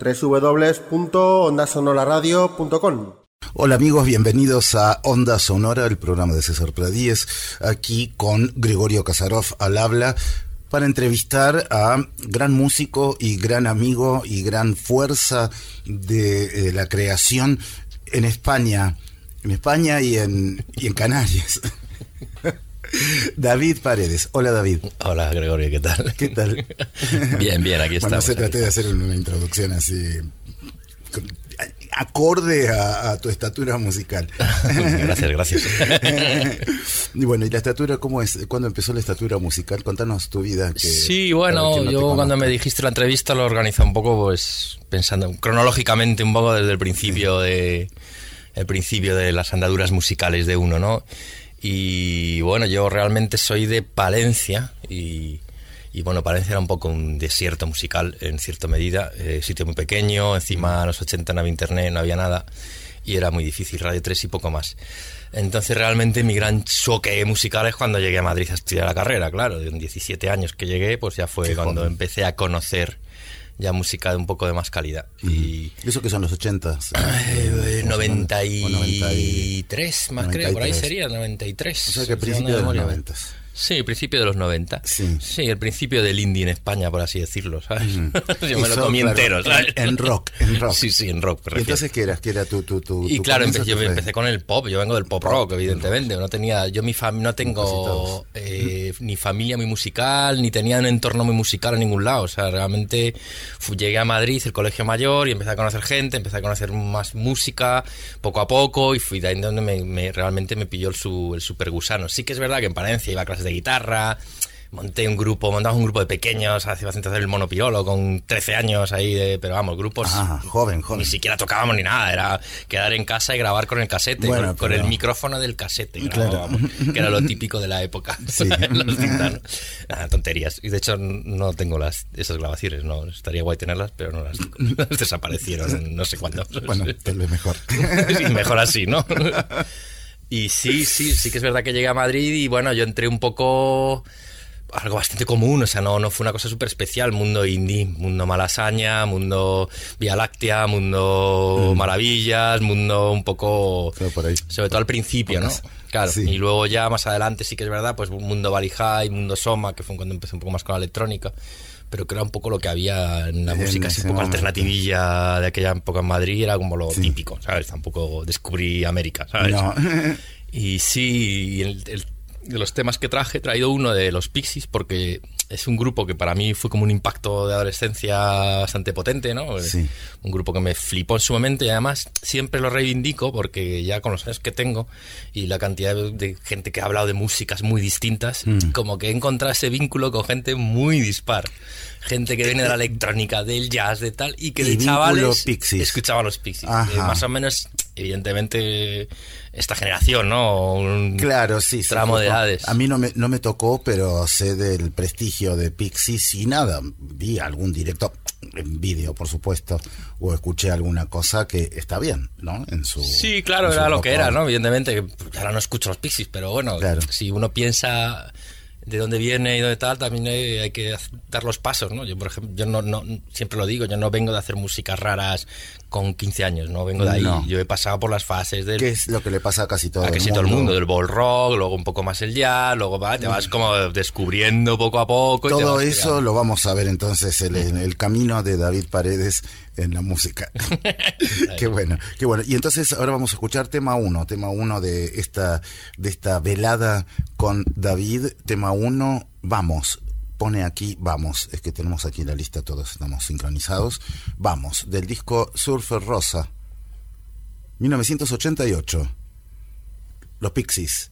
www.ondasonoraradio.com. Hola amigos, bienvenidos a Onda Sonora, el programa de César Pradíez, aquí con Gregorio Casarov al habla para entrevistar a gran músico y gran amigo y gran fuerza de eh, la creación en España, en España y en, y en Canarias. David Paredes. Hola David. Hola Gregorio, ¿qué tal? ¿Qué tal? bien, bien, aquí bueno, estamos. se traté de hacer una introducción así acorde a, a, tu estatura musical. gracias, gracias. y bueno, ¿y la estatura cómo es? ¿Cuándo empezó la estatura musical? Contanos tu vida. Que, sí, bueno, no yo cuando me dijiste la entrevista lo organizé un poco, pues pensando cronológicamente un poco desde el principio sí. de el principio de las andaduras musicales de uno, ¿no? Y bueno, yo realmente soy de Palencia y, y bueno, Palencia era un poco un desierto musical en cierta medida, eh, sitio muy pequeño, encima a los 80 no había internet, no había nada y era muy difícil, Radio 3 y poco más. Entonces realmente mi gran choque musical es cuando llegué a Madrid a estudiar la carrera, claro, de 17 años que llegué, pues ya fue Qué cuando empecé a conocer ya música de un poco de más calidad. ¿Y eso que son los 80? Eh, 93, más 93. creo, por ahí sería, 93. O sea que principio de los 90. Sí, principio de los 90. Sí. sí, el principio del indie en España, por así decirlo, ¿sabes? Mm. Yo me lo comí claro, entero, ¿sabes? En, en, rock, en rock. Sí, sí, en rock. ¿Y entonces qué eras? ¿Qué era tu, tu, tu Y tu claro, empecé, yo fue? empecé con el pop, yo vengo del pop rock, evidentemente. No tenía, yo mi fam no tengo eh, ni familia muy musical, ni tenía un entorno muy musical en ningún lado. O sea, realmente fu- llegué a Madrid, el colegio mayor, y empecé a conocer gente, empecé a conocer más música poco a poco, y fui de ahí donde me, me- realmente me pilló el, su, el super gusano. Sí que es verdad que en Palencia iba a clases de guitarra, monté un grupo, montamos un grupo de pequeños, hacía bastante hacer el monopirolo con 13 años ahí, de, pero vamos, grupos Ah, joven, joven. ni siquiera tocábamos ni nada, era quedar en casa y grabar con el casete, Bueno, con, con pero- el micrófono del casete, Claro. que era lo típico de la época. Sí. Los. Nada, tonterías. Y de hecho no tengo las esas grabaciones, no estaría guay tenerlas, pero no las, las desaparecieron no sé cuándo. Bueno, tal vez mejor. Sí, mejor así, ¿no? Y sí, sí, sí que es verdad que llegué a Madrid y bueno, yo entré un poco algo bastante común, o sea, no, no fue una cosa súper especial, mundo indie, mundo malasaña, mundo Vía Láctea, mundo maravillas, mundo un poco... Todo por ahí. Sobre todo al principio, ¿no? Claro, Sí. y luego ya más adelante sí que es verdad, pues mundo Bali High, mundo Soma, que fue cuando empecé un poco más con la electrónica, pero que era un poco lo que había en la música, así un poco momento. alternativilla de aquella época en Madrid, era como lo Sí. típico, ¿sabes? Tampoco descubrí América, ¿sabes? No. Y sí, y el- el- de los temas que traje, he traído uno de los Pixies porque es un grupo que para mí fue como un impacto de adolescencia bastante potente, ¿no? Sí. Un grupo que me flipó en su momento y además siempre lo reivindico porque ya con los años que tengo y la cantidad de, gente que ha hablado de músicas muy distintas, Mm. como que he encontrado ese vínculo con gente muy dispar. Gente que viene de la electrónica, del jazz, de tal, y que Y de chavales Pixies. escuchaban los Pixies. Ajá. Más o menos, evidentemente, esta generación, ¿no? Un Claro, sí. sí, tramo fue de edades. A mí no me, no me tocó, pero sé del prestigio de Pixies y nada. Vi algún directo en vídeo, por supuesto, o escuché alguna cosa que está bien, ¿no? En su. Sí, claro, era lo que era. ¿no? Evidentemente, pues, ahora no escucho los Pixies, pero bueno, Claro. si uno piensa de dónde viene y dónde tal, también hay, hay que dar los pasos, ¿no? Yo, por ejemplo, yo no, no, siempre lo digo, yo no vengo de hacer músicas raras con 15 años, no vengo de ahí. Yo he pasado por las fases del. ¿Qué es lo que le pasa a casi todo a casi todo el mundo? Del ball rock, luego un poco más el jazz, luego va, te vas como descubriendo poco a poco. Todo eso lo vamos a ver entonces en el, camino de David Paredes en la música. qué bueno, qué bueno. Y entonces ahora vamos a escuchar tema uno, tema uno de esta, de esta velada con David, tema uno, vamos pone aquí, vamos, es que tenemos aquí la lista, todos estamos sincronizados. Vamos, del disco Surfer Rosa, 1988. Los Pixies.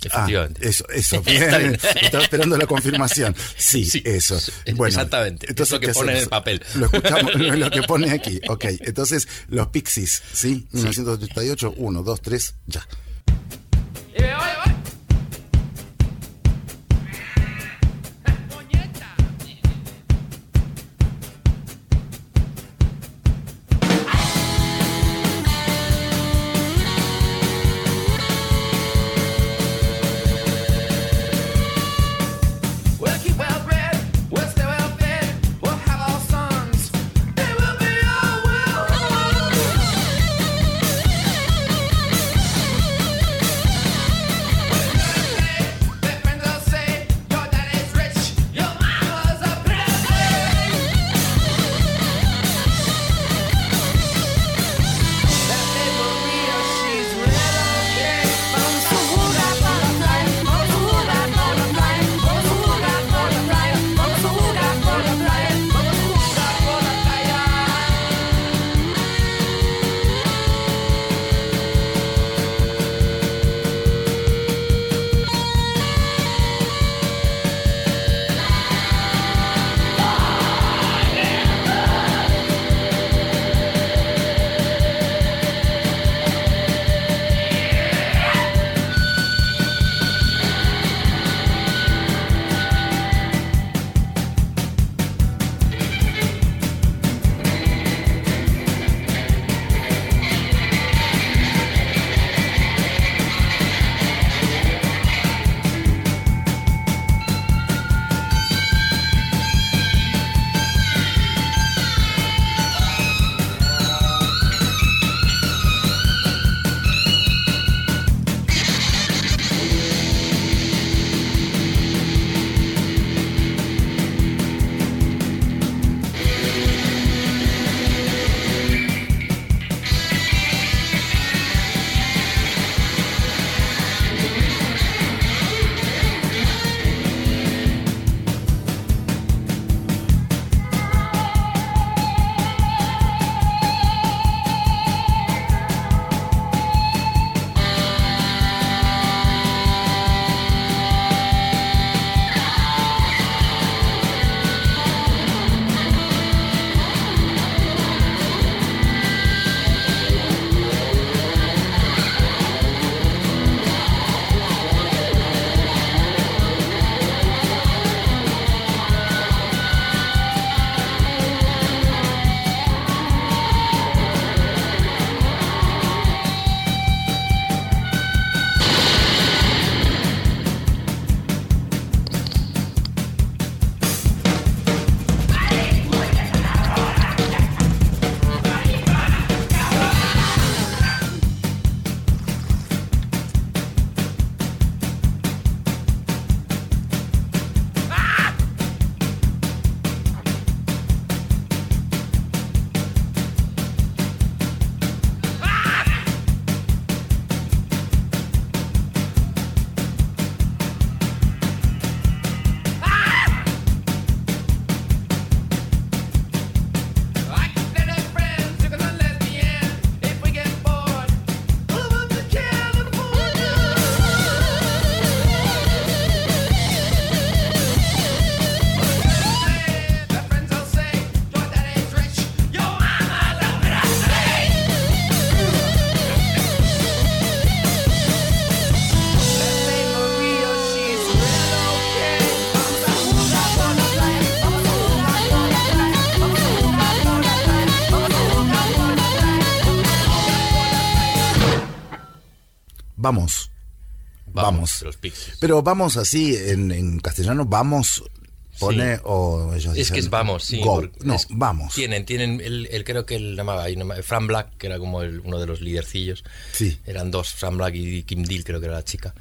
Efectivamente. Ah, eso, eso. Bien. Estaba esperando la confirmación. Sí, eso. Bueno, exactamente. Entonces, lo que pone en el papel. Lo escuchamos, lo que pone aquí. Ok, entonces, los Pixies, ¿sí? 1988, 1, 2, 3, ya. Vamos. Vamos. Pero vamos así, en, castellano, vamos pone o ellos Es que es vamos, sí. No, vamos. Tienen, tienen, el, creo que el llamaba, Fran Black, que era como uno de los lidercillos. Sí. Eran dos, Fran Black y Kim Deal, creo que era la chica.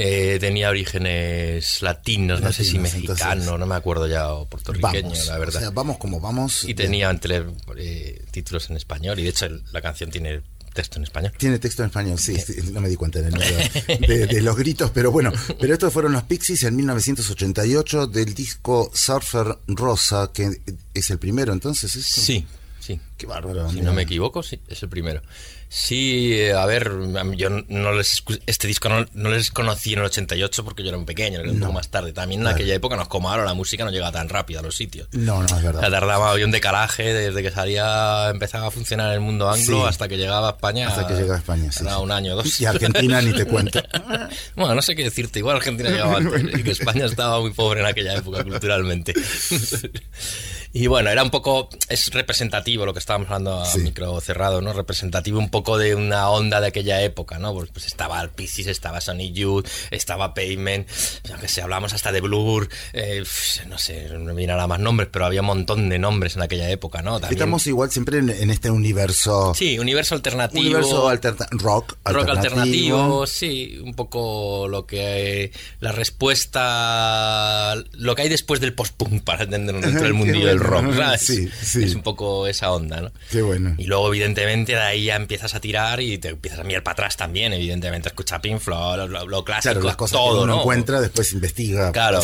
Eh, tenía orígenes latinos, no sé si mexicano, no me acuerdo ya, o puertorriqueño, la verdad. O sea, vamos como vamos. Y tenía entre, eh, títulos en español, y de hecho la canción tiene texto en español. Tiene texto en español, sí, no me di cuenta de, de, los gritos, pero bueno, pero estos fueron los Pixies en 1988 del disco Surfer Rosa, que es el primero entonces. ¿esto? Sí, sí. Qué bárbaro. Si no me equivoco, sí, es el primero. Sí, eh, a ver, yo no les este disco no, les conocí en el 88 porque yo era un pequeño, era un poco más tarde. También en aquella época nos como ahora la música no llega tan rápido a los sitios. No, no es verdad. O tardaba había un decalaje desde que salía, empezaba a funcionar el mundo anglo hasta que llegaba a España. Hasta que llegaba a España, sí. un año o dos. Y Argentina ni te cuento. bueno, no sé qué decirte, igual Argentina llegaba antes y que España estaba muy pobre en aquella época culturalmente. Y bueno, era un poco, es representativo lo que estábamos hablando a micro cerrado, ¿no? Representativo un poco de una onda de aquella época, ¿no? Pues, pues estaba Alpicis, estaba Sonic Youth, estaba Payment, ya que sé, hablamos hasta de Blur, eh, no sé, no me vienen nada más nombres, pero había un montón de nombres en aquella época, ¿no? Estamos igual siempre en, este universo. Sí, universo alternativo. Universo rock alternativo. Rock alternativo, sí, un poco lo que. La respuesta. Lo que hay después del post-punk, para entenderlo dentro del mundillo rock, Es un poco esa onda, ¿no? Qué bueno. Y luego, evidentemente, de ahí ya empiezas a tirar y te empiezas a mirar para atrás también, evidentemente, escucha Pink Floyd, lo, clásico, las cosas todo, que uno encuentra, después investiga claro,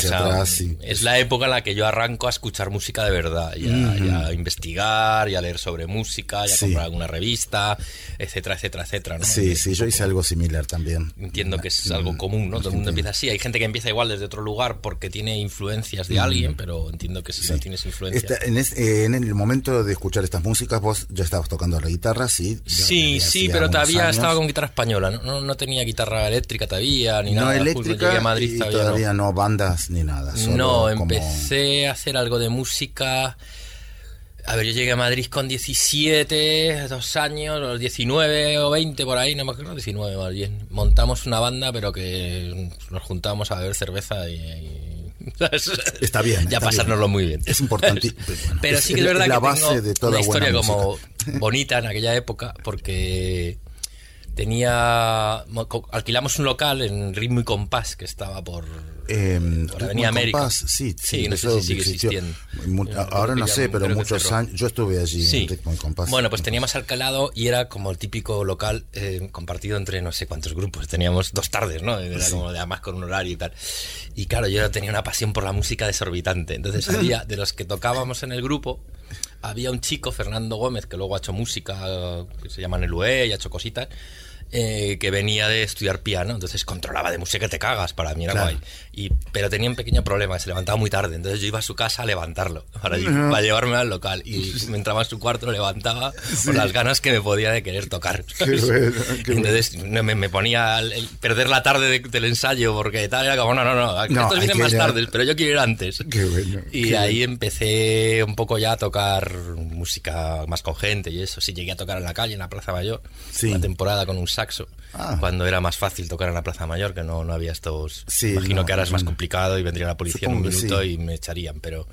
Es la época en la que yo arranco a escuchar música de verdad, y a, investigar, y a leer sobre música, y a comprar alguna revista, etcétera, etcétera, etcétera, ¿no? Sí, sí, yo hice algo similar también. Entiendo que es algo común, ¿no? Todo el mundo empieza así. Hay gente que empieza igual desde otro lugar porque tiene influencias de alguien, pero entiendo que si no tienes influencia eh, en, el momento de escuchar estas músicas, vos ya estabas tocando la guitarra, sí. Sí, sí, pero todavía estaba con guitarra española, no, no, tenía guitarra eléctrica todavía, ni nada. No eléctrica, Madrid, todavía, no. bandas ni nada. no, empecé a hacer algo de música. A ver, yo llegué a Madrid con 17, dos años, los 19 o 20 por ahí, no me acuerdo, 19 más bien. Montamos una banda, pero que nos juntamos a beber cerveza y Está bien. Ya pasárnoslo muy bien. Es importante. Pero sí que es verdad la que base de toda una historia como bonita en aquella época, porque tenía alquilamos un local en Ritmo y Compás que estaba por, eh, Avenida América. sí, sí, no sé si sigue existiendo. Ahora no sé, pero muchos años. Yo estuve allí en Ritmo y Compás. Bueno, pues teníamos alquilado y era como el típico local eh, compartido entre no sé cuántos grupos. Teníamos dos tardes, ¿no? Era como además con un horario y tal. Y claro, yo tenía una pasión por la música desorbitante. Entonces había de los que tocábamos en el grupo había un chico, Fernando Gómez, que luego ha hecho música, que se llama Nelue y ha hecho cositas, eh, que venía de estudiar piano, entonces controlaba de música que te cagas, para mí era guay. Y, pero tenía un pequeño problema, se levantaba muy tarde, entonces yo iba a su casa a levantarlo, para, llevarme al local. Y me entraba en su cuarto, lo levantaba por las ganas que me podía de querer tocar. entonces me, ponía el, perder la tarde del ensayo, porque tal, era como, no, no, no, estos vienen más tarde, pero yo quiero ir antes. y ahí empecé un poco ya a tocar música más con gente y eso. Sí, llegué a tocar en la calle, en la Plaza Mayor, una temporada con un sax Ah. cuando era más fácil tocar en la Plaza Mayor, que no, no había estos... imagino que ahora es más complicado y vendría la policía en un minuto y me echarían, pero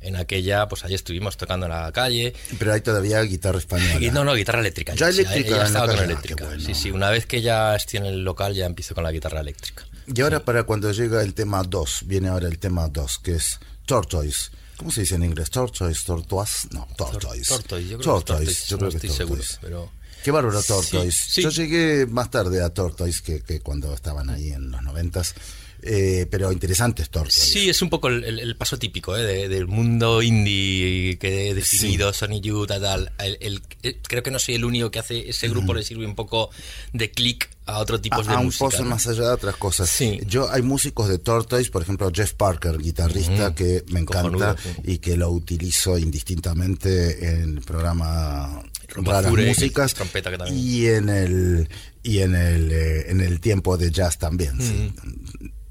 en aquella, pues allí estuvimos tocando en la calle. Pero hay todavía guitarra española. no, no, guitarra eléctrica. Ya, eléctrica. estaba con eléctrica. Sí, sí, una vez que ya estoy en el local ya empiezo con la guitarra eléctrica. Y ahora para cuando llega el tema 2, viene ahora el tema 2, que es Tortoise. ¿Cómo se dice en inglés? Tortoise, Tortoise. No, Tortoise. Tortoise, yo creo tortoise. que no estoy seguro, pero... Qué bárbaro Tortoise. Yo llegué más tarde a Tortoise que, cuando estaban ahí en los noventas. Eh, pero interesante es Tortoise. Sí, es un poco el, paso típico eh, del mundo indie que he definido, Sony Youth, tal. El, eh, creo que no soy el único que hace ese grupo, le sirve un poco de click a otro tipo de a música. un pozo más allá de otras cosas. Sí. Yo hay músicos de Tortoise, por ejemplo Jeff Parker, guitarrista que me encanta y que lo utilizo indistintamente en el programa raras músicas y en el y en el eh, en el tiempo de jazz también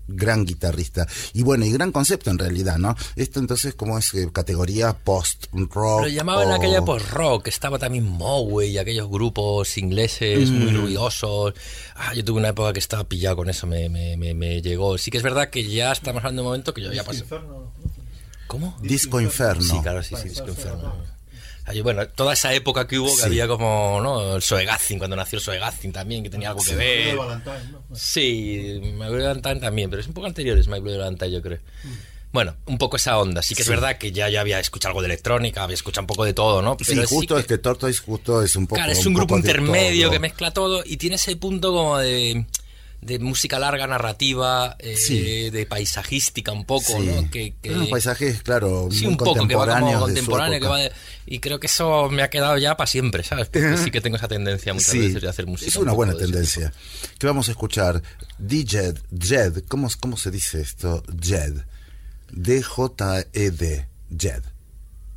gran guitarrista y bueno y gran concepto en realidad no esto entonces como es eh, categoría post rock lo llamaban aquella post rock estaba también Mowe y aquellos grupos ingleses muy mm. ruidosos ah, yo tuve una época que estaba pillado con eso me, me, me, llegó sí que es verdad que ya estamos hablando de un momento que yo ya pasé ¿Cómo? Disco Inferno. Sí, claro, sí, sí, Disco Inferno. Bueno, toda esa época que hubo, que había como, ¿no? El Soegazin, cuando nació el Soegazin también, que tenía algo que ver. ¿no? Sí, My Blue Valentine también, pero es un poco anterior, es My Blue Valentine, yo creo. Bueno, un poco esa onda. Sí que es verdad que ya, ya había escuchado algo de electrónica, había escuchado un poco de todo, ¿no? Pero sí, justo es que Tortoise justo es un poco. Claro, es un, grupo intermedio que mezcla todo y tiene ese punto como de de música larga, narrativa, eh, de paisajística un poco, ¿no? Que, que... paisajes, claro, sí, un poco que va como contemporáneo, que va y creo que eso me ha quedado ya para siempre, ¿sabes? Porque sí que tengo esa tendencia muchas veces de hacer música. Es una buena tendencia. ¿Qué vamos a escuchar? DJ, Jed, ¿cómo, cómo se dice esto? Jed. D-J-E-D, Jed.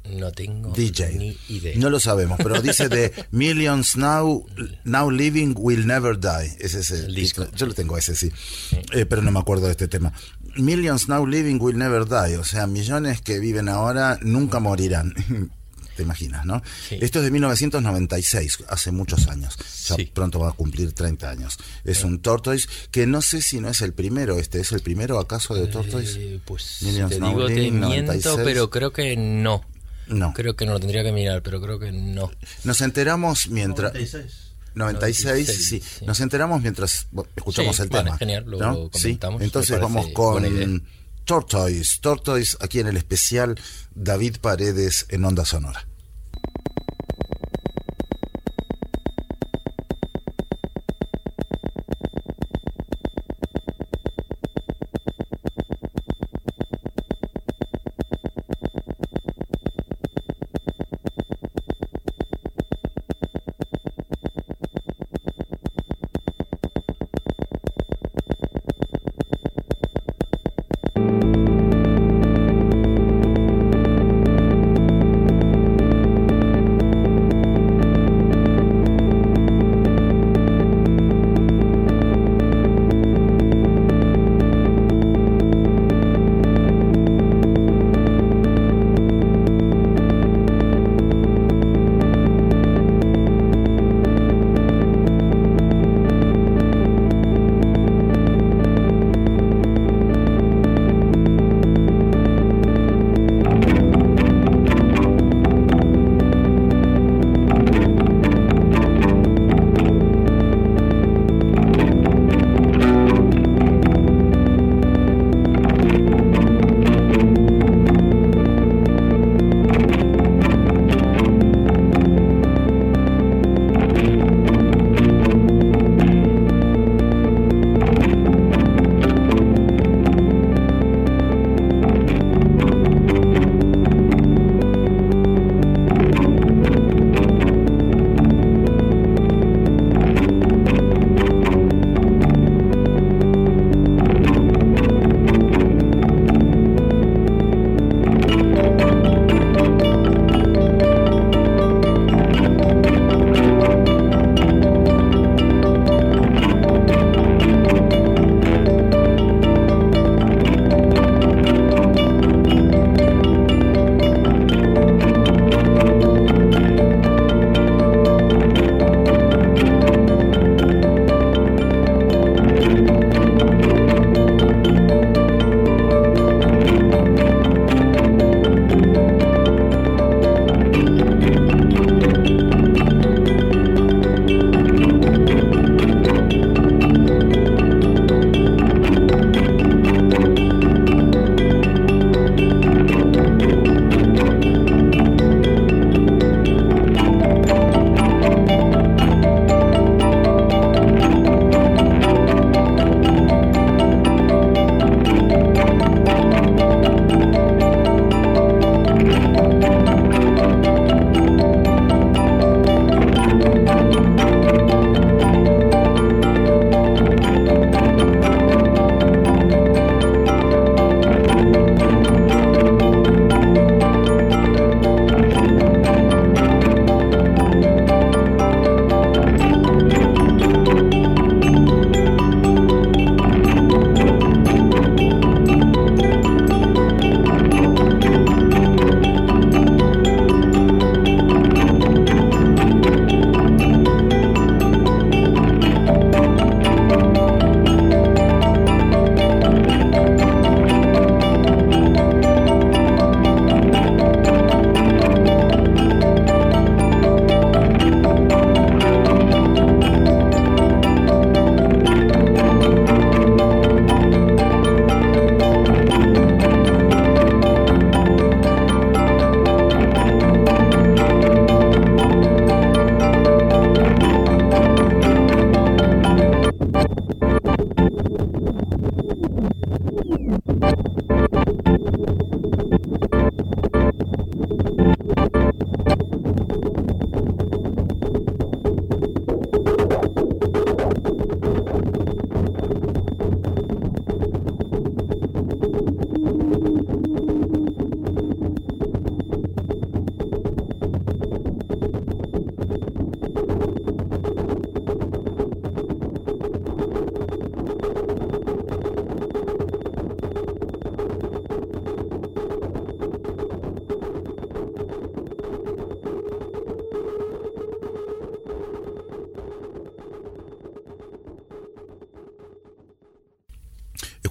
No tengo DJ. ni idea. No lo sabemos, pero dice de Millions Now, Now Living Will Never Die. Ese es el, disco. Yo lo tengo ese, sí. Eh, pero no me acuerdo de este tema. Millions Now Living Will Never Die. O sea, millones que viven ahora nunca morirán. Te imaginas, ¿no? Esto es de 1996, hace muchos años. Ya pronto va a cumplir 30 años. Es un Tortoise que no sé si no es el primero. ¿Este es el primero acaso de Tortoise? Eh, pues te digo, te miento, pero creo que no. No. Creo que no lo tendría que mirar, pero creo que no. Nos enteramos mientras. 96. sí. Nos enteramos mientras escuchamos el tema. Genial, lo comentamos. Entonces vamos con Tortoise. Tortoise aquí en el especial David Paredes en Onda Sonora.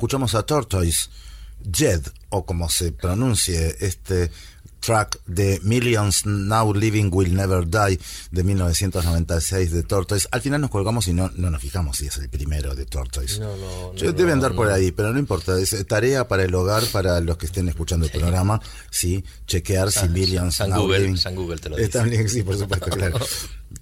Escuchamos a Tortoise, Jed, o como se pronuncie este track de Millions Now Living Will Never Die de 1996 de Tortoise. Al final nos colgamos y no, no nos fijamos si es el primero de Tortoise. No, no, Debe andar por ahí, pero no importa. Es tarea para el hogar, para los que estén escuchando el programa, sí, chequear si Millions San Now Google, Living... San Google te lo Eh, dice. también, sí, por supuesto, claro.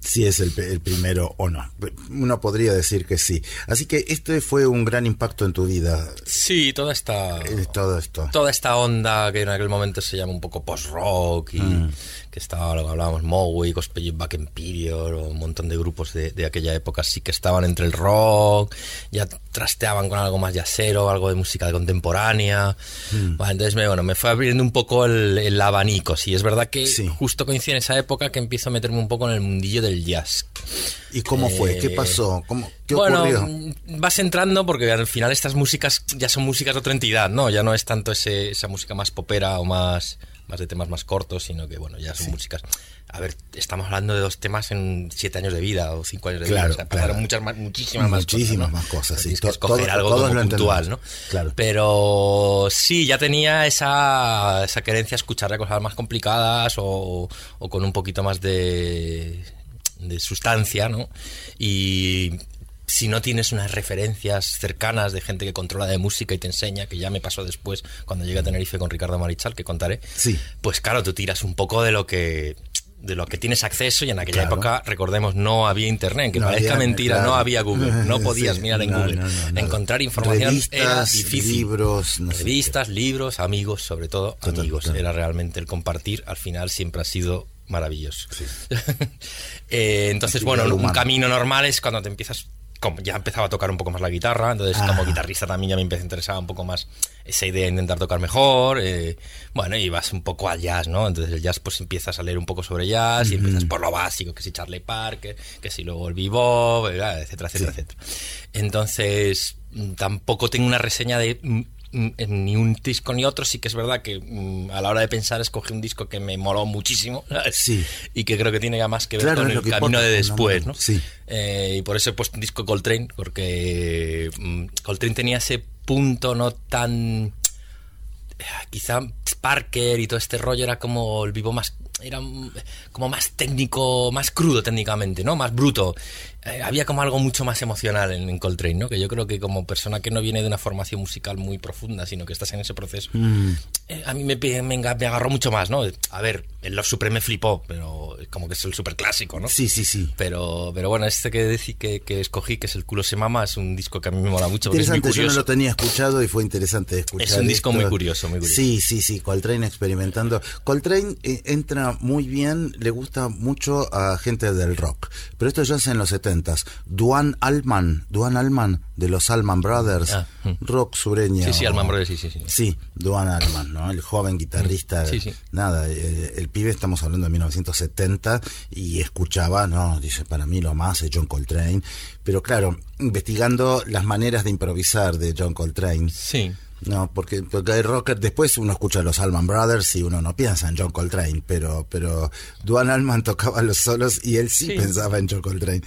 Si es el, el primero o no. Uno podría decir que sí. Así que este fue un gran impacto en tu vida, Sí, toda esta... todo esto. toda esta onda que en aquel momento se llama un poco post-rock y Mm. que estaba lo que hablábamos, Mowi, Gospel Back Empire o un montón de grupos de, de aquella época sí que estaban entre el rock, ya trasteaban con algo más yacero, algo de música contemporánea. Mm. Bueno, entonces me, bueno, me fue abriendo un poco el, el abanico. Sí, es verdad que Sí. justo coincide en esa época que empiezo a meterme un poco en el mundillo del jazz. ¿Y cómo fue? ¿Qué Eh, pasó? ¿Cómo, ¿Qué bueno, ocurrió? Vas entrando porque al final estas músicas ya son músicas de otra entidad, ¿no? Ya no es tanto ese, esa música más popera o más, más de temas más cortos, sino que, bueno, ya son músicas... A ver, estamos hablando de dos temas en siete años de vida o cinco años de Claro, vida. O sea, pasaron claro. muchas más, muchísimas más Muchísimas cosas. más cosas, sí. Que To- escoger todo- algo como lo puntual, entendemos. ¿no? Claro. Pero sí, ya tenía esa, esa querencia a escuchar cosas más complicadas o, o con un poquito más de, de sustancia, ¿no? Y si no tienes unas referencias cercanas de gente que controla de música y te enseña, que ya me pasó después cuando llegué a Tenerife con Ricardo Marichal, que contaré, Sí. pues claro, tú tiras un poco de lo que de lo que tienes acceso y en aquella Claro. época, recordemos, no había internet, que No parezca había, mentira, claro. no había Google, no podías Sí, mirar en no, Google. no. Encontrar información era difícil. libros, Revistas, libros, amigos, sobre todo Total, amigos. total. Era realmente el compartir, al final siempre ha sido maravilloso. Eh, entonces, bueno, un camino normal es cuando te empiezas como ya empezaba a tocar un poco más la guitarra, entonces Ah. como guitarrista también ya me empezó a interesar un poco más esa idea de intentar tocar mejor, eh, bueno, y vas un poco al jazz, ¿no? Entonces el jazz pues empiezas a leer un poco sobre jazz y empiezas por lo básico, que si Charlie Parker, que si luego el bebop, etcétera, etcétera, etcétera. Entonces mm, tampoco tengo una reseña de mm, ni un disco ni otro, sí que es verdad que mm, a la hora de pensar escogí un disco que me moló muchísimo. Sí. y que creo que tiene ya más que ver Claro, con el camino importa, de después, no, ¿no? sí. Eh, y por eso he puesto un disco Coltrane, porque mm, Coltrane tenía ese punto no tan... eh, Quizá Parker y todo este rollo era como el vivo más... Era mm, como más técnico, más crudo técnicamente, ¿no? Más bruto. Eh, había como algo mucho más emocional en, en Coltrane, ¿no? Que yo creo que como persona que no viene de una formación musical muy profunda, sino que estás en ese proceso, Mm. eh, a mí me, me, me agarró mucho más, ¿no? A ver, el Love Supreme me flipó, pero como que es el super clásico, ¿no? Sí, sí, sí. Pero, pero bueno, este que, decí- que, que escogí, que es El culo se mama, es un disco que a mí me mola mucho. porque es muy Interesante, yo no lo tenía escuchado y fue interesante escuchar. Es un disco esto. muy curioso, muy curioso. Sí, sí, sí, Coltrane experimentando. Coltrane eh, muy bien, le gusta mucho a gente del rock, pero esto ya es en los setentas. Duan Allman, Duan Allman de los Allman Brothers, Ah, mm. rock sureño. Sí, sí, Allman Brothers, sí, sí, sí. Sí, Duan Allman, ¿no? El joven guitarrista. Sí, sí. Nada, el, el pibe, estamos hablando de 1970, y escuchaba, no, dice, para mí lo más es John Coltrane. Pero claro, investigando las maneras de improvisar de John Coltrane. Sí. No, porque, porque hay rocker, después uno escucha a los Allman Brothers y uno no piensa en John Coltrane, pero, pero Duan Allman tocaba los solos y él sí, Sí. pensaba en John Coltrane.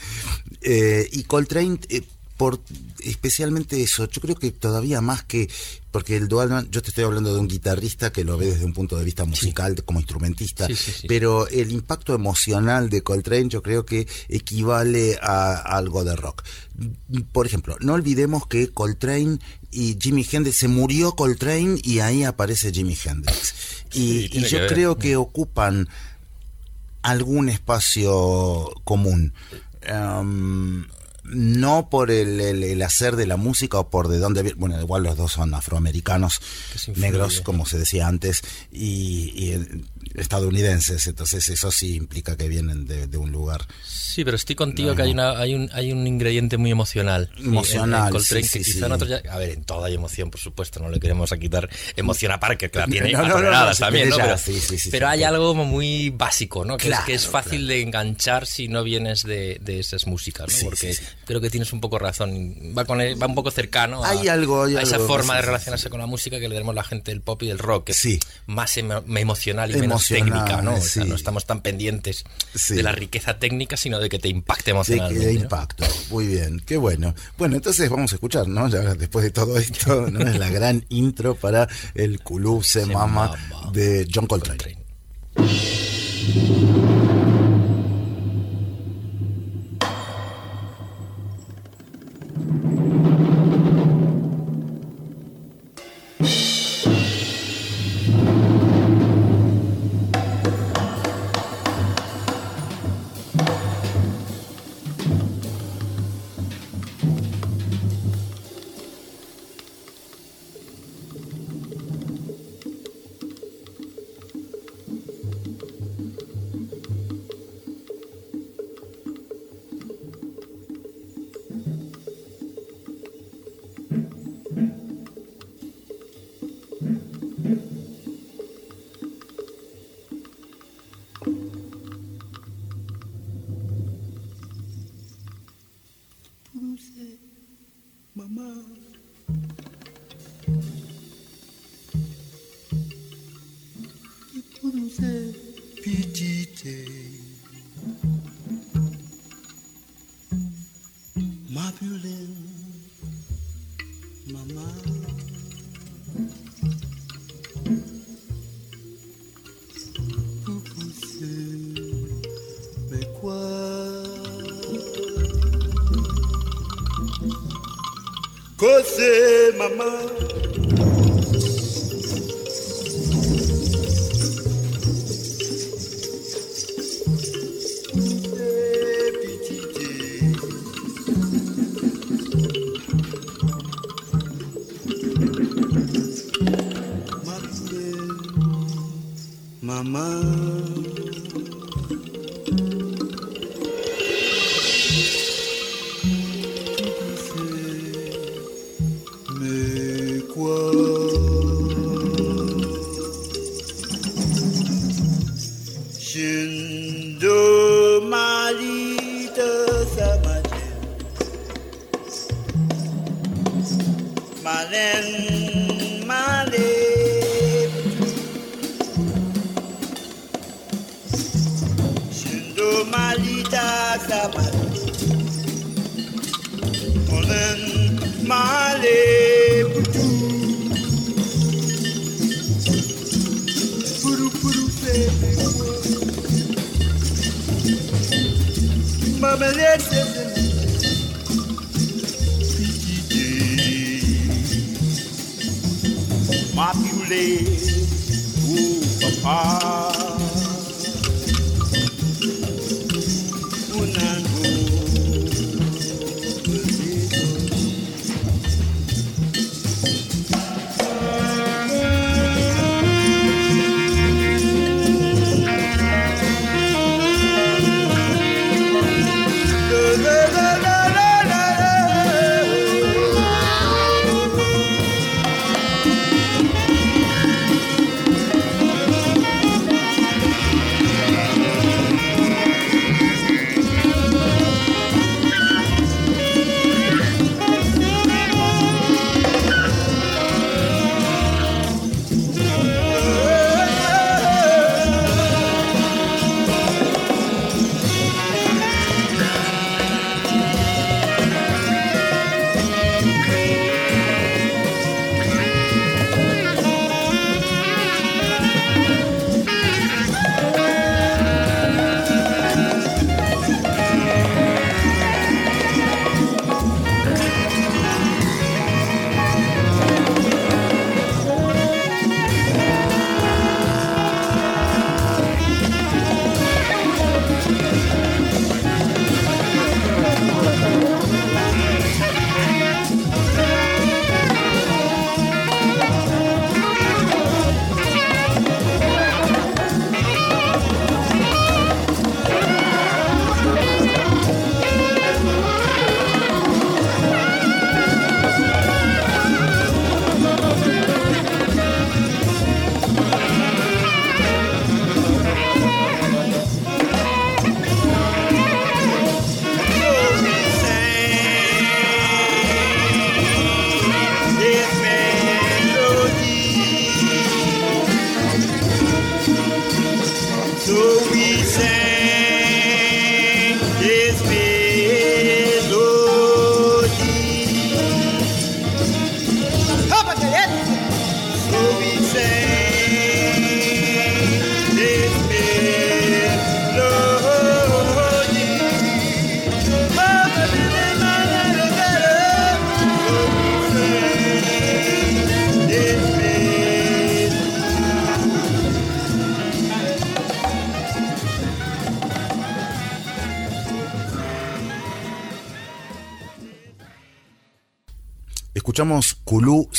Eh, y Coltrane, eh, por especialmente eso, yo creo que todavía más que, porque el Duan, yo te estoy hablando de un guitarrista que lo ve desde un punto de vista musical, como instrumentista, Sí, sí, sí. pero el impacto emocional de Coltrane yo creo que equivale a, a algo de rock. Por ejemplo, no olvidemos que Coltrane y Jimi Hendrix, se murió Coltrane y ahí aparece Jimi Hendrix. Y, yo que creo que ocupan algún espacio común. Em, no por el, el- el hacer de la música o por de dónde bueno igual los dos son afroamericanos negros como se decía antes y, y, eh, estadounidenses entonces eso sí implica que vienen de, de un lugar Sí, pero estoy contigo que hay, una, hay, un, hay un ingrediente muy emocional. Sí, Emocional, en- en Coltrane, sí, que sí, quizá sí. en otros ya- A ver, en todo hay emoción, por supuesto, no le queremos a quitar emoción a Parker, que la tiene No, también, Pero, hay algo muy básico, ¿no? Que, es, que es Claro, fácil de enganchar si no vienes de, de esas músicas, ¿no? Porque. Creo que tienes un poco razón. Va, con va un poco cercano a, hay algo, a esa forma de relacionarse con la música que le tenemos la gente del pop y del rock, que sí. es más emocional y menos técnica, ¿no? O sea, no estamos tan pendientes de la riqueza técnica, sino de que te impacte emocionalmente. De, impacto, muy bien, qué bueno. Bueno, entonces vamos a escuchar, ¿no? Ya después de todo esto, ¿no? es la gran intro para el Kulub Se, Mama, de John Coltrane. Cause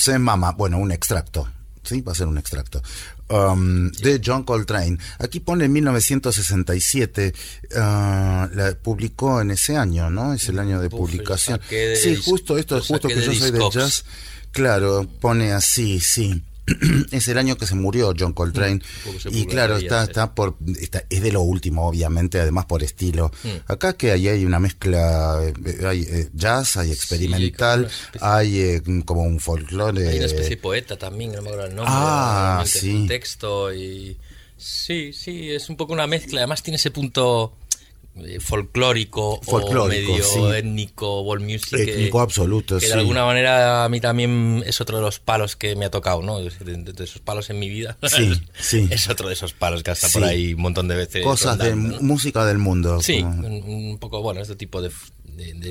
Se Mama, bueno, un extracto, sí, va a ser un extracto. Um, de John Coltrane. Aquí pone 1967, uh, la publicó en ese año, ¿no? Es el año de publicación. sí, justo esto, justo que yo soy de jazz. Claro, pone así, sí. es el año que se murió John Coltrane. Mm, y claro está está por está, es de lo último obviamente además por estilo. Mm. acá que ahí hay una mezcla eh, hay eh, jazz hay experimental hay eh, como un folclore hay una especie de poeta también no me acuerdo el nombre ah sí un texto y sí sí es un poco una mezcla además tiene ese punto eh, folclórico, o medio étnico, world music. Étnico absoluto, que de alguna manera a mí también es otro de los palos que me ha tocado, ¿no? De, esos palos en mi vida. Sí, sí. es otro de esos palos que hasta por ahí un montón de veces. Cosas de música del mundo. Sí, un, poco, bueno, este tipo de,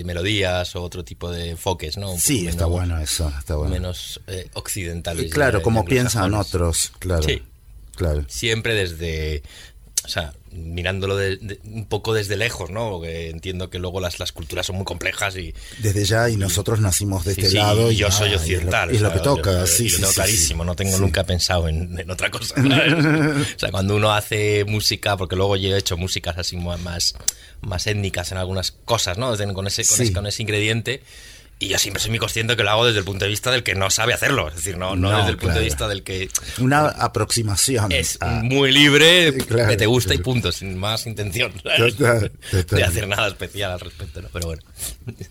melodías o otro tipo de enfoques, ¿no? sí, está bueno eso, está bueno. Menos eh, occidentales. claro, como piensan otros, claro. Sí. Claro. Siempre desde o sea, mirándolo un poco desde lejos, ¿no? Porque entiendo que luego las, las culturas son muy complejas y... Desde ya, y nosotros nacimos de este lado. y yo soy occidental. Y lo, que toca, sí, lo tengo clarísimo, no tengo nunca pensado en, otra cosa. o sea, cuando uno hace música, porque luego yo he hecho músicas así más, más étnicas en algunas cosas, ¿no? Con ese, con ese, con ese ingrediente y yo siempre soy muy consciente que lo hago desde el punto de vista del que no sabe hacerlo, es decir, no, no, desde el punto de vista del que... Una aproximación. Es muy libre, que te gusta y punto, sin más intención de hacer nada especial al respecto, ¿no? pero bueno.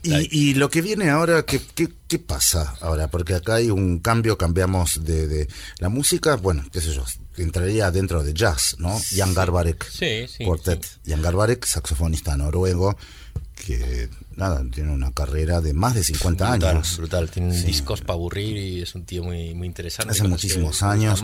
Y, lo que viene ahora, ¿qué, ¿qué, pasa ahora? Porque acá hay un cambio, cambiamos de, de la música, bueno, qué sé yo, entraría dentro de jazz, ¿no? Jan Garbarek, sí, sí, Quartet. Jan Garbarek, saxofonista noruego, que nada, tiene una carrera de más de 50 años. Brutal, tiene discos para aburrir y es un tío muy, muy interesante. Hace muchísimos años,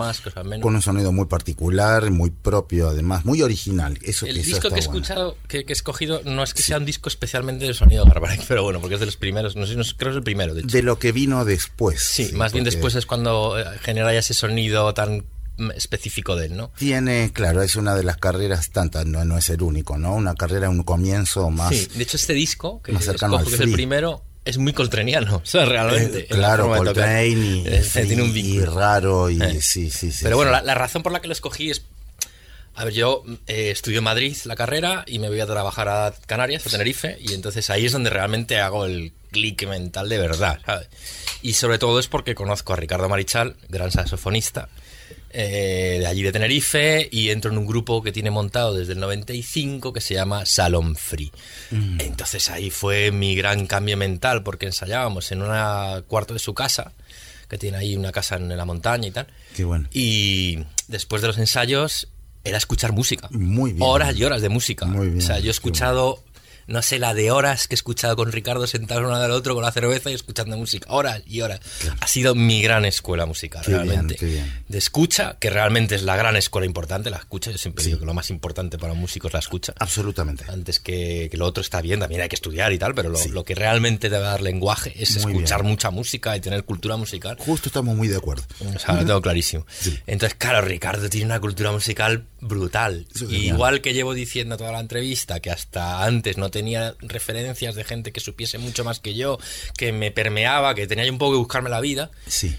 con un sonido muy particular, muy propio, además, muy original. Eso el disco que he escuchado, que, he escogido, no es que sea un disco especialmente de sonido pero bueno, porque es de los primeros, no sé, creo que es el primero. De, de lo que vino después. Sí, más bien después es cuando eh, genera ya ese sonido tan específico de él, ¿no? Tiene, claro, es una de las carreras tantas, no, no es el único, ¿no? Una carrera, un comienzo más. Sí, de hecho, este disco, que, es el primero, es muy coltreniano, o sea, realmente. Eh, claro, Coltrane y, tiene un y raro, y eh. sí, sí, sí. Pero bueno, la, razón por la que lo escogí es. A ver, yo eh, estudio en Madrid la carrera y me voy a trabajar a Canarias, a Tenerife, y entonces ahí es donde realmente hago el clic mental de verdad, ¿sabes? Y sobre todo es porque conozco a Ricardo Marichal, gran saxofonista, eh, de allí de Tenerife y entro en un grupo que tiene montado desde el 95 que se llama Salon Free. Mm. Entonces ahí fue mi gran cambio mental porque ensayábamos en un cuarto de su casa, que tiene ahí una casa en la montaña y tal. Qué bueno. Y después de los ensayos era escuchar música. Muy bien. Horas y horas de música. Muy bien. O sea, yo he escuchado no sé, la de horas que he escuchado con Ricardo sentado uno del otro con la cerveza y escuchando música, horas y horas. Ha sido mi gran escuela musical, realmente. De escucha, que realmente es la gran escuela importante, la escucha, yo siempre digo que lo más importante para un músico es la escucha. Absolutamente. Antes que, lo otro está bien, también hay que estudiar y tal, pero lo, que realmente debe dar lenguaje es escuchar mucha música y tener cultura musical. Justo estamos muy de acuerdo. O sea, lo tengo clarísimo. Entonces, claro, Ricardo tiene una cultura musical brutal. igual que llevo diciendo toda la entrevista que hasta antes no tenía referencias de gente que supiese mucho más que yo, que me permeaba, que tenía yo un poco que buscarme la vida. Sí.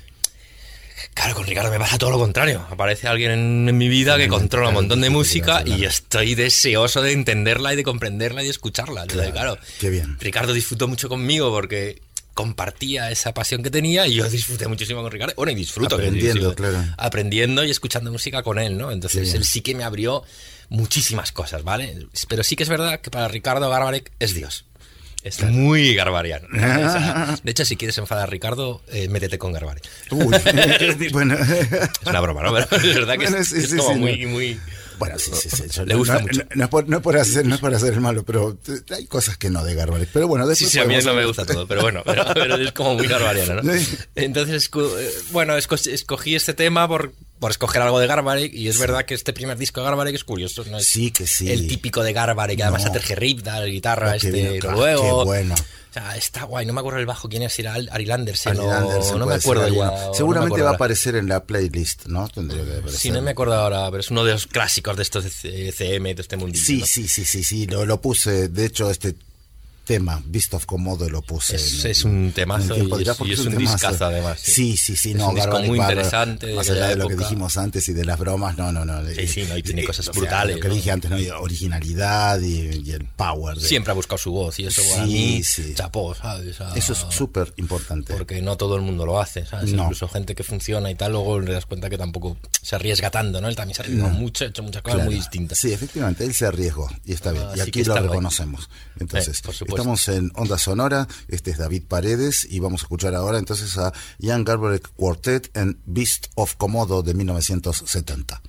Claro, con Ricardo me pasa todo lo contrario. Aparece alguien en, mi vida que controla un montón de música y estoy deseoso de entenderla y de comprenderla y de escucharla. claro, qué bien. Ricardo disfrutó mucho conmigo porque compartía esa pasión que tenía y yo disfruté muchísimo con Ricardo. Bueno, y disfruto. Aprendiendo, claro. Aprendiendo y escuchando música con él, ¿no? Entonces él sí que me abrió muchísimas cosas, ¿vale? Pero sí que es verdad que para Ricardo Garbarek es Dios. Es muy garbariano. De hecho, si quieres enfadar a Ricardo, eh, métete con Garbarek. es, bueno. es una broma, ¿no? Pero es verdad que es, como muy, muy bueno, sí, sí, sí. Le gusta mucho. No, es por, no, por hacer, no es para hacer el malo, pero hay cosas que no de Garbarek. Pero bueno, Sí, sí, a mí no me gusta todo, pero bueno, pero, es como muy garbariano, ¿no? Entonces, eh, bueno, escogí este tema por, por escoger algo de Garbarek y es verdad que este primer disco de Garbarek es curioso, ¿no? Es sí, que sí. El típico de Garbarek, además no. Serge la guitarra, este, luego. Qué bueno está guay, no me acuerdo el bajo quién es, era Ari Anderson, no, me acuerdo ya. Seguramente va a aparecer en la playlist, ¿no? Tendría que aparecer. Sí, no me acuerdo ahora, pero es uno de los clásicos de estos de CM, de este mundillo. Sí, sí, sí, sí, sí, lo, lo puse, de hecho, este tema, Beast of Comodo, lo puse. Es, un temazo y, es, un, discazo además. Sí, sí, sí, no, un disco muy interesante. Más allá de lo que dijimos antes y de las bromas, no, no, no. Sí, sí, no, y tiene cosas brutales. lo que dije antes, ¿no? originalidad y, el power. Siempre ha buscado su voz y eso para mí, chapó, ¿sabes? eso es súper importante. Porque no todo el mundo lo hace, ¿sabes? Incluso gente que funciona y tal, luego le das cuenta que tampoco se arriesga tanto, ¿no? Él también se arriesga mucho, ha hecho muchas cosas muy distintas. Sí, efectivamente, él se arriesgó y está bien. y aquí lo reconocemos. Entonces, estamos en Onda Sonora, este es David Paredes y vamos a escuchar ahora entonces a Jan Garbarek Quartet en Beast of Komodo de 1970.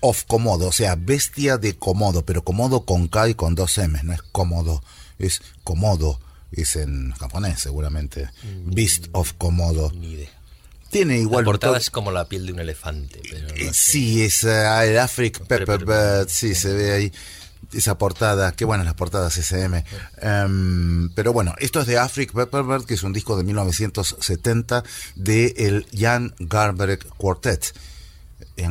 Of Komodo, o sea, bestia de Komodo, pero Komodo con K y con dos M, no es cómodo, es Komodo, es en japonés seguramente. Mm, Beast of Komodo. Ni idea. Tiene igual. La portada es como la piel de un elefante. Pero no Eh. Sí, es eh, el Afric Pepper Pepperbird, sí, se ve ahí esa portada, qué buenas las portadas SM. Em, pero bueno, esto es de Afric Pepperbird, que es un disco de 1970 de el Jan Garbarek Quartet.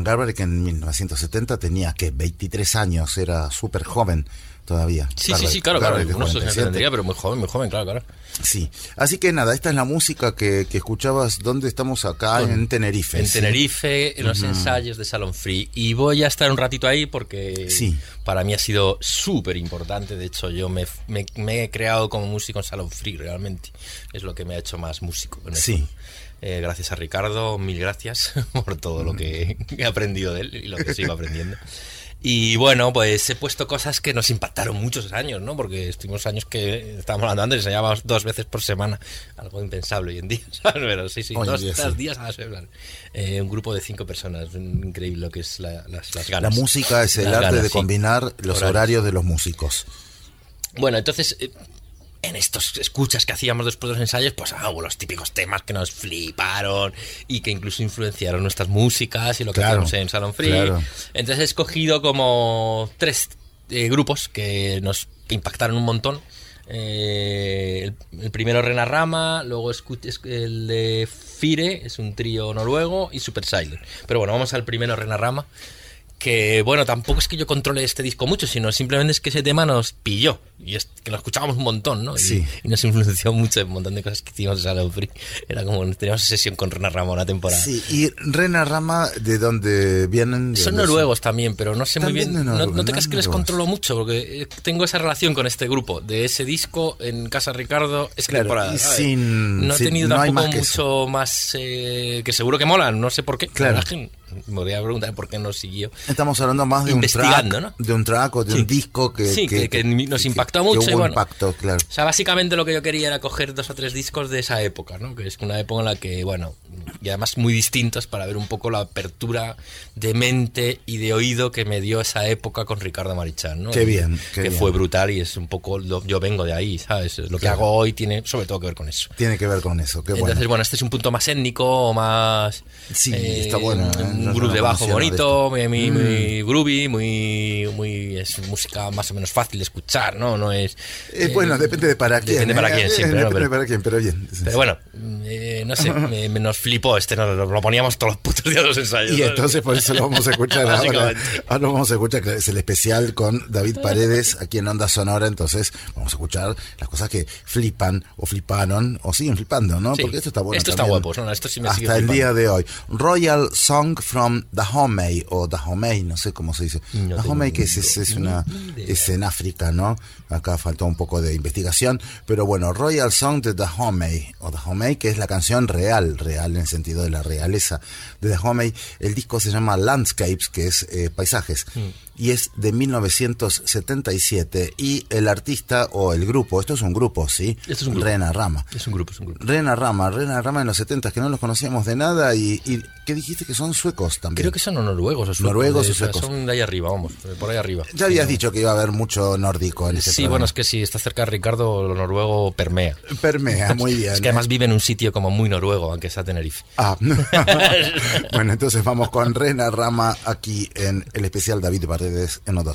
Garbarek en 1970 tenía que 23 años, era súper joven todavía. Sí, sí, sí, claro, claro. Garbarek es No sé si 47. entendería, pero muy joven, muy joven, claro, claro. Sí, así que nada, esta es la música que, que escuchabas. ¿Dónde estamos acá? Con- en Tenerife. En sí. Tenerife, en los ensayos de Salon Free. Y voy a estar un ratito ahí porque Sí. para mí ha sido súper importante. De hecho, yo me, me- me he creado como músico en Salon Free, realmente. Es lo que me ha hecho más músico. en Sí. Eh, gracias a Ricardo, mil gracias por todo lo que he aprendido de él y lo que sigo aprendiendo. Y bueno, pues he puesto cosas que nos impactaron muchos años, ¿no? Porque estuvimos años que estábamos hablando antes, ensayábamos dos veces por semana, algo impensable hoy en día, ¿sabes? Pero sí, sí, Hoy dos, día, sí. días a la semana. Eh, un grupo de cinco personas, increíble lo que es la- las, las La ganas. música es el Las arte ganas, de sí. combinar los Horarios. horarios de los músicos. Bueno, entonces, eh, en estos escuchas que hacíamos después de los ensayos, pues ah, hubo los típicos temas que nos fliparon y que incluso influenciaron nuestras músicas y lo que Claro, hacíamos en Salon Free. claro. Entonces he escogido como tres eh, grupos que nos impactaron un montón. Eh, el, el primero Rena Rama, luego es- el de Fire, es un trío noruego, y Super Silent. Pero bueno, vamos al primero Rena Rama, que bueno, tampoco es que yo controle este disco mucho, sino simplemente es que ese tema nos pilló, y es que lo escuchábamos un montón, ¿no? Y, Sí. y nos influenció mucho en un montón de cosas que hicimos en Salon Free. Era como, teníamos sesión con Rena Rama una temporada. Sí, y Rena Rama, ¿de dónde vienen? ¿De Son dónde noruegos también, pero no sé muy bien. No, no te creas que les controlo mucho, porque eh, tengo esa relación con este grupo, de ese disco en Casa Ricardo, esa Claro, temporada. sin- no he sin- tenido no tampoco más mucho más. eh, que seguro que molan, no sé por qué. Claro. Me voy a preguntar por qué no siguió. Estamos hablando más de un track, Investigando, ¿no? de un track o de Sí. un disco que, Sí, que- que nos impactó que mucho y hubo bueno. impacto, claro. O sea, básicamente lo que yo quería era coger dos o tres discos de esa época, ¿no? Que es una época en la que, bueno, y además muy distintos para ver un poco la apertura de mente y de oído que me dio esa época con Ricardo Marichán, ¿no? Qué bien, qué que bien. fue brutal y es un poco, lo- yo vengo de ahí, ¿sabes? Lo que Claro. hago hoy tiene sobre todo que ver con eso. Tiene que ver con eso, qué Entonces, bueno. este es un punto más étnico, más. Sí, está bueno, ¿eh? Un Yo groove no de bajo conocía nada de bonito, muy, Mm. groovy, muy, muy. Es música más o menos fácil de escuchar, ¿no? No es. Eh, eh, bueno, depende de para quién. Depende para ¿eh? quién, siempre, ¿no? Pero- para quién, pero bien. pero bueno, eh, no sé, me, me nos flipó este, nos lo, poníamos todos los putos días de los ensayos. Y entonces por eso lo vamos a escuchar ahora. Ahora lo vamos a escuchar, que es el especial con David Paredes aquí en Onda Sonora. Entonces vamos a escuchar las cosas que flipan o fliparon o siguen flipando, ¿no? Sí. Porque esto está bueno. Esto está guapo, ¿no? Esto sí me sigue Hasta el flipando. día de hoy. Royal Song from Dahomey o Dahomey, no sé cómo se dice. No Dahomey, que es, es, es una, es en África, ¿no? Acá faltó un poco de investigación. Pero bueno, Royal Song de Dahomey o Dahomey, que es la canción real, real en el sentido de la realeza de Dahomey. El disco se llama Landscapes, que es eh, paisajes. Y es de 1977. Y el artista o el grupo, esto es un grupo, ¿sí? Esto es un grupo. Rena Rama. Es un grupo, es un grupo. Rena Rama, Rena Rama en los 70 que no los conocíamos de nada y, y ¿qué dijiste que son suecos también? Creo que son noruegos o suecos. Noruegos de- o suecos. Son de ahí arriba, vamos, por ahí arriba. Ya habías dicho que iba a haber mucho nórdico en este Sí, bueno, es que si está cerca de Ricardo, lo noruego permea. Permea, muy bien. Es que además vive en un sitio como muy noruego, aunque sea Tenerife. Ah. bueno, entonces vamos con Rena Rama aquí en el especial David Paredes en Onda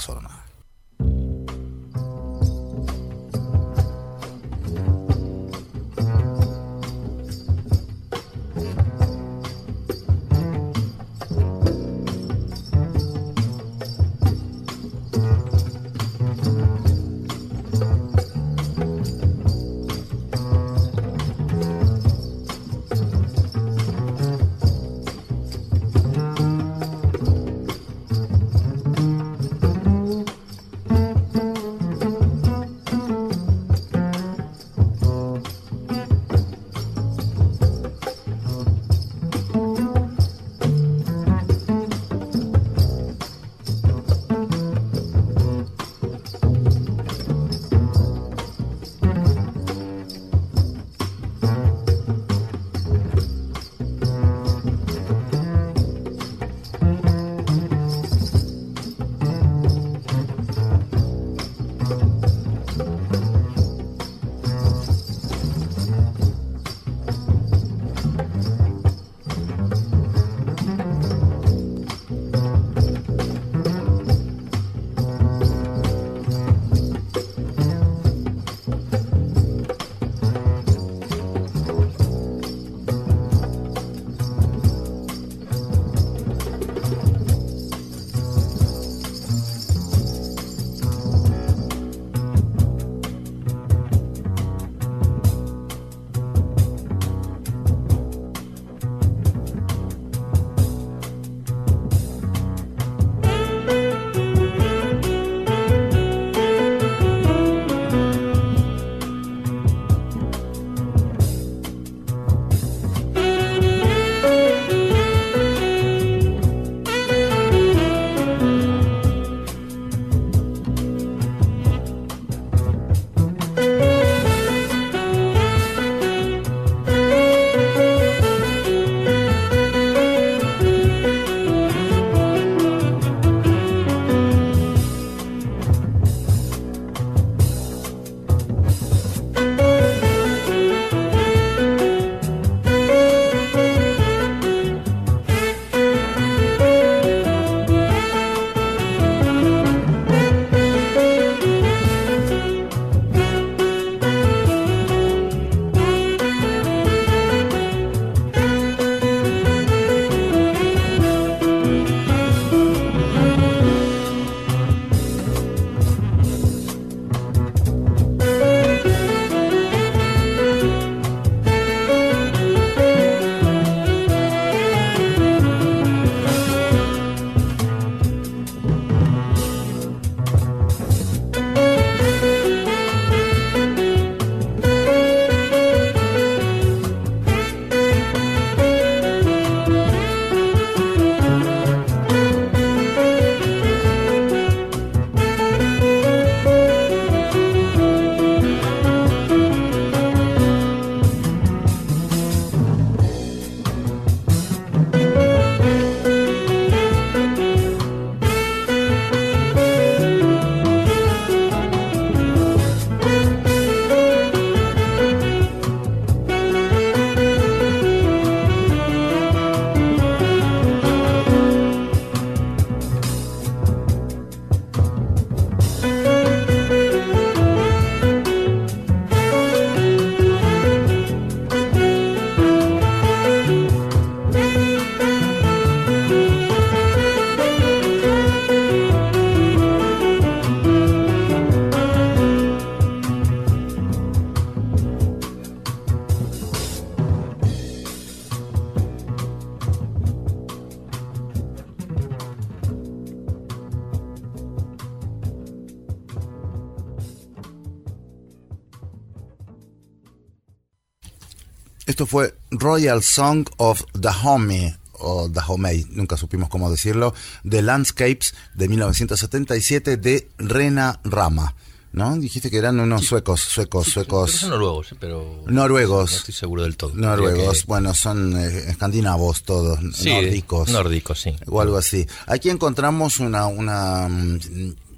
Royal Song of Homie o Dahomey, nunca supimos cómo decirlo, The Landscapes de 1977 de Rena Rama. ¿No? Dijiste que eran unos suecos, suecos, suecos. son noruegos, pero. Noruegos. No estoy seguro del todo. Noruegos, bueno, son eh, escandinavos todos, nórdicos. Nórdicos, sí. O algo así. Aquí encontramos una, una mm,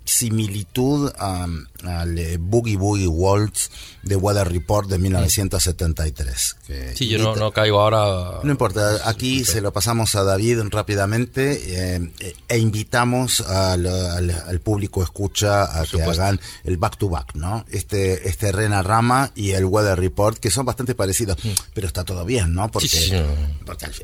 similitud al eh, Boogie Boogie Waltz de Weather Report de 1973. sí, yo no, caigo ahora. No importa, aquí se lo pasamos a David rápidamente eh, e invitamos al, público escucha a que hagan el back to back, ¿no? Este, este Rena Rama y el Weather Report, que son bastante parecidos, pero está todo bien, ¿no? Porque,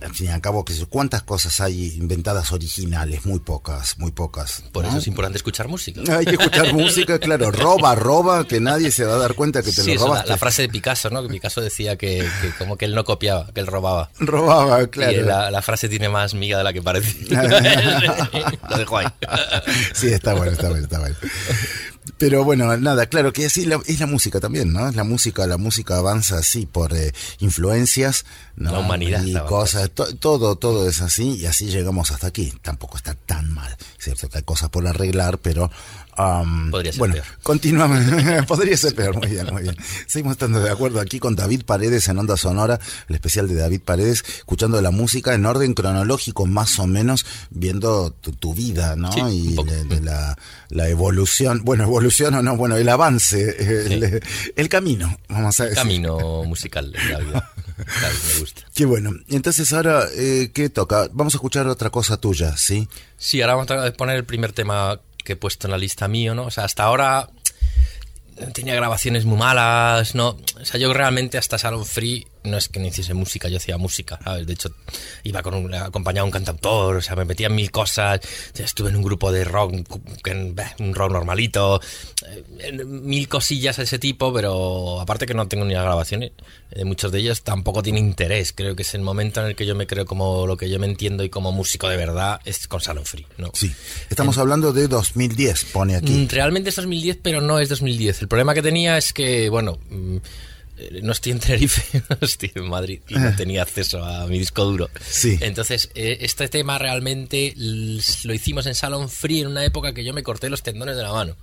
al, fin y al cabo, ¿cuántas cosas hay inventadas originales? Muy pocas, muy pocas. Por eso es importante escuchar música. Hay que escuchar música, claro, roba, roba, que nadie se va a dar cuenta que te lo robaste. La, la, frase de Picasso, ¿no? Que Picasso decía que, como que él no copiaba, que él robaba. Robaba, claro. Y la, frase tiene más miga de la que parece. lo dejo ahí. sí, está bueno, está bueno, está bueno. Pero bueno, nada, claro que así es la música también, ¿no? La música, la música avanza así por eh, influencias, la humanidad y cosas, todo, todo es así y así llegamos hasta aquí. Tampoco está tan mal, cierto que hay cosas por arreglar, pero Podría ser bueno, peor. continuamos. Podría ser peor, muy bien, muy bien. Seguimos estando de acuerdo aquí con David Paredes en Onda Sonora, el especial de David Paredes, escuchando la música en orden cronológico, más o menos, viendo tu, vida, ¿no? y de, la, la, evolución, bueno, evolución o no, bueno, el avance, el, camino, vamos a decir. El camino musical de la vida. me gusta. Qué bueno. Entonces ahora, eh, ¿qué toca? Vamos a escuchar otra cosa tuya, ¿sí? Sí, ahora vamos a poner el primer tema que he puesto en la lista mío, ¿no? O sea, hasta ahora tenía grabaciones muy malas, ¿no? O sea, yo realmente hasta Salon Free no es que no hiciese música, yo hacía música, ¿sabes? De hecho, iba con un, acompañado a un cantautor, o sea, me metía en mil cosas, estuve en un grupo de rock, un rock normalito, eh, mil cosillas de ese tipo, pero aparte que no tengo ni las grabaciones, eh, muchos de ellos tampoco tienen interés, creo que es el momento en el que yo me creo como lo que yo me entiendo y como músico de verdad es con Salon Free, ¿no? Sí, estamos hablando de 2010, pone aquí. Mm, realmente es 2010, pero no es 2010. El problema que tenía es que, bueno... Mm, no estoy en Tenerife, estoy en Madrid y no tenía acceso a mi disco duro. Sí. Entonces, eh, este tema realmente lo hicimos en Salon Free en una época que yo me corté los tendones de la mano.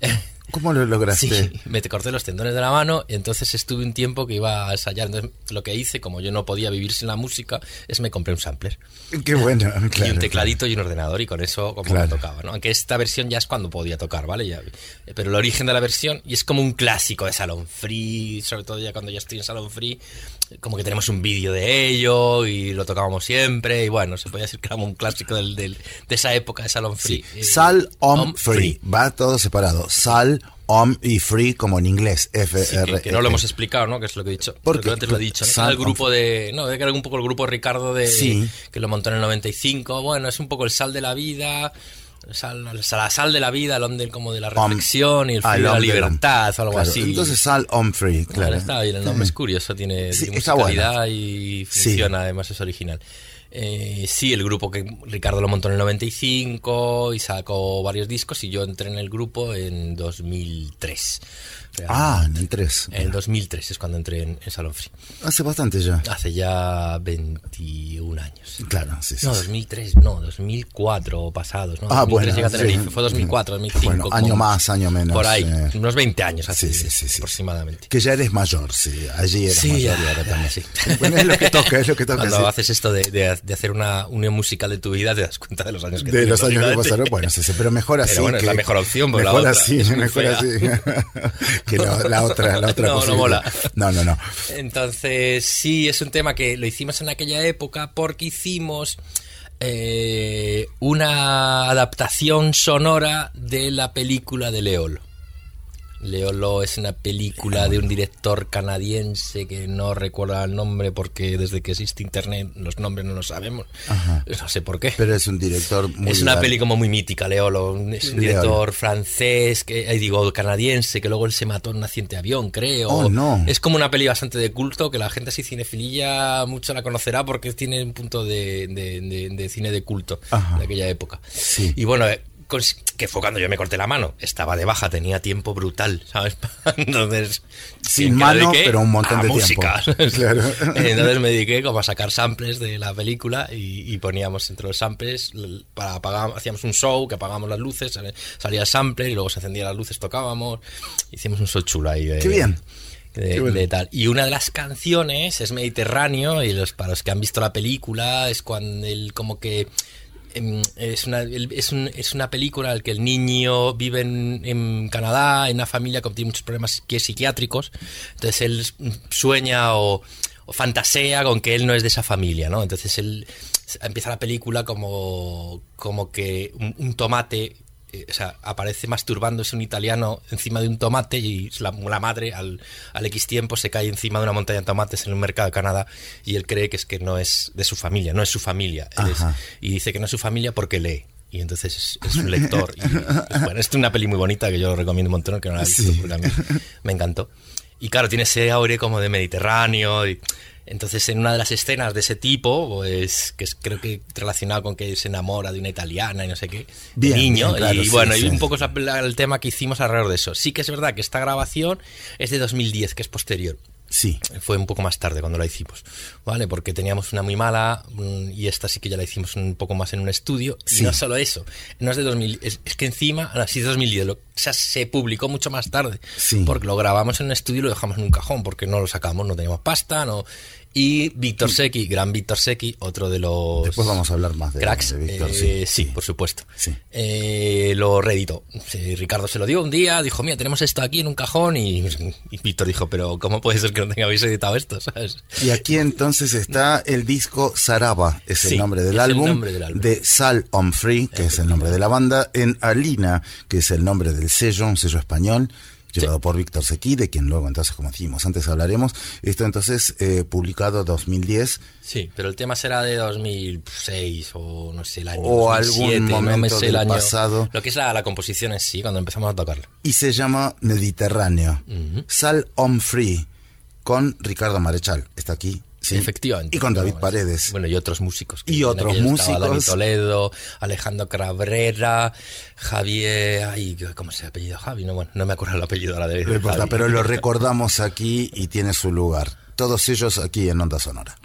¿Cómo lo lograste? Sí, me corté los tendones de la mano y entonces estuve un tiempo que iba a ensayar. Entonces, lo que hice, como yo no podía vivir sin la música, es me compré un sampler. Qué bueno, claro. Y un tecladito y un ordenador y con eso como me tocaba, ¿no? Aunque esta versión ya es cuando podía tocar, ¿vale? Ya, pero el origen de la versión, y es como un clásico de Salon Free, sobre todo ya cuando ya estoy en Salon Free, como que tenemos un vídeo de ello y lo tocábamos siempre y bueno, se podía decir que era un clásico del, del, de esa época de Salon Free. Eh, Sal Om, free. va todo separado. Sal Om y Free como en inglés, F R. que, no lo hemos explicado, ¿no? Que es lo que he dicho. Porque antes lo he dicho. El grupo de, no, de que era un poco el grupo Ricardo de sí. que lo montó en el 95. Bueno, es un poco el sal de la vida. Sal, la sal de la vida, el on como de la reflexión y el free de la libertad o algo así. Entonces sal on free, claro. está bien, el nombre es curioso, tiene, sí, musicalidad y funciona, además es original. Eh, sí, el grupo que Ricardo lo montó en el 95 y sacó varios discos y yo entré en el grupo en 2003. Ah, en el 3. En el 2003 es cuando entré en, Salon Free. Hace bastante ya. Hace ya 21 años. Claro, sí, sí. No, 2003, no, 2004 pasados. ¿no? Ah, bueno. Fue 2004, 2005. Bueno, año más, año menos. Por ahí, unos 20 años así, sí, sí, sí, aproximadamente. Que ya eres mayor, sí. Allí eres sí, mayor ya, y ahora también. Sí. Bueno, es lo que toca, es lo que toca. Cuando haces esto de, de, hacer una unión musical de tu vida, te das cuenta de los años que De los años que pasaron, bueno, sí, sí, pero mejor así. Pero bueno, que, es la mejor opción, mejor la otra así, mejor así. Que no, la otra, la otra no, no mola. No, no, no. Entonces, sí, es un tema que lo hicimos en aquella época porque hicimos eh, una adaptación sonora de la película de Leolo. Leolo es una película de un director canadiense que no recuerda el nombre porque desde que existe internet los nombres no los sabemos. No sé por qué. Pero es un director muy... Es una peli como muy mítica, Leolo. Es un director francés, que, eh, digo, canadiense, que luego él se mató en un accidente de avión, creo. Oh, no. Es como una peli bastante de culto, que la gente así cinefililla mucho la conocerá porque tiene un punto de, de, cine de culto de aquella época. Sí. Y bueno, eh, que fue cuando yo me corté la mano. Estaba de baja, tenía tiempo brutal, ¿sabes? Entonces. Sin mano, pero un montón de música. Entonces me dediqué como a sacar samples de la película y, poníamos entre los samples, para apagar, hacíamos un show que apagábamos las luces, salía el sample y luego se encendían las luces, tocábamos. Hicimos un show chulo ahí. ¡Qué bien! De, tal. Y una de las canciones es Mediterráneo, y los, para los que han visto la película, es cuando él como que es una, es, un, es una película en la que el niño vive en, Canadá, en una familia que tiene muchos problemas psiquiátricos, entonces él sueña o, fantasea con que él no es de esa familia, ¿no? Entonces él empieza la película como, como que un tomate o sea, aparece masturbándose un italiano encima de un tomate y la, madre al, al, X tiempo se cae encima de una montaña de tomates en un mercado de Canadá y él cree que es que no es de su familia, no es su familia. y dice que no es su familia porque lee. Y entonces es, un lector. Y, bueno, es una peli muy bonita que yo recomiendo un montón, que no la he visto porque a mí me encantó. Y claro, tiene ese aire como de Mediterráneo. Y, entonces, en una de las escenas de ese tipo, pues, que es, creo que relacionado con que se enamora de una italiana y no sé qué, de niño, y bueno, y un poco es el tema que hicimos alrededor de eso. Sí que es verdad que esta grabación es de 2010, que es posterior. Sí. Fue un poco más tarde cuando la hicimos, ¿vale? Porque teníamos una muy mala mm, y esta sí que ya la hicimos un poco más en un estudio. Y no solo eso, no es de 2000, es, que encima, así de 2010, o sea, se publicó mucho más tarde. Sí. Porque lo grabamos en un estudio y lo dejamos en un cajón, porque no lo sacamos, no teníamos pasta, no y Víctor Secchi, gran Víctor Secchi, otro de los. Después vamos a hablar más de, cracks. Víctor, eh, sí, por supuesto. Eh, lo reeditó. Ricardo se lo dio un día, dijo: Mira, tenemos esto aquí en un cajón. Y, Víctor dijo: Pero, ¿cómo puede ser que no tengáis editado esto? Y aquí entonces está el disco Saraba, es el, nombre del, álbum, de Sal on Free, que es el nombre de la banda, en Alina, que es el nombre del sello, un sello español llevado por Víctor Sequí, de quien luego entonces, como dijimos antes, hablaremos. Esto entonces eh, publicado 2010. Sí, pero el tema será de 2006 o no sé, el año O algún momento del pasado. Lo que es la, composición en sí, cuando empezamos a tocarlo. Y se llama Mediterráneo. Sal on Free, con Ricardo Marechal. Está aquí efectivamente. Y con David Paredes. Bueno, y otros músicos. y otros músicos. Dani Toledo, Alejandro Cabrera, Javier. Ay, ¿cómo se apellido Javi? No, bueno, no me acuerdo el apellido ahora de. No importa, pero lo recordamos aquí y tiene su lugar. Todos ellos aquí en Onda Sonora.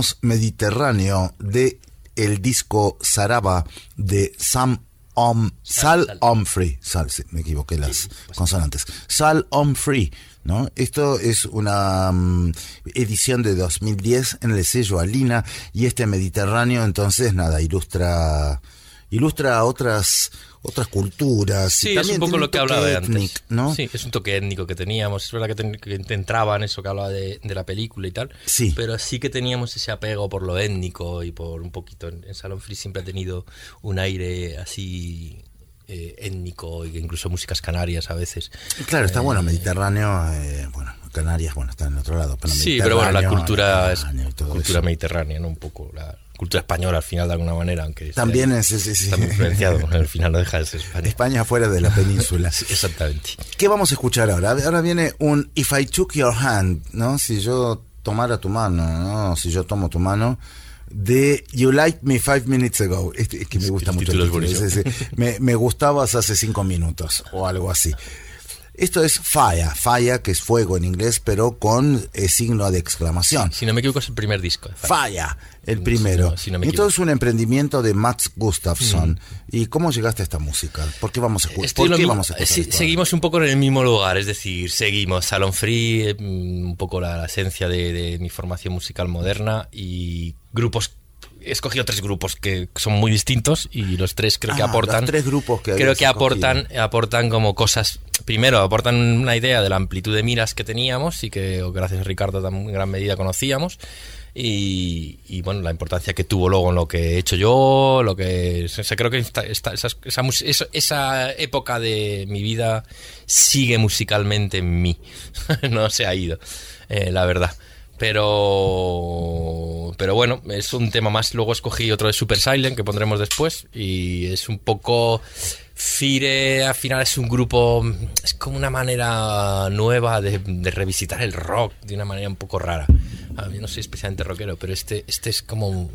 Escuchamos Mediterráneo de el disco Saraba de Sam Om, Sal, Omfrey, Sal, me equivoqué las consonantes. Sal Omfrey, ¿no? Esto es una mm, edición de 2010 en el sello Alina y este Mediterráneo entonces nada, ilustra ilustra otras otras culturas. Sí, es un poco lo que hablaba de antes. ¿no? Sí, es un toque étnico que teníamos. Es verdad que, que entraba en eso que hablaba de, la película y tal. Sí. Pero sí que teníamos ese apego por lo étnico y por un poquito. En, Salón Free siempre ha tenido un aire así eh, étnico y incluso músicas canarias a veces. Claro, está bueno, eh, Mediterráneo, eh, bueno, Canarias, bueno, está en otro lado. Pero sí, pero bueno, la cultura es cultura mediterránea, ¿no? Un poco la, cultura española al final de alguna manera, aunque también es, está muy influenciado, al final no deja de ser España. España fuera de la península. exactamente. ¿Qué vamos a escuchar ahora? Ahora viene un If I Took Your Hand, ¿no? Si yo tomara tu mano, ¿no? Si yo tomo tu mano de You Liked Me Five Minutes Ago. Este, es que me gusta mucho. El me, me gustabas hace cinco minutos o algo así. Esto es falla, falla que es fuego en inglés, pero con eh, signo de exclamación. Si no me equivoco es el primer disco. Falla, el primero. Esto es un emprendimiento de Mats Gustafsson. Mm. ¿Y cómo llegaste a esta música? ¿Por qué vamos a, ¿por qué vamos a escuchar Seguimos un poco en el mismo lugar, es decir, seguimos Salon Free, mm, un poco la, esencia de mi formación musical moderna y grupos he escogido tres grupos que son muy distintos y los tres creo que ah, aportan tres grupos que creo que aportan aportan como cosas primero aportan una idea de la amplitud de miras que teníamos y que gracias a Ricardo en gran medida conocíamos y, bueno la importancia que tuvo luego en lo que he hecho yo lo que creo que esa, esa, época de mi vida sigue musicalmente en mí no se ha ido eh, la verdad pero, pero bueno, es un tema más. Luego escogí otro de Super Silent que pondremos después. Y es un poco. Fire al final es un grupo. Es como una manera nueva de, revisitar el rock de una manera un poco rara. Yo no soy especialmente rockero, pero este, este es como.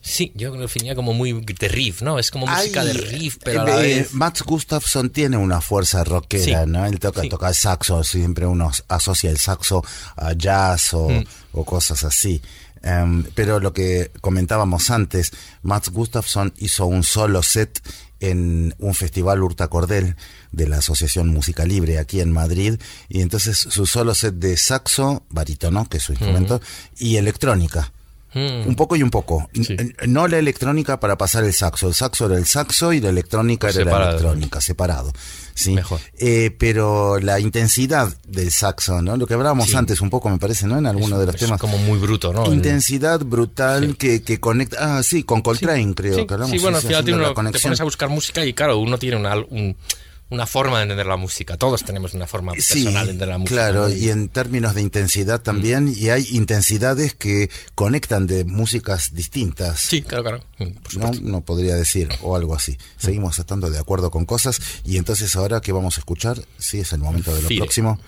Sí, yo lo definía como muy de riff, ¿no? Es como música de riff, pero a la eh, vez... Mats Gustafsson tiene una fuerza rockera, ¿no? Él toca, toca el saxo, siempre uno asocia el saxo a jazz o, mm. cosas así. Em, pero lo que comentábamos antes, Mats Gustafsson hizo un solo set en un festival Urta Cordel de la Asociación Música Libre aquí en Madrid y entonces su solo set de saxo, barítono, que es su instrumento, y electrónica Un poco y un poco. No la electrónica para pasar el saxo. El saxo era el saxo y la electrónica era la electrónica, separado. Sí. Mejor. Eh, pero la intensidad del saxo, ¿no? Lo que hablábamos antes un poco, me parece, ¿no? En alguno de los temas. como muy bruto, ¿no? Intensidad brutal que, que conecta. Ah, sí, con Coltrane, creo que hablamos. Sí, bueno, al final te pones a buscar música y claro, uno tiene una, un una forma de entender la música. Todos tenemos una forma personal de entender la música. Claro, y en términos de intensidad también, mm. y hay intensidades que conectan de músicas distintas. Sí, claro, claro. Mm, no, no podría decir, o algo así. Mm. Seguimos estando de acuerdo con cosas, y entonces ahora que vamos a escuchar, sí, es el momento de lo próximo.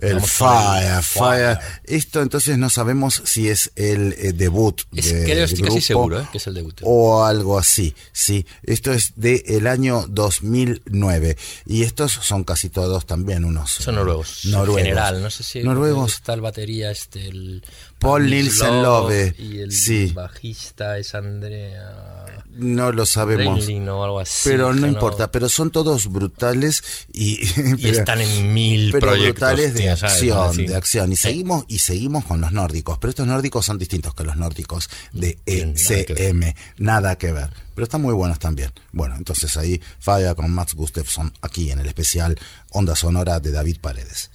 El Fire, Fire, Esto entonces no sabemos si es el eh, debut. Es, creo, estoy casi seguro ¿eh? que es el debut. O algo así, sí. Esto es del el año 2009. Y estos son casi todos también unos. Son noruegos. Noruegos. En general, no sé si. Noruegos. Está el batería, este, el. Paul Nielsen Love. Y el sí. bajista es Andrea. No lo sabemos. pero no, importa, pero son todos brutales y, están en mil pero brutales de acción, de acción. Y seguimos y seguimos con los nórdicos, pero estos nórdicos son distintos que los nórdicos de ECM, nada que ver, pero están muy buenos también. Bueno, entonces ahí falla con Mats Gustafsson aquí en el especial Onda Sonora de David Paredes.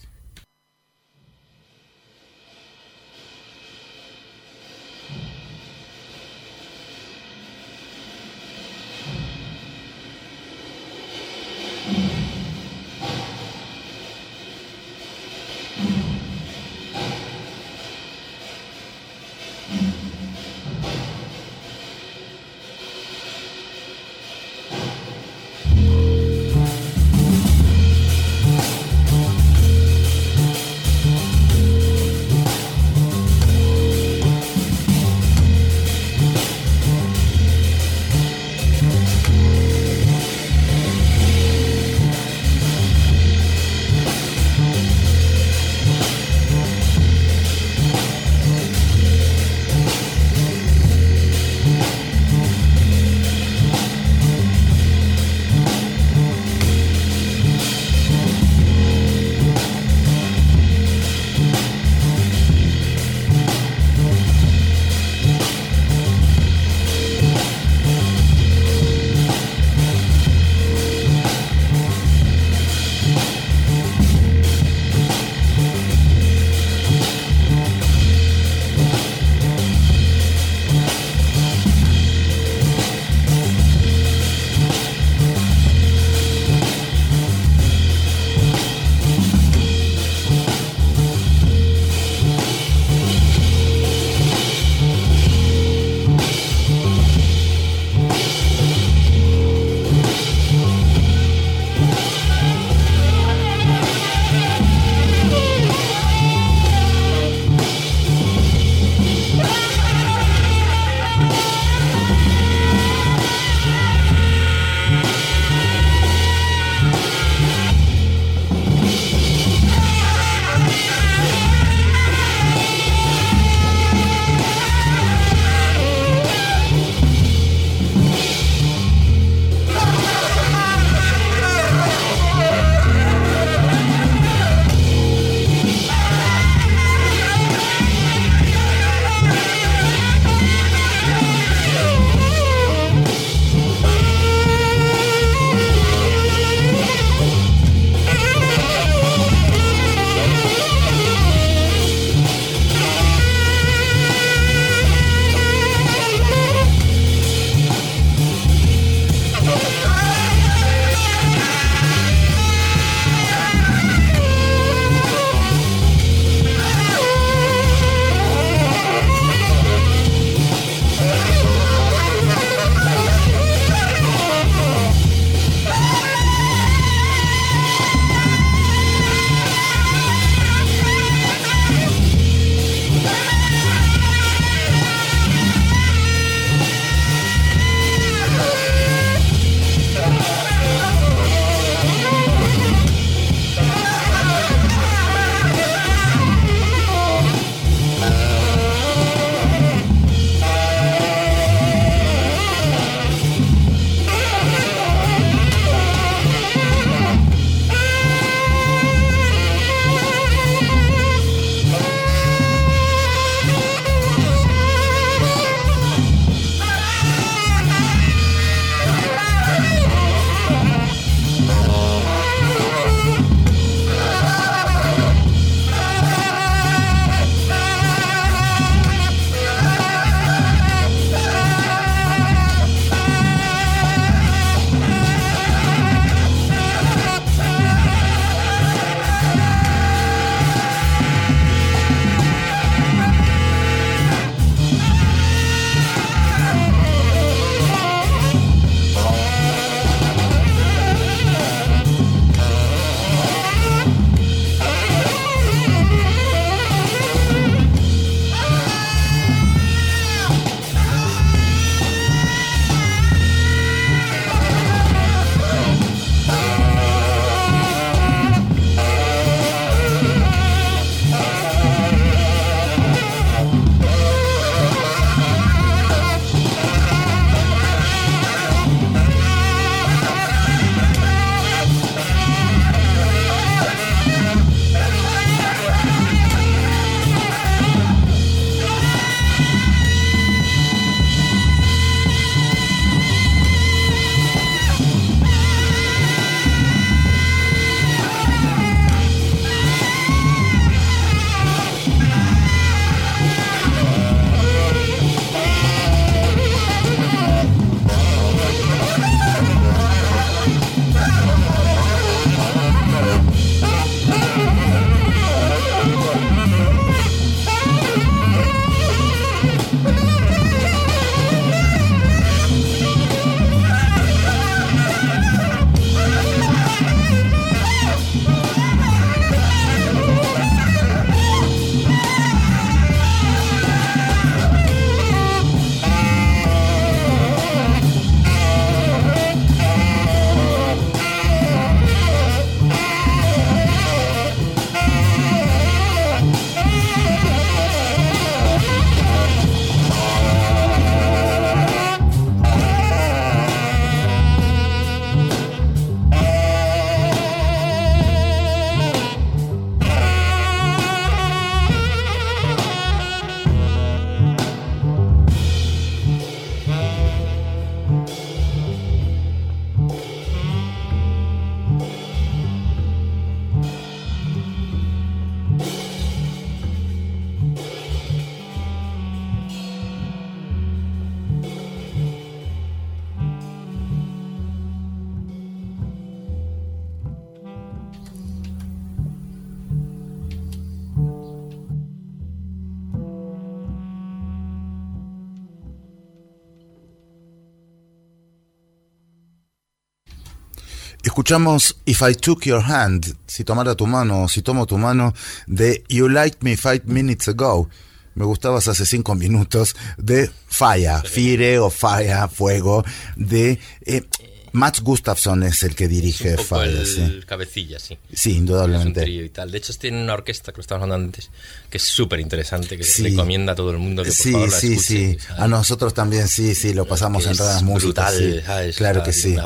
Escuchamos If I Took Your Hand, si tomara tu mano, si tomo tu mano, de You Liked Me Five Minutes Ago. Me gustabas hace cinco minutos de Fire, Fire o Fire, Fuego, de eh, Matt Gustafson es el que dirige es el ¿sí? cabecilla, sí. Sí, indudablemente. y tal. De hecho, tiene una orquesta que lo estábamos hablando antes, que es súper interesante, que recomienda a todo el mundo que por sí, favor la Sí, sí, A nosotros también, sí, sí, lo pasamos en redes musicales. Claro que sí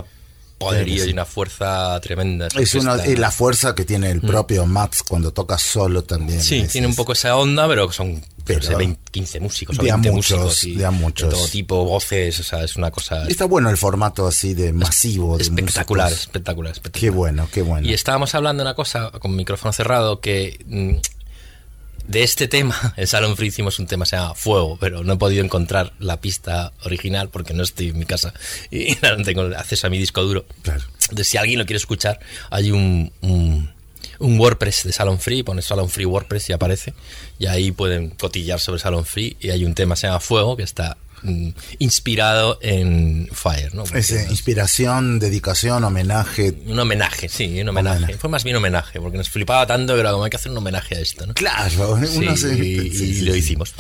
poderío y una fuerza tremenda. Es una, y la fuerza que tiene el mm. propio Max cuando toca solo también. Sí, tiene un poco esa onda, pero son pero, 15 músicos o 20 músicos y de, muchos. de todo tipo, voces, o sea, es una cosa... Está bueno el formato así de masivo. De espectacular, espectacular, espectacular. Qué bueno, qué bueno. Y estábamos hablando de una cosa con micrófono cerrado que mm, de este tema, en Salon Free hicimos un tema se llama Fuego, pero no he podido encontrar la pista original porque no estoy en mi casa y no tengo acceso a mi disco duro. Claro. Entonces, si alguien lo quiere escuchar, hay un, un, WordPress de Salon Free, pones Salon Free WordPress y aparece, y ahí pueden cotillar sobre Salon Free, y hay un tema se llama Fuego, que está inspirado en Fire, ¿no? inspiración, dedicación, homenaje. Un homenaje, sí, un homenaje. Fue más bien homenaje, porque nos flipaba tanto que era como hay que hacer un homenaje a esto, ¿no? Claro, uno y, lo hicimos.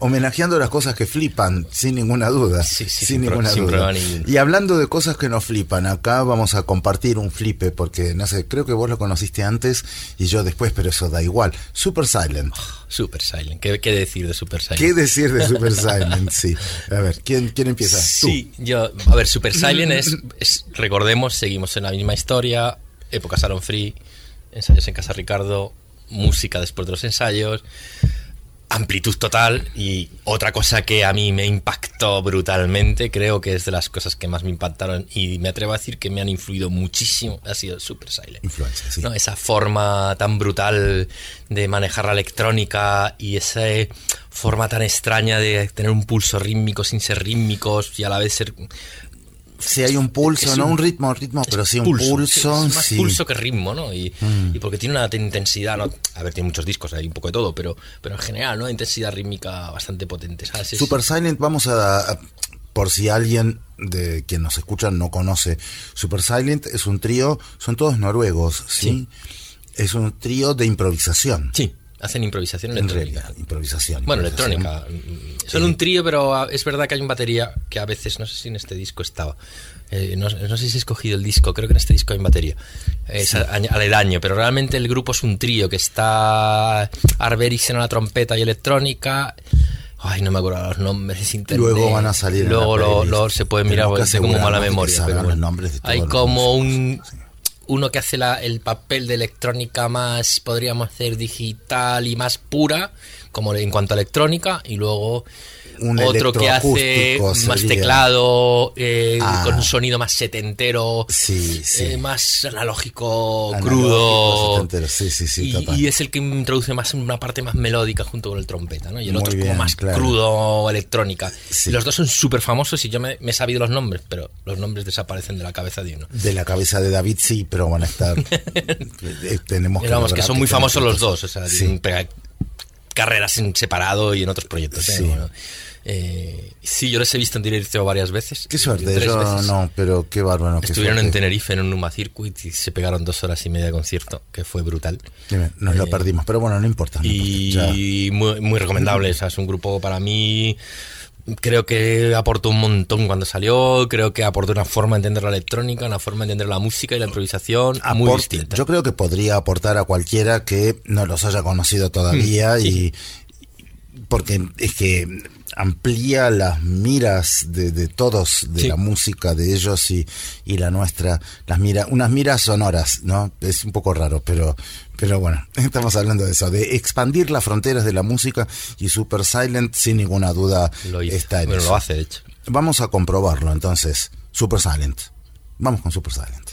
homenajeando las cosas que flipan, sin ninguna duda. sin, ninguna duda. Y hablando de cosas que nos flipan, acá vamos a compartir un flipe, porque no sé, creo que vos lo conociste antes y yo después, pero eso da igual. Super Silent. Super Silent. ¿Qué, ¿Qué, decir de Super Silent? ¿Qué decir de Super Silent? Sí. A ver, ¿quién, quién empieza? Sí, yo. A ver, Super Silent es, recordemos, seguimos en la misma historia, época Salon Free, ensayos en Casa Ricardo, música después de los ensayos amplitud total y otra cosa que a mí me impactó brutalmente, creo que es de las cosas que más me impactaron y me atrevo a decir que me han influido muchísimo, ha sido Super Silent. Influencia, sí. ¿no? Esa forma tan brutal de manejar la electrónica y esa forma tan extraña de tener un pulso rítmico sin ser rítmicos y a la vez ser si hay un pulso, no un, ritmo, ritmo, pero sí un pulso. Es más pulso que ritmo, ¿no? Mm. Y, porque tiene una intensidad, ¿no? A ver, tiene muchos discos, hay un poco de todo, pero, pero en general, ¿no? Intensidad rítmica bastante potente, Super Silent, vamos a, por si alguien de quien nos escucha no conoce, Super Silent es un trío, son todos noruegos, ¿sí? Es un trío de improvisación. Sí. Hacen improvisación electrónica. improvisación. Bueno, electrónica. Son un trío, pero ah, es verdad que hay un batería que a veces, no sé si en este disco estaba. Eh, no, sé si he escogido el disco, creo que en este disco hay batería. Es aledaño, pero realmente el grupo es un trío que está Arberisen en la trompeta y electrónica. Ay, no me acuerdo los nombres. Luego van a salir. Luego se puede mirar tengo como mala memoria. Pero los nombres hay como un uno que hace el papel de electrónica más, podríamos hacer digital y más pura, como en cuanto a electrónica, y luego otro que hace más teclado, eh, ah. con un sonido más setentero, eh, más analógico, crudo. y, es el que introduce más una parte más melódica junto con el trompeta, ¿no? Y el otro es como más crudo, electrónica. los dos son súper famosos y yo me, he sabido los nombres, pero los nombres desaparecen de la cabeza de uno. De la cabeza de David sí, pero van a estar... Eh, tenemos que, que son muy famosos los dos, o sea, carreras en separado y en otros proyectos. Eh, sí, yo les he visto en directo varias veces. Qué suerte, yo no, pero qué bárbaro. Estuvieron en Tenerife en un Numa Circuit y se pegaron dos horas y media de concierto, que fue brutal. nos lo eh, perdimos, pero bueno, no importa. y muy, muy recomendable, es un grupo para mí creo que aportó un montón cuando salió, creo que aportó una forma de entender la electrónica, una forma de entender la música y la improvisación muy distinta. Yo creo que podría aportar a cualquiera que no los haya conocido todavía mm, y porque es que amplía las miras de, todos, de la música de ellos y, y la nuestra, las mira, unas miras sonoras, ¿no? Es un poco raro, pero, pero bueno, estamos hablando de eso, de expandir las fronteras de la música y Super Silent, sin ninguna duda, está en lo hace, de hecho. Vamos a comprobarlo entonces. Super Silent. Vamos con Super Silent.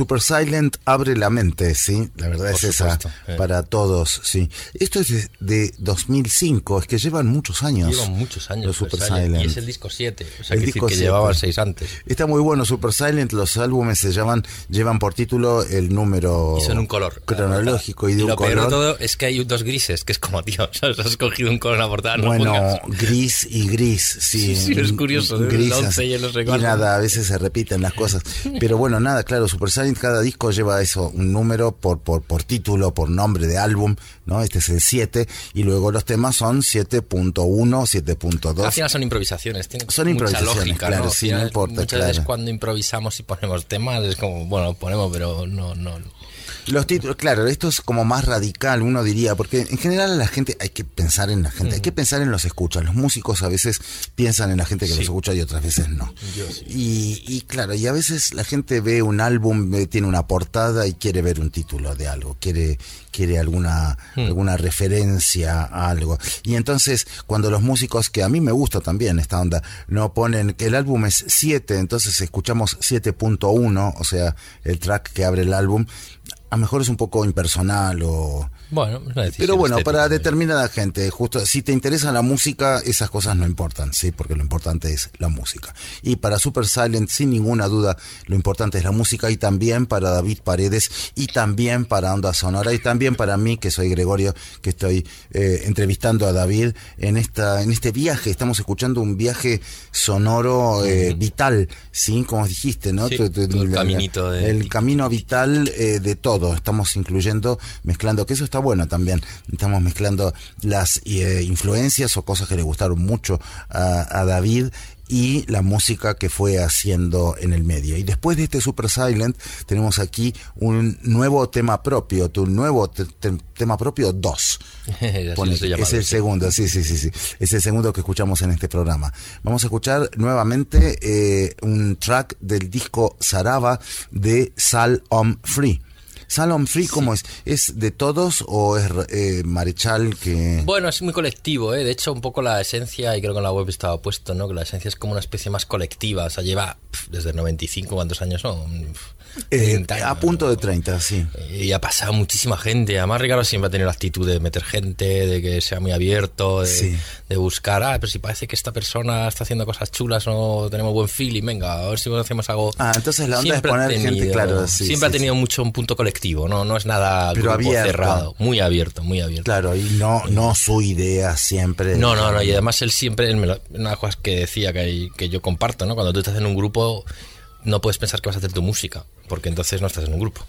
Super Silent abre la mente, sí, la verdad es esa eh. para todos, sí. Esto es de, 2005, es que llevan muchos años. Llevan muchos años. Los Super Silent. Y es el disco 7, o sea, el disco que llevaban 6 antes. Está muy bueno Super Silent, los álbumes se llaman, llevan por título el número y son un color cronológico y de y un lo color. Peor de todo es que hay dos grises, que es como, tío, has escogido un color en la portada. No bueno, gris y gris, sí. sí, es curioso. Gris, y, y nada, a veces se repiten las cosas. Pero bueno, nada, claro, Super Silent, cada disco lleva eso, un número por, por título, por nombre de álbum, ¿no? Este es el 7, y luego los temas son 7.1, 7.2. Al final son improvisaciones, tienen son mucha improvisaciones, lógica, claro, ¿no? sí, no importa. Muchas claro. veces cuando improvisamos y ponemos temas es como, bueno, ponemos, pero no, no. Los títulos, claro, esto es como más radical, uno diría, porque en general a la gente hay que pensar en la gente, hay que pensar en los escuchas. Los músicos a veces piensan en la gente que Sí. los escucha y otras veces no. Sí. Y, y claro, y a veces la gente ve un álbum, tiene una portada y quiere ver un título de algo, quiere, quiere alguna, alguna referencia a algo. Y entonces, cuando los músicos, que a mí me gusta también esta onda, no ponen que el álbum es 7, entonces escuchamos 7.1, o sea, el track que abre el álbum, a lo mejor es un poco impersonal o... Bueno, es una decisión Pero bueno, para determinada gente, justo si te interesa la música, esas cosas no importan, sí, porque lo importante es la música. Y para Super Silent, sin ninguna duda, lo importante es la música y también para David Paredes y también para Onda Sonora y también para mí, que soy Gregorio, que estoy eh, entrevistando a David en esta en este viaje. Estamos escuchando un viaje sonoro eh, vital, sí, como dijiste, ¿no? Sí, Tu- tu- todo el la- caminito de- el camino vital eh, de todo. Estamos incluyendo, mezclando, que eso está bueno también. Estamos mezclando las eh, influencias o cosas que le gustaron mucho a, a David y la música que fue haciendo en el medio. Y después de este Super Silent, tenemos aquí un nuevo tema propio, tu nuevo te- te- tema propio 2. Así Pone- les he llamado, es el segundo, sí, sí, sí, sí. Es el segundo que escuchamos en este programa. Vamos a escuchar nuevamente eh, un track del disco Sarava de Sal Om Free. Sal Om Free, ¿cómo es? ¿Es de todos o es eh, Marechal que...? Bueno, es muy colectivo, ¿eh? De hecho, un poco la esencia, y creo que en la web estaba puesto, ¿no? Que la esencia es como una especie más colectiva. O sea, lleva pf, desde el 95, ¿cuántos años son? Pf, Eh, 30 años, a punto de 30, sí. Y ha pasado muchísima gente. Además, Ricardo siempre ha tenido la actitud de meter gente, de que sea muy abierto, de, Sí. de buscar, ah, pero si parece que esta persona está haciendo cosas chulas, no tenemos buen feeling, venga, a ver si hacemos algo. Ah, entonces la onda es Siempre ha poner gente, tenido- claro, sí, siempre ha tenido mucho un punto colectivo, no, no es nada Pero grupo cerrado, muy abierto, muy abierto. Claro, y no, no su idea siempre. No, no, no, y además él siempre, él me lo- una de las cosas que decía que, que yo comparto, ¿no? Cuando tú estás en un grupo, no puedes pensar que vas a hacer tu música, porque entonces no estás en un grupo.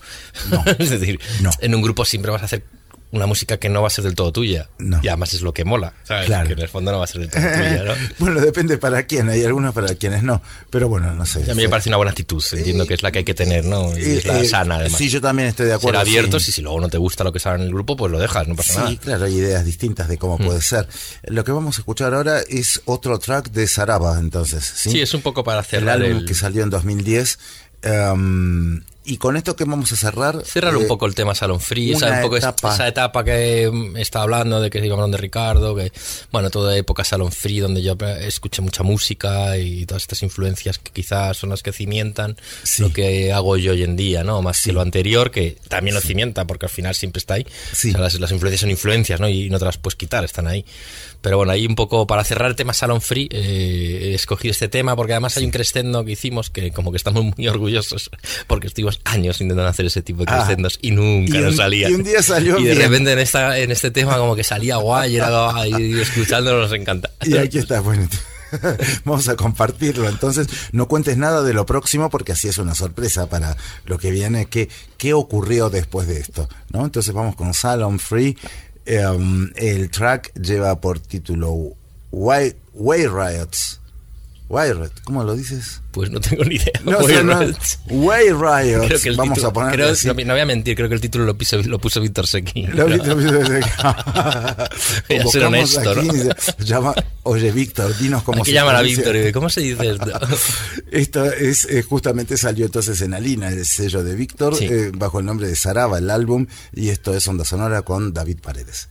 No. es decir, No. en un grupo siempre vas a hacer una música que no va a ser del todo tuya. No. Y además es lo que mola, ¿sabes? Claro. Que en el fondo no va a ser del todo tuya, ¿no? bueno, depende para quién. Hay algunos para quienes no. Pero bueno, no sé. Y a mí me parece una buena actitud, entiendo que es la que hay que tener, ¿no? Y es la Eh, eh, sana, además. Sí, yo también estoy de acuerdo. Ser abiertos sí. y si luego no te gusta lo que sale en el grupo, pues lo dejas, no pasa Sí, nada. claro, hay ideas distintas de cómo puede ser. Lo que vamos a escuchar ahora es otro track de Saraba, entonces. Sí, Sí, es un poco para el cerrar álbum el- que salió en 2010. em, y con esto que vamos a cerrar. Cerrar un eh, poco el tema Salon Free, esa, un poco etapa. esa etapa que mm, estaba hablando, de que hablando de Ricardo, que bueno, toda época Salon Free, donde yo eh, escuché mucha música y todas estas influencias que quizás son las que cimientan Sí. lo que hago yo hoy en día, ¿no? Más que lo anterior, que también lo cimienta, porque al final siempre está ahí. Sí. O sea, las, las influencias son influencias, ¿no? Y no te las puedes quitar, están ahí. Pero bueno, ahí un poco para cerrar el tema Salon Free, eh, he escogido este tema porque además hay un crescendo que hicimos que como que estamos muy orgullosos porque estuvimos años intentando hacer ese tipo de Ah. crescendos y nunca Y nos un- salía. y un día salió Y de bien. repente en, esta, en este tema como que salía guay y, era, y escuchándolo nos encanta. Y aquí está, bueno. Vamos a compartirlo. Entonces, no cuentes nada de lo próximo porque así es una sorpresa para lo que viene. ¿Qué, qué ocurrió después de esto? ¿no? Entonces, vamos con Salon Free. Em, el track lleva por título Way, Way Riots. Riot, ¿cómo lo dices? Pues no tengo ni idea. No, Way o sea, no, Riots. Way Riots. Creo que el Vamos título- a creo- así. no, no voy a mentir, creo que el título lo puso, lo puso Víctor Sequi. Lo lo vi- Voy a ser honesto, aquí, ¿no? dice, llama- Oye, Víctor, dinos cómo Hay que se llamar a. Víctor y ¿cómo se dice esto? Esto es eh, justamente salió entonces en Alina, el sello de Víctor, Sí. eh, bajo el nombre de Saraba, el álbum, y esto es Onda Sonora con David Paredes.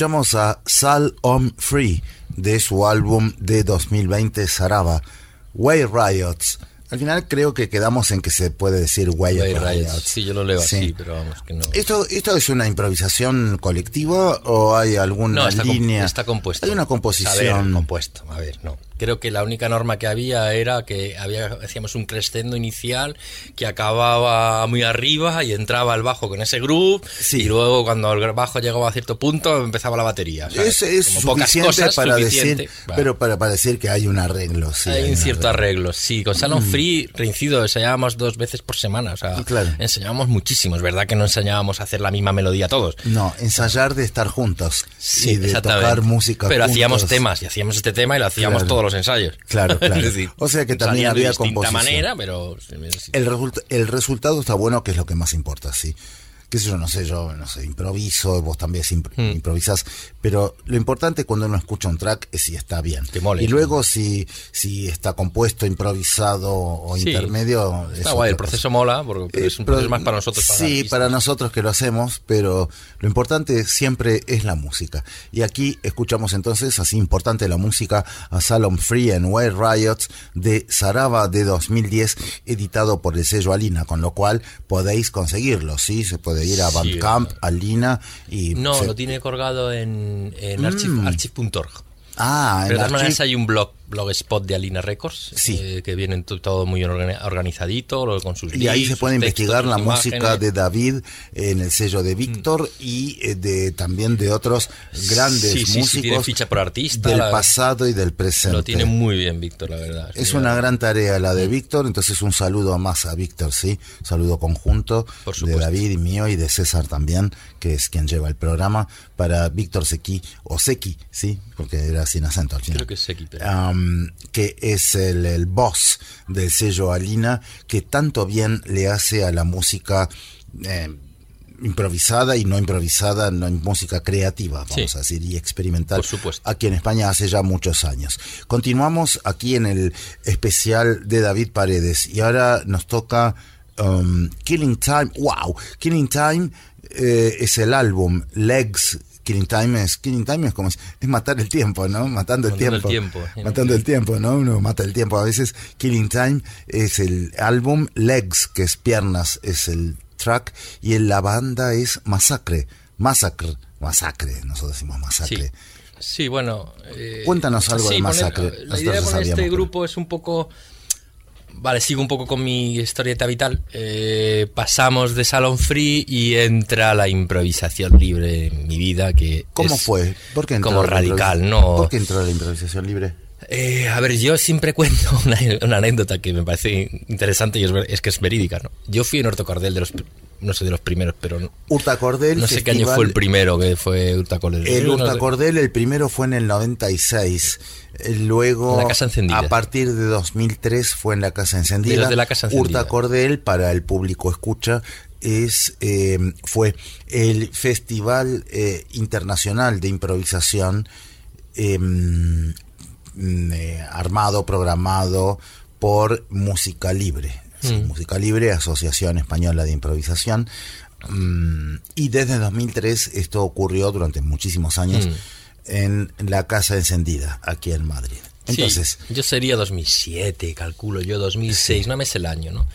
Escuchamos a Sal Om Free de su álbum de 2020 Saraba, Way Riots. Al final creo que quedamos en que se puede decir Way, Riots. Sí, yo lo leo así, pero vamos que no. ¿Esto, ¿Esto es una improvisación colectiva o hay alguna no, está línea? está compuesto. Hay una composición. A ver, compuesto. Creo que la única norma que había era que había, hacíamos un crescendo inicial que acababa muy arriba y entraba el bajo con ese groove y luego cuando el bajo llegaba a cierto punto empezaba la batería. Es, es suficiente para decir, pero para, para, decir que hay un arreglo. Sí, hay, un cierto arreglo. sí. Con Salon mm. Free, reincido, enseñábamos dos veces por semana, o sea, enseñábamos muchísimo. Es verdad que no enseñábamos a hacer la misma melodía todos. No, ensayar de estar juntos sí, y de tocar música Pero hacíamos temas y hacíamos este tema y lo hacíamos todos los ensayos. Claro, claro. o sea que también había composición. manera, pero... El, el resultado está bueno, que es lo que más importa, sí qué sé yo, no sé, yo no sé, improviso, vos también hmm. improvisas, pero lo importante cuando uno escucha un track es si está bien. y luego si, si está compuesto, improvisado o intermedio. Está guay, el proceso mola, porque es un proceso más para nosotros. sí, para nosotros que lo hacemos, pero lo importante siempre es la música. Y aquí escuchamos entonces, así importante la música, a Salom Free and Wild Riots de Saraba de 2010, editado por el sello Alina, con lo cual podéis conseguirlo, ¿sí? Se puede ir a Bandcamp, a Lina y... No, lo tiene colgado en, en mm. archive.org. Ah, Pero de todas maneras hay un blog blogspot de Alina Records, Sí. eh, que vienen to- todo muy organi- organizadito, con sus Y ahí se puede textos, investigar sus la imágenes. música de David en el sello de Víctor y eh, de también de otros grandes Sí, sí, sí, músicos tiene ficha por artista, del la- pasado y del presente. Lo tiene muy bien, Víctor, la verdad. Es una gran tarea la de Víctor, entonces un saludo más a Víctor, ¿sí? Saludo conjunto Por de. David y mío y de César también, que es quien lleva el programa, para Víctor Sequi, o Sequi, ¿sí? Porque era sin acento al final. Creo que es Sequi, pero- Am, que es el, el boss del sello Alina, que tanto bien le hace a la música eh, improvisada y no improvisada, no música creativa, vamos Sí. a decir, y experimental, Por supuesto. aquí en España hace ya muchos años. Continuamos aquí en el especial de David Paredes y ahora nos toca um, Killing Time. ¡Wow! Killing Time eh, es el álbum Legs. Killing Time es, Killing Time es como es, es matar el tiempo, ¿no? Matando el tiempo. Matando el tiempo, ¿no? Uno mata el tiempo. A veces Killing Time es el álbum Legs, que es piernas, es el track, y en la banda es Masacre. Masacre. Masacre. Nosotros decimos. Masacre. Sí, bueno. eh, Cuéntanos algo de Masacre. la idea con este grupo es un poco. Vale, sigo un poco con mi historieta vital. Eh, pasamos de Salon Free y entra la improvisación libre en mi vida, que ¿Cómo es fue? ¿Por qué entró como radical, ¿no? ¿Por qué entró la improvisación libre? Eh, a ver, yo siempre cuento una, una anécdota que me parece interesante y es, es que es verídica, ¿no? Yo fui en Hortocordel de los, no sé de los primeros, pero no, Hurtacordel. no sé qué año festival- fue el primero que fue Hurtacordel. El. Hurtacordel, el primero fue en el 96. Luego, la Casa Encendida. a partir de 2003 fue en la Casa Encendida. De la Casa Encendida. Hurtacordel, para el público escucha, es eh, fue el Festival eh, Internacional de Improvisación eh, mm, eh, armado, programado por Música Libre. Sí, Mm. Música Libre, Asociación Española de Improvisación. Mm, y desde 2003 esto ocurrió durante muchísimos años Mm. En la Casa Encendida, aquí en Madrid. Entonces, Sí, yo sería 2007, calculo yo, 2006, no me sé el año, ¿no?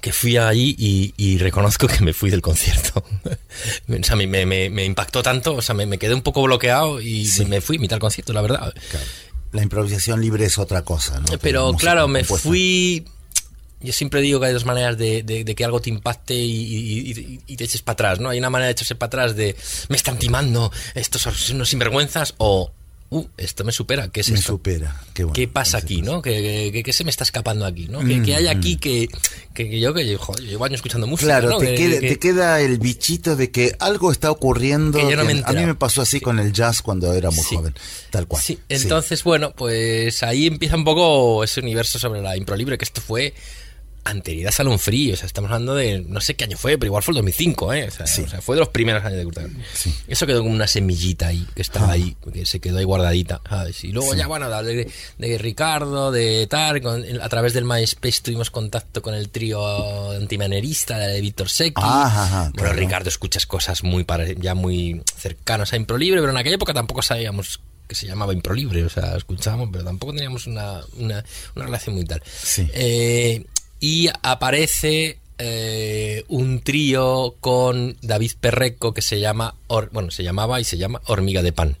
Que fui allí y, y reconozco que me fui del concierto. o sea, me, me- me- impactó tanto, o sea, me, me quedé un poco bloqueado y Sí. me fui a mitad del concierto, la verdad. claro, la improvisación libre es otra cosa, ¿no? Pero claro, me compuesta. fui. Yo siempre digo que hay dos maneras de, de- de que algo te impacte y, y- y- y te eches para atrás, ¿no? Hay una manera de echarse para atrás de me están timando, estos son unos sinvergüenzas, o uh, esto me supera, ¿qué es Me esto? supera. Qué, bueno. ¿Qué pasa aquí, no? ¿Qué, qué- qué se me está escapando aquí, no? ¿Qué, hay aquí que, que- que yo, que yo, joder, llevo años escuchando música, Claro, ¿no? te, Que- queda, que- te queda el bichito de que algo está ocurriendo. Que yo no me he que a mí me pasó así con el jazz cuando era muy Sí. joven, tal cual. Sí, entonces, bueno, pues ahí empieza un poco ese universo sobre la impro libre, que esto fue anterioridad Salón Free, o sea, estamos hablando de, no sé qué año fue, pero igual fue el 2005, ¿eh? O sea, Sí. o sea, fue de los primeros años de Curta. Sí. Eso quedó como una semillita ahí, que estaba ahí, que se quedó ahí guardadita, ¿sabes? Y luego ya, bueno, de, de Ricardo, de tal, con- a través del MySpace tuvimos contacto con el trío antimanerista de Víctor Secchi. Ajá, ajá, bueno, claro. Ricardo escuchas cosas muy ya muy cercanas a Impro Libre, pero en aquella época tampoco sabíamos que se llamaba Impro Libre, o sea, escuchábamos, pero tampoco teníamos una, una, una relación muy tal. Sí. Eh, y aparece eh, un trío con David Perreco que se llama, bueno, se llamaba y se llama Hormiga de Pan.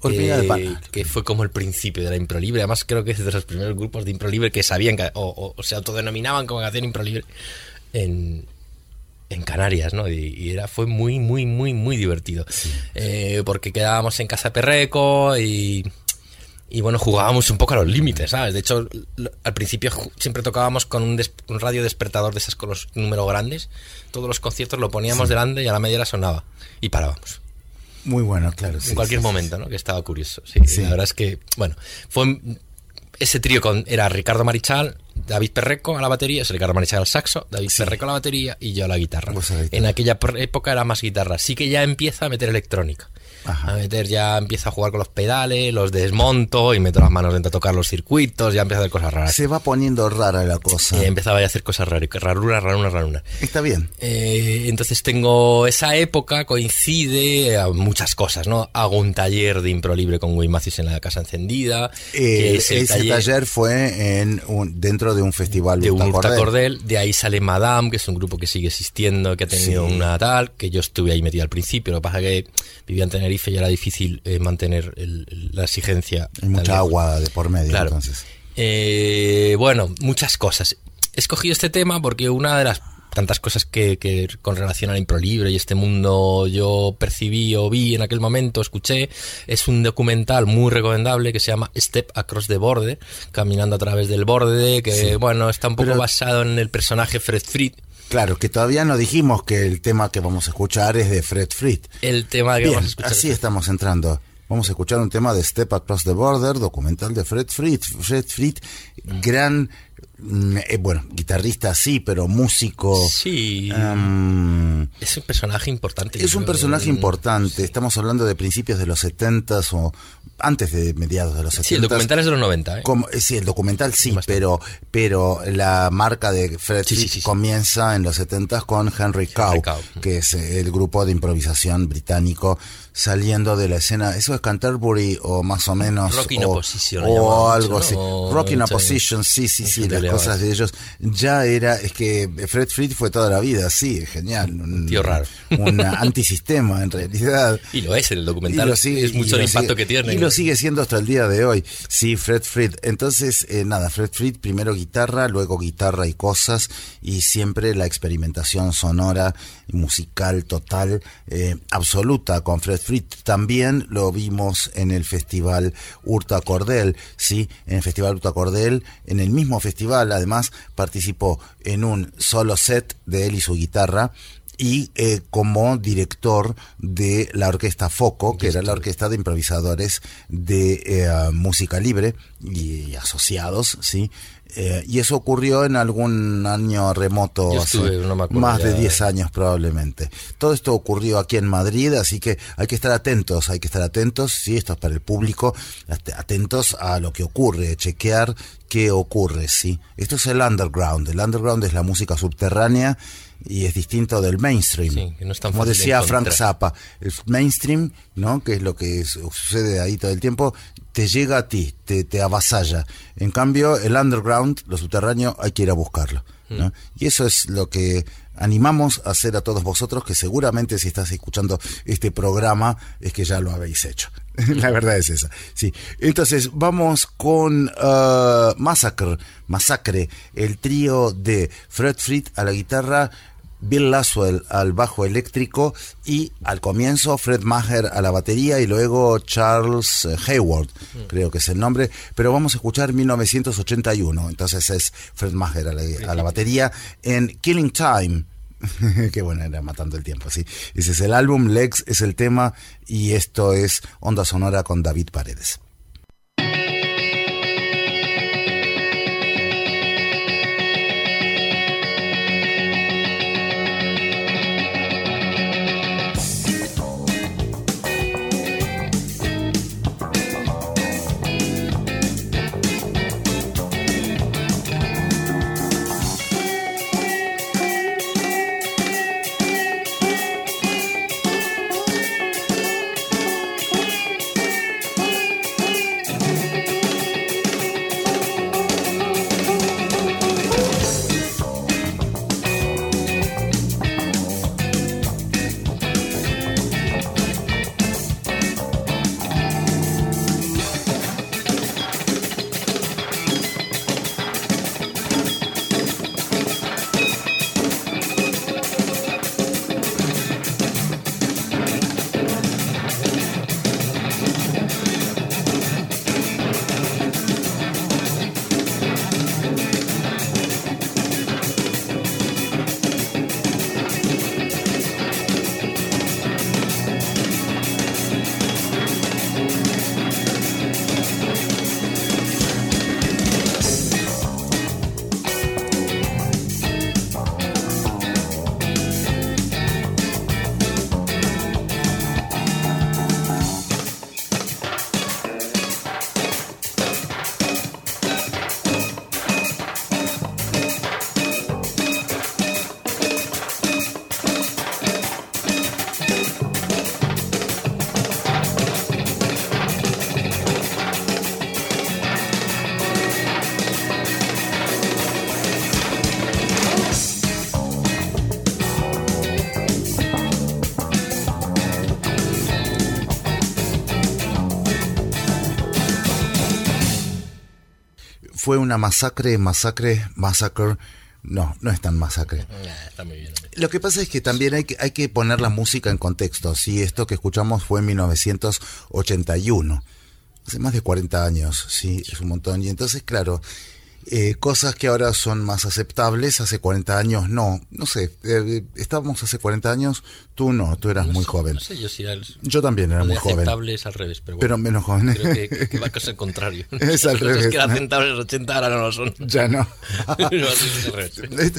Hormiga de Eh, Pan. Que fue como el principio de la impro libre. Además, creo que es de los primeros grupos de impro libre que sabían que, o, o- o se autodenominaban como que hacían impro libre en, en Canarias, ¿no? Y, y era, fue muy, muy, muy, muy divertido. Eh, porque quedábamos en casa Perreco y, y bueno, jugábamos un poco a los límites, ¿sabes? De hecho, al principio siempre tocábamos con un, radio despertador de esas con los números grandes. Todos los conciertos lo poníamos delante y a la media hora sonaba. Y parábamos Muy bueno, claro. sí, en cualquier sí, momento, ¿no? Que estaba curioso. Sí, Sí. la verdad es que, bueno, fue ese trío con era Ricardo Marichal, David Perreco a la batería, es Ricardo Marichal al saxo, David Perreco a la batería y yo a la guitarra. A la guitarra. En aquella época era más guitarra, sí que ya empieza a meter electrónica. Ajá. A meter ya empieza a jugar con los pedales, los desmonto y meto las manos dentro a tocar los circuitos, ya empieza a hacer cosas raras. Se va poniendo rara la cosa. Y empezaba ya a hacer cosas raras, raruras, raruras, raruras. Está bien. Eh, entonces tengo esa época, coincide a muchas cosas, ¿no? Hago un taller de impro libre con Wayne Matthews en la Casa Encendida. Eh, es ese taller, fue en un- dentro de un festival de un Cordel. De ahí sale Madame, que es un grupo que sigue existiendo, que ha tenido una tal, que yo estuve ahí metido al principio. Lo que pasa es que vivía en Tenerife y era difícil eh, mantener la exigencia. Hay mucha agua de por medio, entonces. Eh, bueno, muchas cosas. He escogido este tema porque una de las tantas cosas que, con relación al impro libre y este mundo yo percibí o vi en aquel momento, escuché, es un documental muy recomendable que se llama Step Across the Border, caminando a través del borde, que bueno, está un poco basado en el personaje Fred Fried. Claro, que todavía no dijimos que el tema que vamos a escuchar es de Fred Fried. El tema que vamos a escuchar. Así estamos entrando. Vamos a escuchar un tema de Step Across the Border, documental de Fred Fried. Fred Fried, gran Mm, eh, bueno, guitarrista sí, pero músico. Sí. Em, es un personaje importante. Es un personaje importante. Estamos hablando de principios de los 70 o antes de mediados de los 70 Sí, el documental es de los 90. ¿eh? eh sí, el documental sí, pero, pero la marca de Fred comienza en los 70 con Henry Cow, que es el grupo de improvisación británico saliendo de la escena. Eso es Canterbury o más o menos. Rock in Opposition. O algo así. Rock in Opposition, sí, sí, sí, las cosas de ellos. Ya era, es que Fred Fried fue toda la vida, sí, genial. Un, Tío raro. Un antisistema en realidad. Y lo es en el documental. es mucho el impacto que tiene. Y lo sigue siendo hasta el día de hoy. Sí, Fred Fried. Entonces, eh, nada, Fred Fried, primero guitarra, luego guitarra y cosas, y siempre la experimentación sonora y musical total, eh, absoluta con Fred también lo vimos en el festival Urta Cordel, ¿sí? En el festival Urta Cordel, en el mismo festival, además, participó en un solo set de él y su guitarra y eh, como director de la orquesta Foco, que era la orquesta de improvisadores de eh, música libre y asociados, ¿sí? Eh, y eso ocurrió en algún año remoto, más de 10 años probablemente. Todo esto ocurrió aquí en Madrid, así que hay que estar atentos, hay que estar atentos, sí, esto es para el público, atentos a lo que ocurre, chequear qué ocurre, sí. Esto es el underground, el underground es la música subterránea y es distinto del mainstream. Como decía Frank Zappa, el mainstream, ¿no? que es lo que sucede ahí todo el tiempo, te llega a ti, te, te avasalla. En cambio, el underground, lo subterráneo, hay que ir a buscarlo. Mm. Y eso es lo que animamos a hacer a todos vosotros, que seguramente si estás escuchando este programa es que ya lo habéis hecho. La verdad es esa. Sí. Entonces, vamos con uh, Massacre, Massacre, el trío de Fred Fried a la guitarra, Bill Laswell al bajo eléctrico y al comienzo Fred Maher a la batería y luego Charles eh, Hayward, mm. creo que es el nombre, pero vamos a escuchar 1981, entonces es Fred Maher a la, batería en Killing Time. Qué bueno era matando el tiempo, sí. Ese es el álbum, Legs es el tema y esto es Onda Sonora con David Paredes. Fue una masacre, masacre, masacre. No, no es tan masacre. está muy bien. Lo que pasa es que también hay que, hay que poner la música en contexto. Sí, esto que escuchamos fue en 1981. Hace más de 40 años, sí, es un montón. Y entonces, claro, eh, cosas que ahora son más aceptables, hace 40 años no. No sé, eh, estábamos hace 40 años, tú no, tú eras muy joven. No sé, yo sí. yo también era muy joven. aceptable es al revés, pero, bueno, pero menos joven. Creo que, que, va a ser el contrario. Es al revés. Es que eran aceptables los 80 ahora no lo son. Ya no.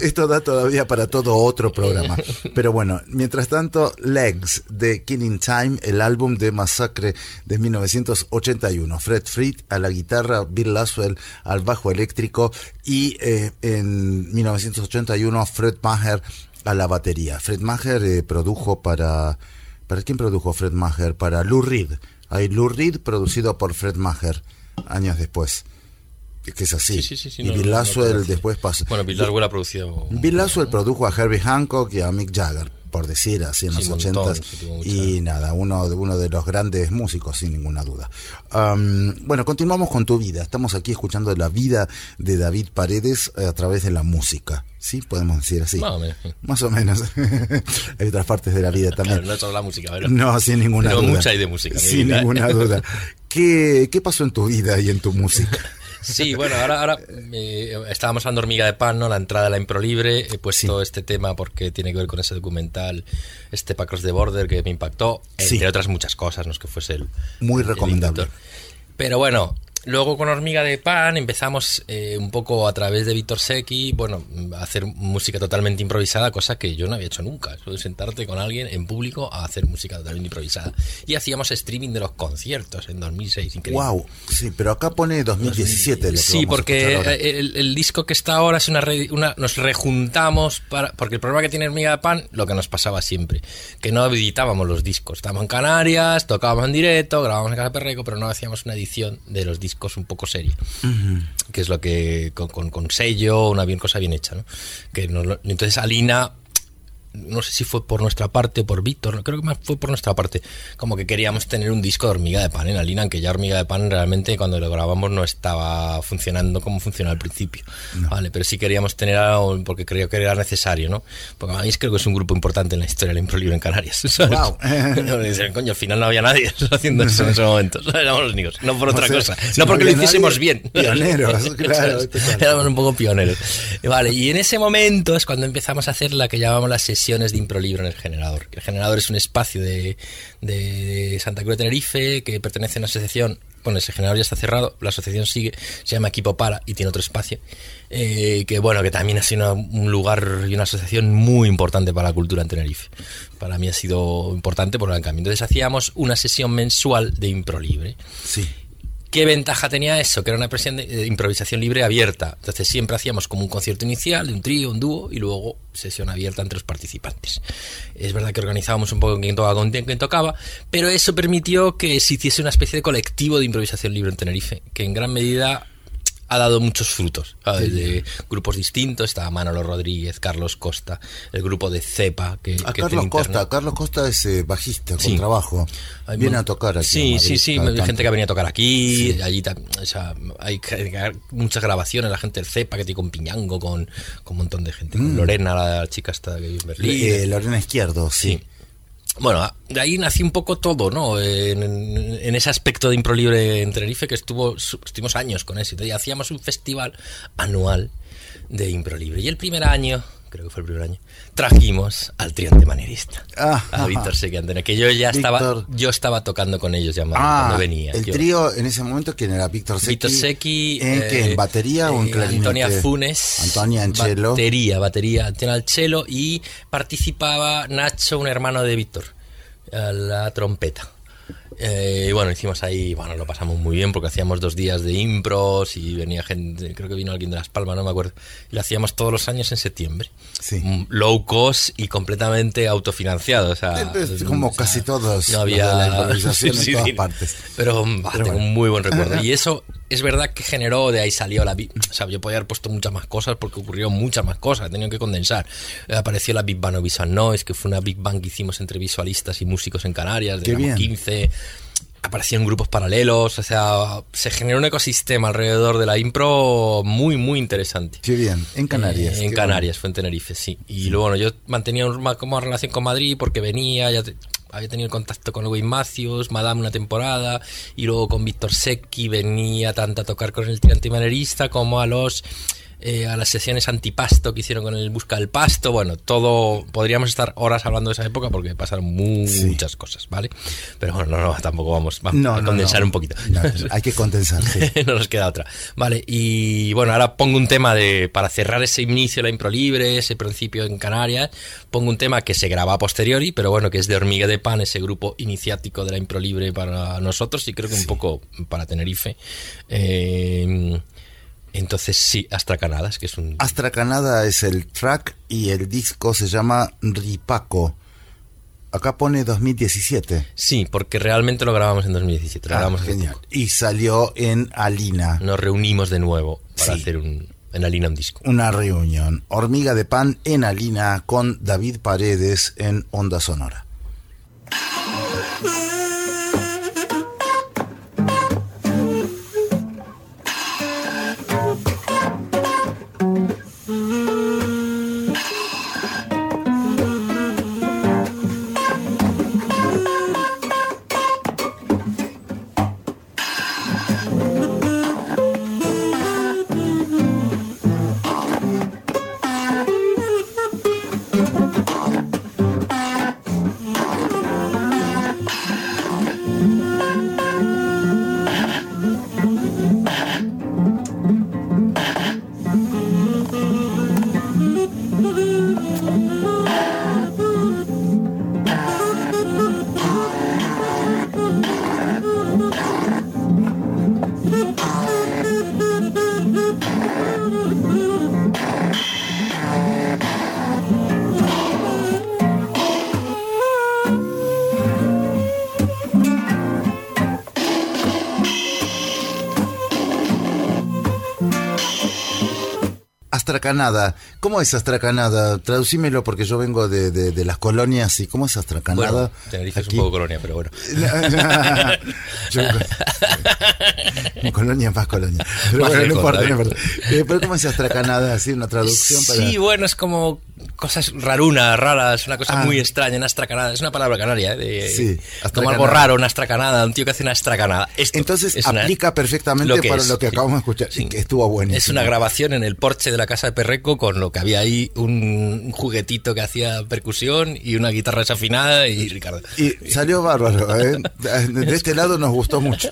Esto da todavía para todo otro programa. Pero bueno, mientras tanto, Legs de Killing Time, el álbum de Masacre de 1981. Fred Fried a la guitarra, Bill Laswell al bajo eléctrico y eh, en 1981 Fred Maher a la batería. Fred Maher eh, produjo para... ¿Para quién produjo Fred Maher? Para Lou Reed. Hay Lou Reed producido por Fred Maher años después que es así. y Bill Laswell después pasó. Bueno, Bill Laswell ha producido. Bill Laswell produjo a Herbie Hancock y a Mick Jagger por decir así en los ochentas. y nada uno uno de los grandes músicos sin ninguna duda. Bueno continuamos con tu vida. Estamos aquí escuchando la vida de David Paredes a través de la música sí podemos decir así. Más o menos, hay otras partes de la vida también. No es solo la música no sin ninguna pero duda. mucha hay de música sin ninguna duda. ¿Qué, ¿Qué pasó en tu vida y en tu música? Sí, bueno, ahora, ahora eh, estábamos hablando hormiga de pan, ¿no? La entrada a la impro libre. He puesto este tema porque tiene que ver con ese documental, este Pacros de Border, que me impactó, entre otras muchas cosas, no es que fuese el. Muy recomendable. Pero bueno, Luego con Hormiga de Pan empezamos eh, un poco a través de Víctor Secchi, bueno, a hacer música totalmente improvisada, cosa que yo no había hecho nunca. Eso de sentarte con alguien en público a hacer música totalmente improvisada. Y hacíamos streaming de los conciertos en 2006, increíble. Wow, sí, pero acá pone 2017. sí, porque el, disco que está ahora es una, una, nos rejuntamos para porque el problema que tiene Hormiga de Pan, lo que nos pasaba siempre, que no editábamos los discos. Estábamos en Canarias, tocábamos en directo, grabábamos en Casa Perreco, pero no hacíamos una edición de los discos un poco seria, que es lo que con, con, sello, una bien cosa bien hecha, ¿no? Que entonces Alina no sé si fue por nuestra parte o por Víctor, creo que más fue por nuestra parte, como que queríamos tener un disco de hormiga de pan en Alina, aunque ya hormiga de pan realmente cuando lo grabamos no estaba funcionando como funcionaba al principio, vale, pero sí queríamos tener algo porque creo que era necesario, ¿no? Porque a mí creo que es un grupo importante en la historia del impro libre en Canarias, Wow. coño, al final no había nadie haciendo eso en ese momento, éramos los únicos, no por otra cosa, no porque lo hiciésemos bien. Pioneros, claro. éramos un poco pioneros. Vale, y en ese momento es cuando empezamos a hacer la que llamamos la sesión de impro libre en el generador. El generador es un espacio de, de, Santa Cruz de Tenerife que pertenece a una asociación. Bueno, ese generador ya está cerrado, la asociación sigue, se llama Equipo Para y tiene otro espacio. Eh, que bueno, que también ha sido un lugar y una asociación muy importante para la cultura en Tenerife. Para mí ha sido importante por el cambio. Entonces hacíamos una sesión mensual de impro libre. Sí. ¿Qué ventaja tenía eso? Que era una de, improvisación libre abierta. Entonces siempre hacíamos como un concierto inicial de un trío, un dúo y luego sesión abierta entre los participantes. Es verdad que organizábamos un poco quién tocaba con quién tocaba, pero eso permitió que se hiciese una especie de colectivo de improvisación libre en Tenerife, que en gran medida ha dado muchos frutos. De grupos distintos, está Manolo Rodríguez, Carlos Costa, el grupo de Cepa. Que, a Carlos Costa, Carlos Costa es eh, bajista con trabajo. Viene a tocar aquí. Sí, sí, sí, hay gente que ha venido a tocar aquí. Allí hay muchas grabaciones, la gente del Cepa que tiene con Piñango, con, con un montón de gente. Mm. Lorena, la chica está que vive en Berlín. Eh, Lorena Izquierdo, sí. Bueno, de ahí nació un poco todo, ¿no? En, ese aspecto de impro libre en Tenerife que estuvo, estuvimos años con éxito y hacíamos un festival anual de impro libre. Y el primer año creo que fue el primer año, trajimos al triante manierista, ah, a Víctor Sequiantena, que yo ya estaba, yo estaba tocando con ellos ya ah, cuando venía. El trío en ese momento, ¿quién era? Víctor Sequi. Víctor Sequi. ¿En, ¿En eh, batería o en eh, clarinete? Antonia Funes. Antonia en cello. Batería, batería, Antonia al cello y participaba Nacho, un hermano de Víctor, a la trompeta. Eh, y bueno, hicimos ahí, bueno, lo pasamos muy bien porque hacíamos dos días de impros y venía gente, creo que vino alguien de Las Palmas, no me acuerdo. Y lo hacíamos todos los años en septiembre. Sí. Mm, low cost y completamente autofinanciado. O sea, como casi todos. No había. en todas partes. Pero, tengo un muy buen recuerdo. Y eso es verdad que generó, de ahí salió la... O sea, yo podía haber puesto muchas más cosas porque ocurrió muchas más cosas, he tenido que condensar. Apareció la Big Bang Visual Noise, que fue una Big Bang que hicimos entre visualistas y músicos en Canarias, de 15 aparecían grupos paralelos, o sea, se generó un ecosistema alrededor de la impro muy, muy interesante. Qué bien, en Canarias. Eh, en Canarias, fue en Tenerife, sí. Y luego, bueno, yo mantenía una como relación con Madrid porque venía, ya había tenido contacto con Wayne Matthews, Madame una temporada, y luego con Víctor Secchi venía tanto a tocar con el tirante manerista como a los eh, a las sesiones antipasto que hicieron con el Busca del Pasto. Bueno, todo. Podríamos estar horas hablando de esa época porque pasaron muchas cosas, ¿vale? Pero bueno, no, no tampoco vamos, a condensar un poquito. hay que condensar, no nos queda otra. Vale, y bueno, ahora pongo un tema de. Para cerrar ese inicio de la impro libre, ese principio en Canarias, pongo un tema que se graba a posteriori, pero bueno, que es de Hormiga de Pan, ese grupo iniciático de la impro libre para nosotros y creo que un poco para Tenerife. Eh entonces sí, Astracanadas, que es un... Astracanada es el track y el disco se llama Ripaco. Acá pone 2017. Sí, porque realmente lo grabamos en 2017. Lo ah, genial. Y salió en Alina. Nos reunimos de nuevo para hacer un, en Alina un disco. Una reunión. Hormiga de pan en Alina con David Paredes en Onda Sonora. Astracanada. ¿Cómo es Astracanada? Traducímelo porque yo vengo de, de, las colonias y ¿cómo es Astracanada? Bueno, Tenerife es un poco colonia, pero bueno. colonia más colonia. Pero bueno, no importa, no importa. Eh, pero ¿cómo es Astracanada? Así una traducción para... Sí, bueno, es como cosas rarunas, raras, una cosa ah. muy extraña, una astracanada. Es una palabra canaria, ¿eh? De, sí, como algo raro, una astracanada, un tío que hace una astracanada. Entonces aplica perfectamente para lo que acabamos de escuchar, sí. que estuvo bueno. Es una grabación en el porche de la casa de Perreco con lo que había ahí un juguetito que hacía percusión y una guitarra desafinada y Ricardo. Y salió bárbaro, ¿eh? De este lado nos gustó mucho.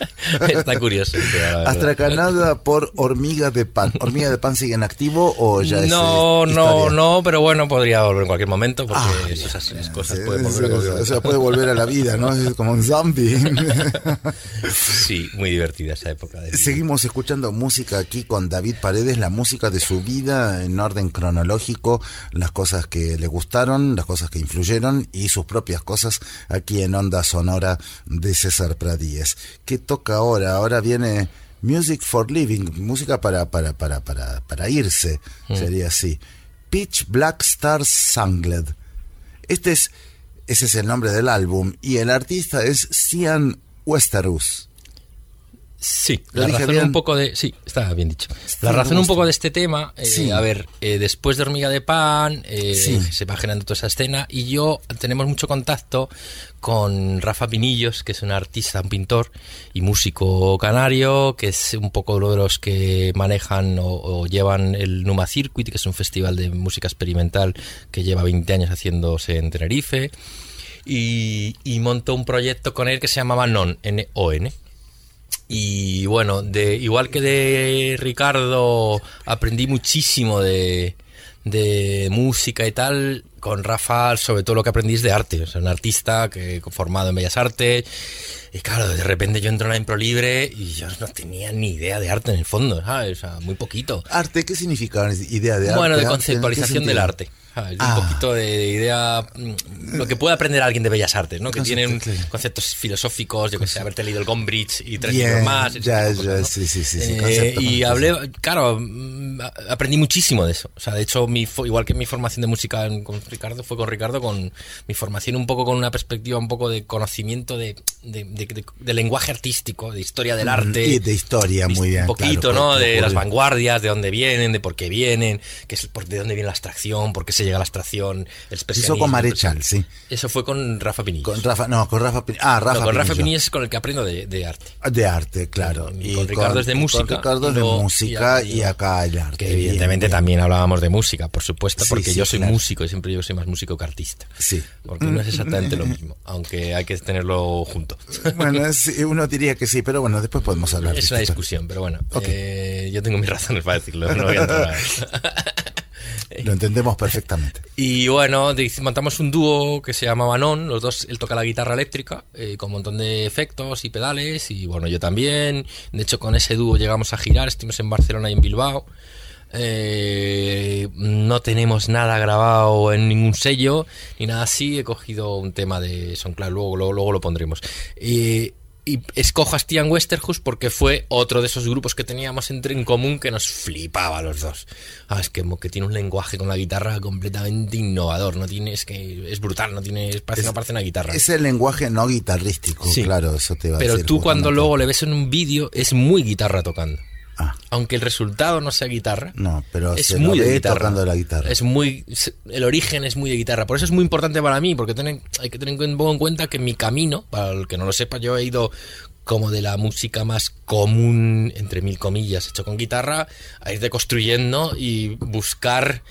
Está curioso. Astracanada por Hormiga de Pan. ¿Hormiga de Pan sigue en activo o ya es No, no, no, pero bueno, podría volver en cualquier momento porque ah, esas, cosas pueden volver a O sea, puede volver a la vida, ¿no? Es como un zombie. sí, muy divertida esa época. Seguimos escuchando música aquí con David Paredes, la música de su vida en orden cronológico, las cosas que le gustaron, las cosas que influyeron y sus propias cosas aquí en Onda Sonora de César Pradíez. ¿Qué toca ahora? Ahora viene Music for Living, música para, para, para, para, para irse, mm. sería así. Pitch Black Star Sangled. Este es, ese es el nombre del álbum y el artista es Cian Westerus. Sí, la razón un poco de. Sí, está bien dicho. La razón un poco de este tema, eh, a ver, eh, después de Hormiga de Pan, eh, se va generando toda esa escena y yo tenemos mucho contacto con Rafa Pinillos, que es un artista, un pintor y músico canario, que es un poco uno de los que manejan o, llevan el Numa Circuit, que es un festival de música experimental que lleva 20 años haciéndose en Tenerife. Y, y montó un proyecto con él que se llamaba NON, N-O-N y bueno, de, igual que de Ricardo, aprendí muchísimo de, de música y tal. Con Rafa, sobre todo lo que aprendí es de arte. O sea, un artista que formado en Bellas Artes. Y claro, de repente yo entro en la impro libre y yo no tenía ni idea de arte en el fondo, ¿sabes? O sea, muy poquito. ¿Arte? ¿Qué significa idea de arte? Bueno, de conceptualización del arte. Un ah. poquito de, idea, mm, lo que puede aprender alguien de Bellas Artes, ¿no? Que tiene conceptos filosóficos, yo que sé, haberte leído el Gombrich y tres libros más. Ya, ya, sí, sí, sí. Eh, y hablé, claro, mm, aprendí muchísimo de eso. O sea, de hecho, mi, igual que mi formación de música en Ricardo, fue con Ricardo, con mi formación un poco con una perspectiva un poco de conocimiento de, de, lenguaje artístico, de historia del arte. Y de historia, muy bien. Un poquito, ¿no? De las vanguardias, de dónde vienen, de por qué vienen, que es, de dónde viene la abstracción, por qué se llega a la abstracción, el Eso con Marechal, sí. Eso fue con Rafa Pinillos. Con Rafa, no, con Rafa Pinillos. Ah, Rafa con Rafa Pinillos es con el que aprendo de, arte. De arte, claro. Y, con Ricardo es de música. Con Ricardo es de música y, acá el arte. Que evidentemente también hablábamos de música, por supuesto, porque yo soy músico y siempre yo soy más músico que artista. Sí. Porque no es exactamente lo mismo, aunque hay que tenerlo junto. Bueno, uno diría que sí, pero bueno, después podemos hablar. Es una discusión, pero bueno, eh, yo tengo mis razones para decirlo. No voy a entrar Lo entendemos perfectamente. Y bueno, montamos un dúo que se llama Non. Los dos, él toca la guitarra eléctrica eh, con un montón de efectos y pedales. Y bueno, yo también. De hecho, con ese dúo llegamos a girar. Estuvimos en Barcelona y en Bilbao. Eh, no tenemos nada grabado en ningún sello ni nada así. He cogido un tema de SoundCloud, luego, luego, luego lo pondremos. y escojo a Stian Westerhus porque fue otro de esos grupos que teníamos entre en común que nos flipaba a los dos. Ah, es que, que, tiene un lenguaje con la guitarra completamente innovador, no tiene, es que es brutal, no tiene, parece, no parece una guitarra. Es el lenguaje no guitarrístico, claro, eso te va Pero a Pero tú cuando luego le ves en un vídeo es muy guitarra tocando. Ah. Aunque el resultado no sea guitarra, no, pero es muy de guitarra. tocando la guitarra. Es muy, el origen es muy de guitarra. Por eso es muy importante para mí, porque hay que tener en cuenta que mi camino, para el que no lo sepa, yo he ido como de la música más común, entre mil comillas, hecho con guitarra, a ir deconstruyendo y buscar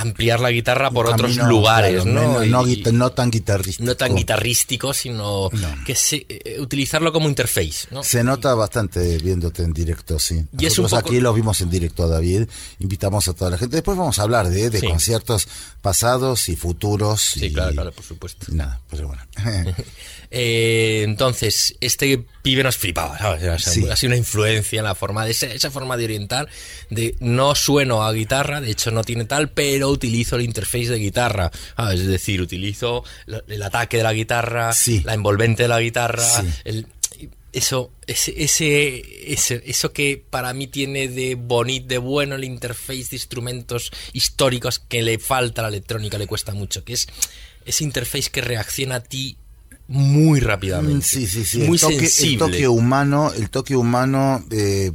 ampliar la guitarra por otros lugares, ¿no? no, tan guitarrístico. No tan guitarrístico, sino que se, eh, utilizarlo como interface, ¿no? Se nota bastante viéndote en directo, sí. Y Nosotros aquí lo vimos en directo a David, invitamos a toda la gente. Después vamos a hablar de, de conciertos pasados y futuros. Sí, claro, claro, por supuesto. nada, pero bueno. Eh, entonces, este pibe nos flipaba, ¿sabes? Ha sido una influencia en la forma de esa, forma de orientar, de no sueno a guitarra, de hecho no tiene tal, pero utilizo el interface de guitarra, es decir, utilizo el ataque de la guitarra, la envolvente de la guitarra, eso, ese, ese, eso que para mí tiene de bonito, de bueno el interface de instrumentos históricos que le falta a la electrónica, le cuesta mucho, que es ese interface que reacciona a ti muy rápidamente. Sí, sí, sí. Muy el toque, sensible. El toque humano, el toque humano eh,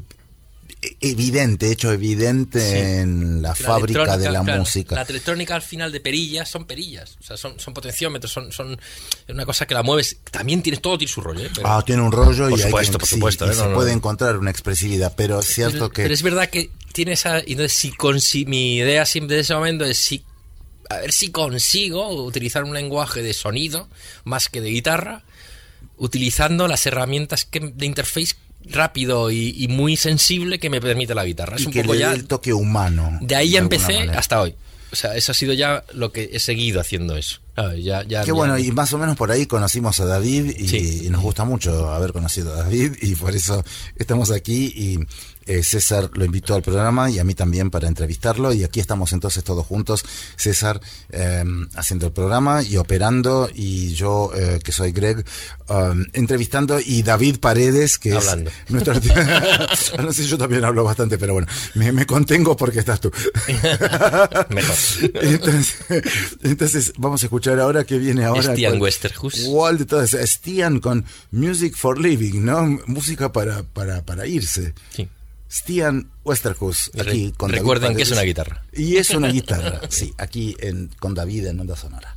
evidente, hecho evidente en la, fábrica de la música. La electrónica al final de perillas son perillas, o sea, son, son potenciómetros, son, son una cosa que la mueves. También tiene todo tiene su rollo. ¿eh? ah, tiene un rollo por y, supuesto, por supuesto, ¿eh? se puede encontrar una expresividad, pero es cierto que. Pero es verdad que tiene esa. Entonces, si, con, si mi idea siempre de ese momento es si a ver si consigo utilizar un lenguaje de sonido más que de guitarra, utilizando las herramientas que, de interface rápido y, muy sensible que me permite la guitarra. Es un poco ya el toque humano. De ahí ya empecé hasta hoy. O sea, eso ha sido ya lo que he seguido haciendo eso. Ya, ya, Qué bueno, y más o menos por ahí conocimos a David y, nos gusta mucho haber conocido a David y por eso estamos aquí y eh, César lo invitó al programa y a mí también para entrevistarlo. Y aquí estamos entonces todos juntos, César em, haciendo el programa y operando y yo eh, que soy Greg em, entrevistando y David Paredes que es nuestro no sé yo también hablo bastante pero bueno me, contengo porque estás tú. Mejor. Entonces, vamos a escuchar ahora que viene ahora Stian Westerhus Stian con Music for Living no música para para para irse. Sí Stian Westerhus, aquí con Recuerden David que es una guitarra. Y es una guitarra, sí, aquí en, con David en Onda Sonora.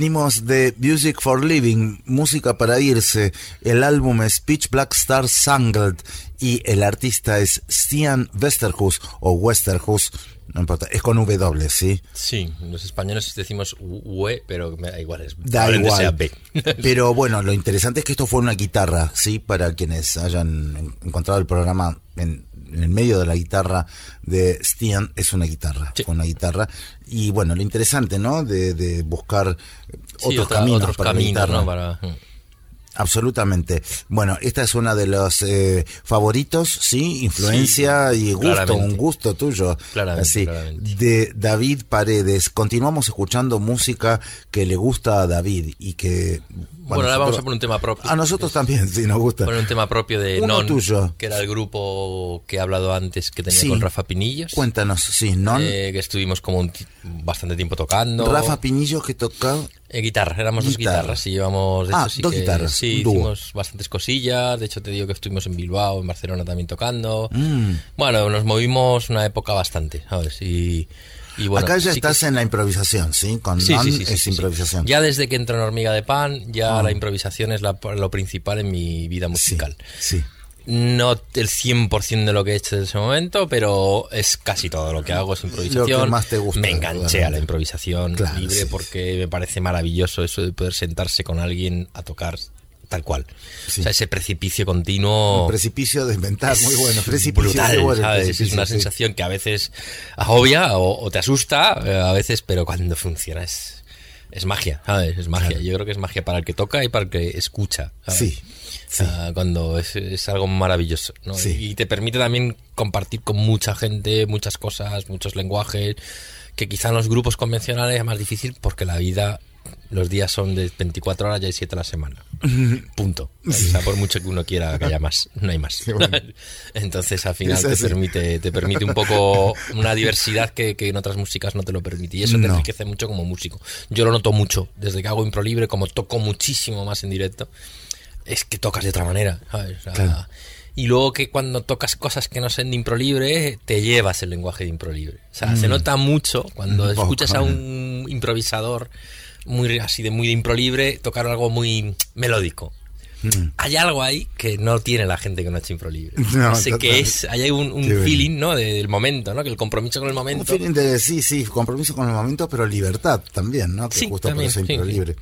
Venimos de Music for Living, Música para Irse. El álbum es Pitch Black Star Sangled y el artista es Stian Westerhus o Westerhus. No importa, es con W, ¿sí? Sí, los españoles decimos UE, pero me da igual, es da igual. B. pero bueno, lo interesante es que esto fue una guitarra, ¿sí? Para quienes hayan encontrado el programa en, el medio de la guitarra de Stian, es una guitarra, fue una guitarra. Y bueno, lo interesante, ¿no? De, buscar otros caminos para guitarra. Para... Absolutamente. Bueno, esta es una de los eh, favoritos, sí, influencia y gusto, un gusto tuyo. Claramente, De David Paredes. Continuamos escuchando música que le gusta a David y que bueno, ahora vamos a poner un tema propio. A nosotros también, sí, nos gusta. Poner un tema propio de Non, tuyo. que era el grupo que he hablado antes que tenía con Rafa Pinillos. Cuéntanos, sí, Non. Eh, que estuvimos como bastante tiempo tocando. Rafa Pinillos que toca... Eh, guitarra, éramos dos guitarras y llevamos... ah, dos guitarras, Sí, hicimos bastantes cosillas. De hecho, te digo que estuvimos en Bilbao, en Barcelona también tocando. Mm. Bueno, nos movimos una época bastante, ¿sabes? Y... Acá ya estás en la improvisación, ¿sí? Con sí, es improvisación. Ya desde que entro en Hormiga de Pan, ya ah. la improvisación es lo principal en mi vida musical. Sí. No el 100% de lo que he hecho en ese momento, pero es casi todo lo que hago es improvisación. Lo que más te gusta. Me enganché a la improvisación libre porque me parece maravilloso eso de poder sentarse con alguien a tocar tal cual. O sea, ese precipicio continuo. Un precipicio de inventar, muy bueno. Precipicio brutal, ¿sabes? Es una sensación que a veces agobia o, te asusta, eh, a veces, pero cuando funciona es, es magia, ¿sabes? Es magia. Yo creo que es magia para el que toca y para el que escucha. Sí. Cuando es, algo maravilloso. ¿no? Y te permite también compartir con mucha gente muchas cosas, muchos lenguajes, que quizá en los grupos convencionales es más difícil porque la vida los días son de 24 horas y hay 7 a la semana. Punto. O sea, por mucho que uno quiera que haya más, no hay más. Entonces, al final te permite, te permite un poco una diversidad que, en otras músicas no te lo permite. Y eso te enriquece mucho como músico. Yo lo noto mucho. Desde que hago impro libre, como toco muchísimo más en directo, es que tocas de otra manera. Y luego que cuando tocas cosas que no sean de impro libre, te llevas el lenguaje de impro libre. O sea, se mm. nota mucho cuando escuchas a un improvisador muy así de muy de impro libre, tocar algo muy melódico. Mm. Hay algo ahí que no tiene la gente que no ha hecho impro libre. No, sé qué es, hay un, feeling, ¿no? del momento, ¿no? Que el compromiso con el momento. Un feeling de, sí, sí, compromiso con el momento, pero libertad también, ¿no? Que sí, justo también, por impro libre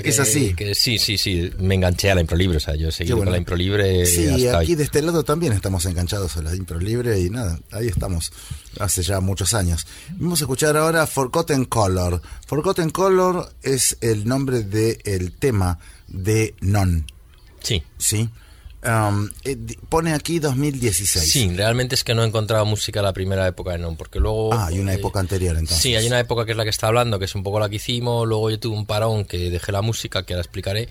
es así. Que sí, sí, sí. Me enganché a la impro libre. O sea, yo seguí con la impro libre. Sí, aquí de este lado también estamos enganchados a la impro libre y nada, ahí estamos. Hace ya muchos años. Vamos a escuchar ahora Forgotten Color. Forgotten Color es el nombre del tema de Non. Sí. Sí. Um, eh, pone aquí 2016. Sí, realmente es que no he encontrado música la primera época de Non, porque luego... Ah, hay una eh, época anterior entonces. Sí, hay una época que es la que está hablando, que es un poco la que hicimos, luego yo tuve un parón que dejé la música, que ahora explicaré,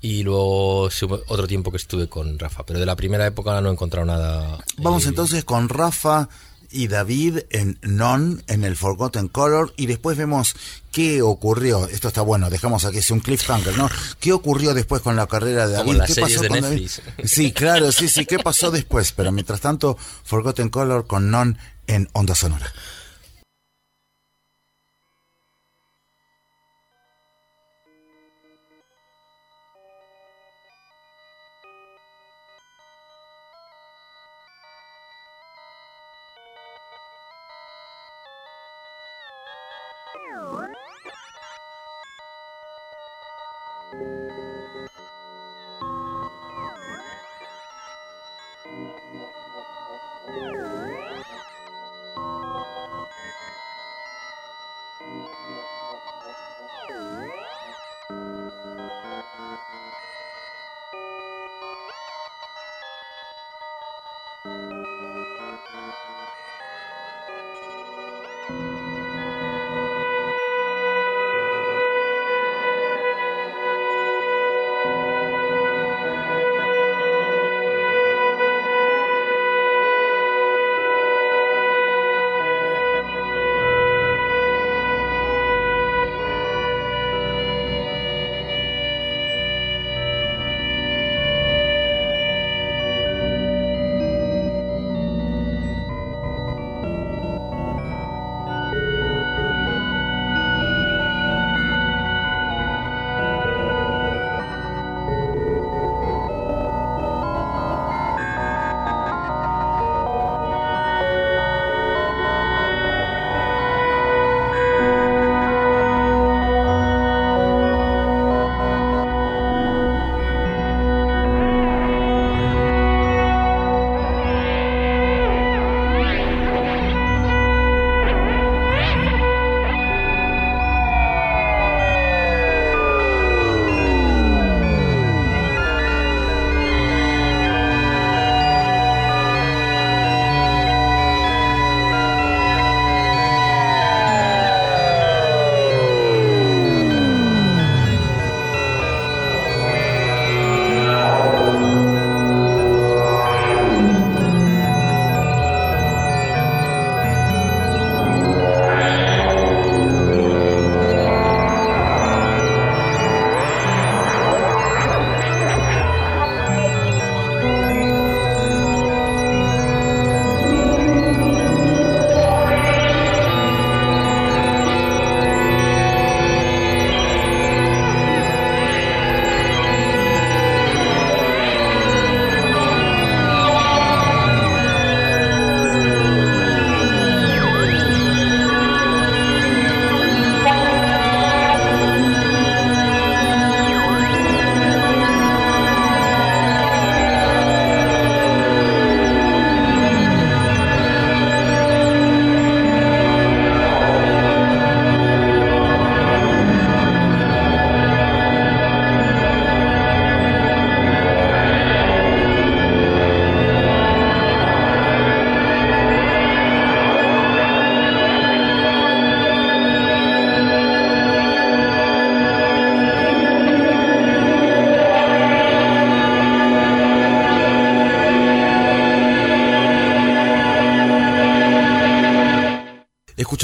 y luego otro tiempo que estuve con Rafa, pero de la primera época no he encontrado nada. Vamos eh, entonces con Rafa y David en Non, en el Forgotten Color, y después vemos qué ocurrió. Esto está bueno, dejamos aquí es un cliffhanger, ¿no? ¿Qué ocurrió después con la carrera de David? ¿Qué pasó con David? Sí, claro, sí, sí, ¿qué pasó después? Pero mientras tanto, Forgotten Color con Non en Onda Sonora.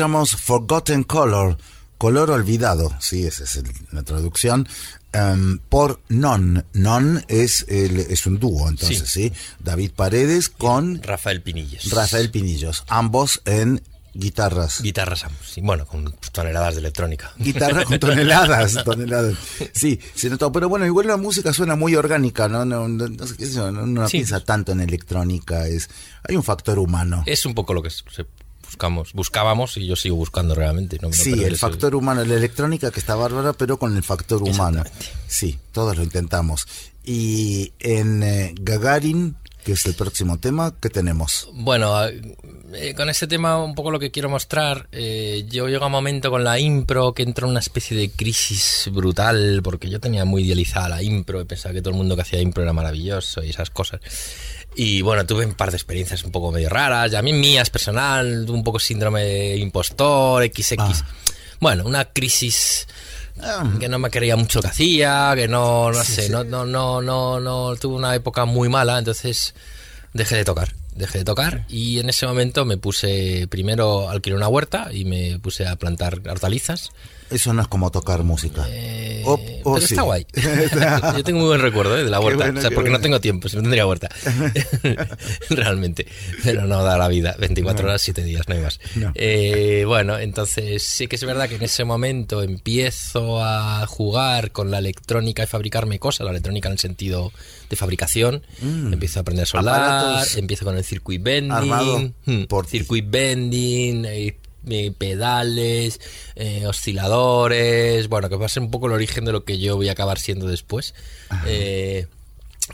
Escuchamos Forgotten Color, color olvidado, sí, esa es la traducción, em, por Non. Non es, el, es un dúo, entonces, sí. David Paredes con... Rafael Pinillos. Rafael Pinillos, ambos en Guitarras. Guitarras, sí, bueno, con toneladas de electrónica. Guitarras con toneladas, toneladas. Sí, se notó. Pero bueno, igual la música suena muy orgánica, ¿no? No, no, no, no, piensa tanto en electrónica. Es, hay un factor humano. Es un poco lo que buscamos, buscábamos y yo sigo buscando realmente. ¿no? sí, el factor humano, la electrónica que está bárbara, pero con el factor humano. Sí, todos lo intentamos. Y en eh, Gagarin que es el próximo tema que tenemos. Bueno, eh, con este tema un poco lo que quiero mostrar, eh, yo llego a un momento con la impro que entró en una especie de crisis brutal, porque yo tenía muy idealizada la impro, y pensaba que todo el mundo que hacía impro era maravilloso y esas cosas. Y bueno, tuve un par de experiencias un poco medio raras, y a mí mías personal, un poco síndrome de impostor, XX. Ah. Bueno, una crisis ah. que no me quería mucho lo que hacía, que no, no sé, no, no, no, no, no, tuve una época muy mala, entonces dejé de tocar dejé de tocar y en ese momento me puse, primero alquilé una huerta y me puse a plantar hortalizas eso no es como tocar música. Eh, pero está guay. Yo tengo muy buen recuerdo eh, de la huerta. o sea, porque no tengo tiempo, si no tendría huerta. Realmente. Pero no da la vida. 24 horas, 7 días, no hay más. Eh, bueno, entonces sí que es verdad que en ese momento empiezo a jugar con la electrónica y fabricarme cosas. La electrónica en el sentido de fabricación. Mm. Empiezo a aprender a soldar. Empiezo con el circuit bending. Hmm, por circuit bending pedales, eh, osciladores, bueno, que va a ser un poco el origen de lo que yo voy a acabar siendo después. Eh,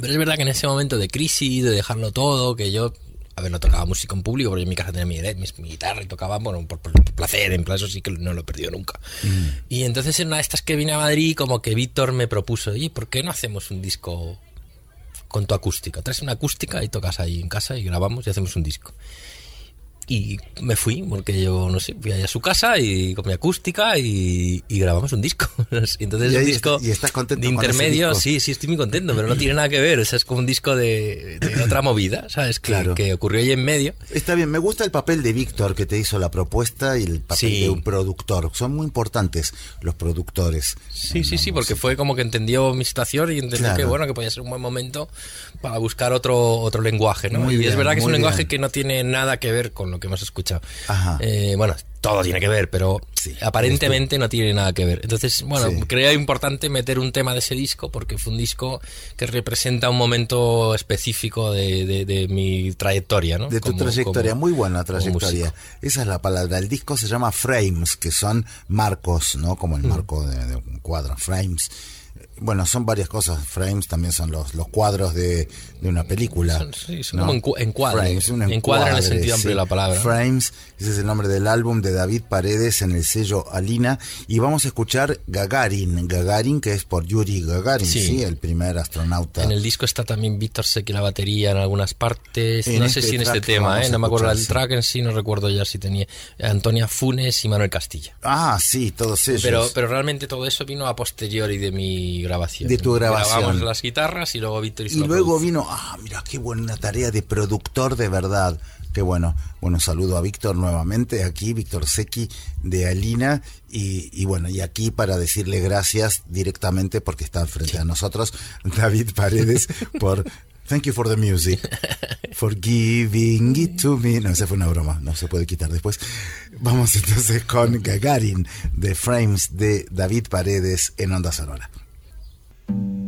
pero es verdad que en ese momento de crisis, de dejarlo todo, que yo, a ver, no tocaba música en público, porque en mi casa tenía mi, mi, guitarra y tocaba, bueno, por, placer, en plan, eso sí que no lo he perdido nunca. Mm. Y entonces en una de estas que vine a Madrid, como que Víctor me propuso, y ¿por qué no hacemos un disco con tu acústica? Traes una acústica y tocas ahí en casa y grabamos y hacemos un disco. Y me fui, porque yo, no sé, fui allá a su casa y con mi acústica y, grabamos un disco. Entonces, un disco ¿Y estás contento de intermedio, sí, sí, estoy muy contento, pero no tiene nada que ver. O sea, es como un disco de, otra movida, ¿sabes? Que, claro. que ocurrió ahí en medio. Está bien, me gusta el papel de Víctor que te hizo la propuesta y el papel de un productor. Son muy importantes los productores. Sí, sí, sí, porque fue como que entendió mi situación y entendió que, bueno, que podía ser un buen momento para buscar otro, otro lenguaje, ¿no? y es verdad que es un lenguaje que no tiene nada que ver con lo que hemos escuchado. Eh, bueno, todo tiene que ver, pero aparentemente no tiene nada que ver. Entonces, bueno, creo importante meter un tema de ese disco porque fue un disco que representa un momento específico de, mi trayectoria, ¿no? De tu trayectoria, muy buena trayectoria. Esa es la palabra. El disco se llama Frames, que son marcos, ¿no? Como el mm. marco de un cuadro, Frames bueno, son varias cosas. Frames también son los, los cuadros de, de una película. sí, son como encuadres. Encuadre en el sentido amplio de la palabra. Frames, ese es el nombre del álbum de David Paredes en el sello Alina. Y vamos a escuchar Gagarin. Gagarin, que es por Yuri Gagarin, sí, el primer astronauta. En el disco está también Víctor Sequi la batería en algunas partes. no sé este si en este tema, ¿eh? no me acuerdo el track en sí, no recuerdo ya si tenía Antonia Funes y Manuel Castilla. Ah, sí, todos ellos. Pero, pero realmente todo eso vino a posteriori de mi grabación. De tu grabación. Grabamos las guitarras y luego Víctor hizo Y luego vino, ah, mira, qué buena tarea de productor de verdad. Qué bueno. Bueno, saludo a Víctor nuevamente aquí, Víctor Sequi de Alina. Y, bueno, y aquí para decirle gracias directamente porque está frente a nosotros, David Paredes, por Thank you for the music. For giving it to me. No, esa fue una broma. No se puede quitar después. Vamos entonces con Gagarin de Frames de David Paredes en Onda Sonora. Thank you.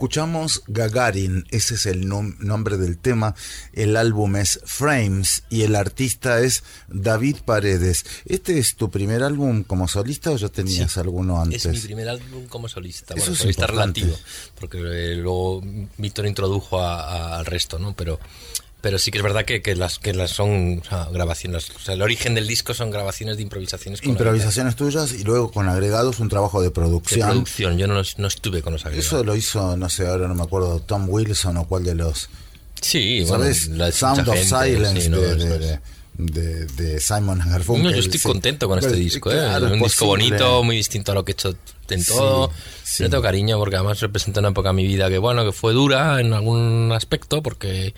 Escuchamos Gagarin, ese es el nombre del tema. El álbum es Frames y el artista es David Paredes. ¿Este es tu primer álbum como solista o ya tenías alguno antes? Es mi primer álbum como solista. Bueno, solista relativo, porque eh, luego Víctor introdujo al resto, ¿no? Pero pero sí que es verdad que, que las que las son grabaciones, o sea, el origen del disco son grabaciones de improvisaciones. improvisaciones tuyas y luego con agregados un trabajo de producción. De producción, yo no, no estuve con los agregados. Eso lo hizo, no sé, ahora no me acuerdo, Tom Wilson o cuál de los... Sí, ¿sabes? Bueno, Sound of Silence de, de, Simon Garfunkel. No, yo estoy contento con este disco, ¿eh? es un disco bonito, muy distinto a lo que he hecho en todo. Sí, tengo cariño porque además representa una época de mi vida que, bueno, que fue dura en algún aspecto porque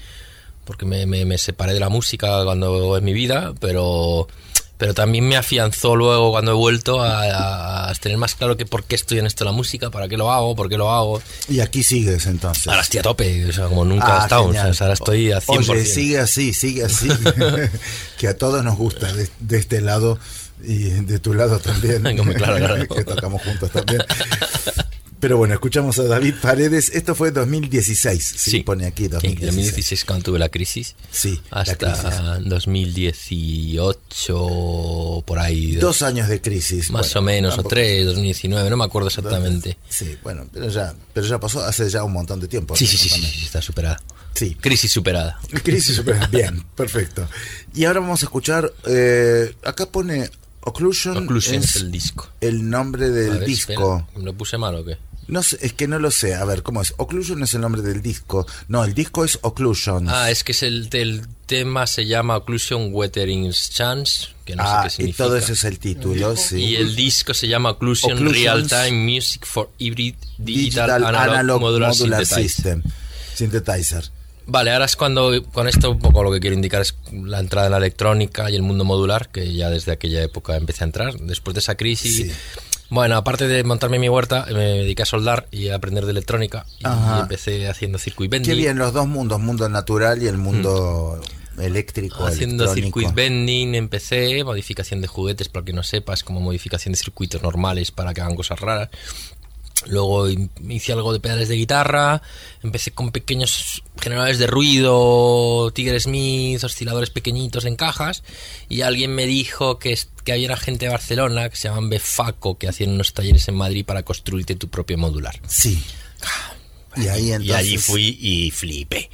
porque me, me, separé de la música cuando en mi vida, pero pero también me afianzó luego cuando he vuelto a, tener más claro que por qué estoy en esto de la música, para qué lo hago, por qué lo hago. Y aquí sigues entonces. Ahora estoy a tope, o sea, como nunca he ah, estado, ahora estoy a 100%. Oye, sigue así, sigue así, que a todos nos gusta de, de, este lado y de tu lado también, claro, claro. que tocamos juntos también. Pero bueno, escuchamos a David Paredes. Esto fue 2016, sí, pone aquí 2016. 2016 cuando tuve la crisis. Sí. Hasta 2018, por ahí. Dos años de crisis. Más o menos, o tres, 2019, no me acuerdo exactamente. Sí, bueno, pero ya, pero ya pasó hace ya un montón de tiempo. Sí, sí, sí, sí, está superada. Sí. Crisis superada. Crisis superada, bien, perfecto. Y ahora vamos a escuchar, eh, acá pone Occlusion, es, el disco. El nombre del disco. ¿Lo puse mal o qué? No sé, es que no lo sé. A ver, ¿cómo es? Occlusion es el nombre del disco. No, el disco es Occlusion. Ah, es que es el, el tema se llama Occlusion Weathering Chance, que no ah, sé qué significa. Y todo ese es el título, sí. Y el disco se llama Occlusion Real Time Music for Hybrid Digital, Analog, Modular, Synthesizer. Synthesizer. Vale, ahora es cuando, con esto un poco lo que quiero indicar es la entrada en la electrónica y el mundo modular, que ya desde aquella época empecé a entrar. Después de esa crisis, bueno, aparte de montarme mi huerta, me dediqué a soldar y a aprender de electrónica. Y empecé haciendo circuit bending. Qué bien, los dos mundos, mundo natural y el mundo mm. eléctrico. Haciendo circuit bending, empecé, modificación de juguetes, para que no sepas, como modificación de circuitos normales para que hagan cosas raras. Luego hice algo de pedales de guitarra, empecé con pequeños generadores de ruido, Tiger Smith, osciladores pequeñitos en cajas, y alguien me dijo que, que había gente de Barcelona que se llaman Befaco, que hacían unos talleres en Madrid para construirte tu propio modular. Sí. Y, ahí y allí fui y flipé.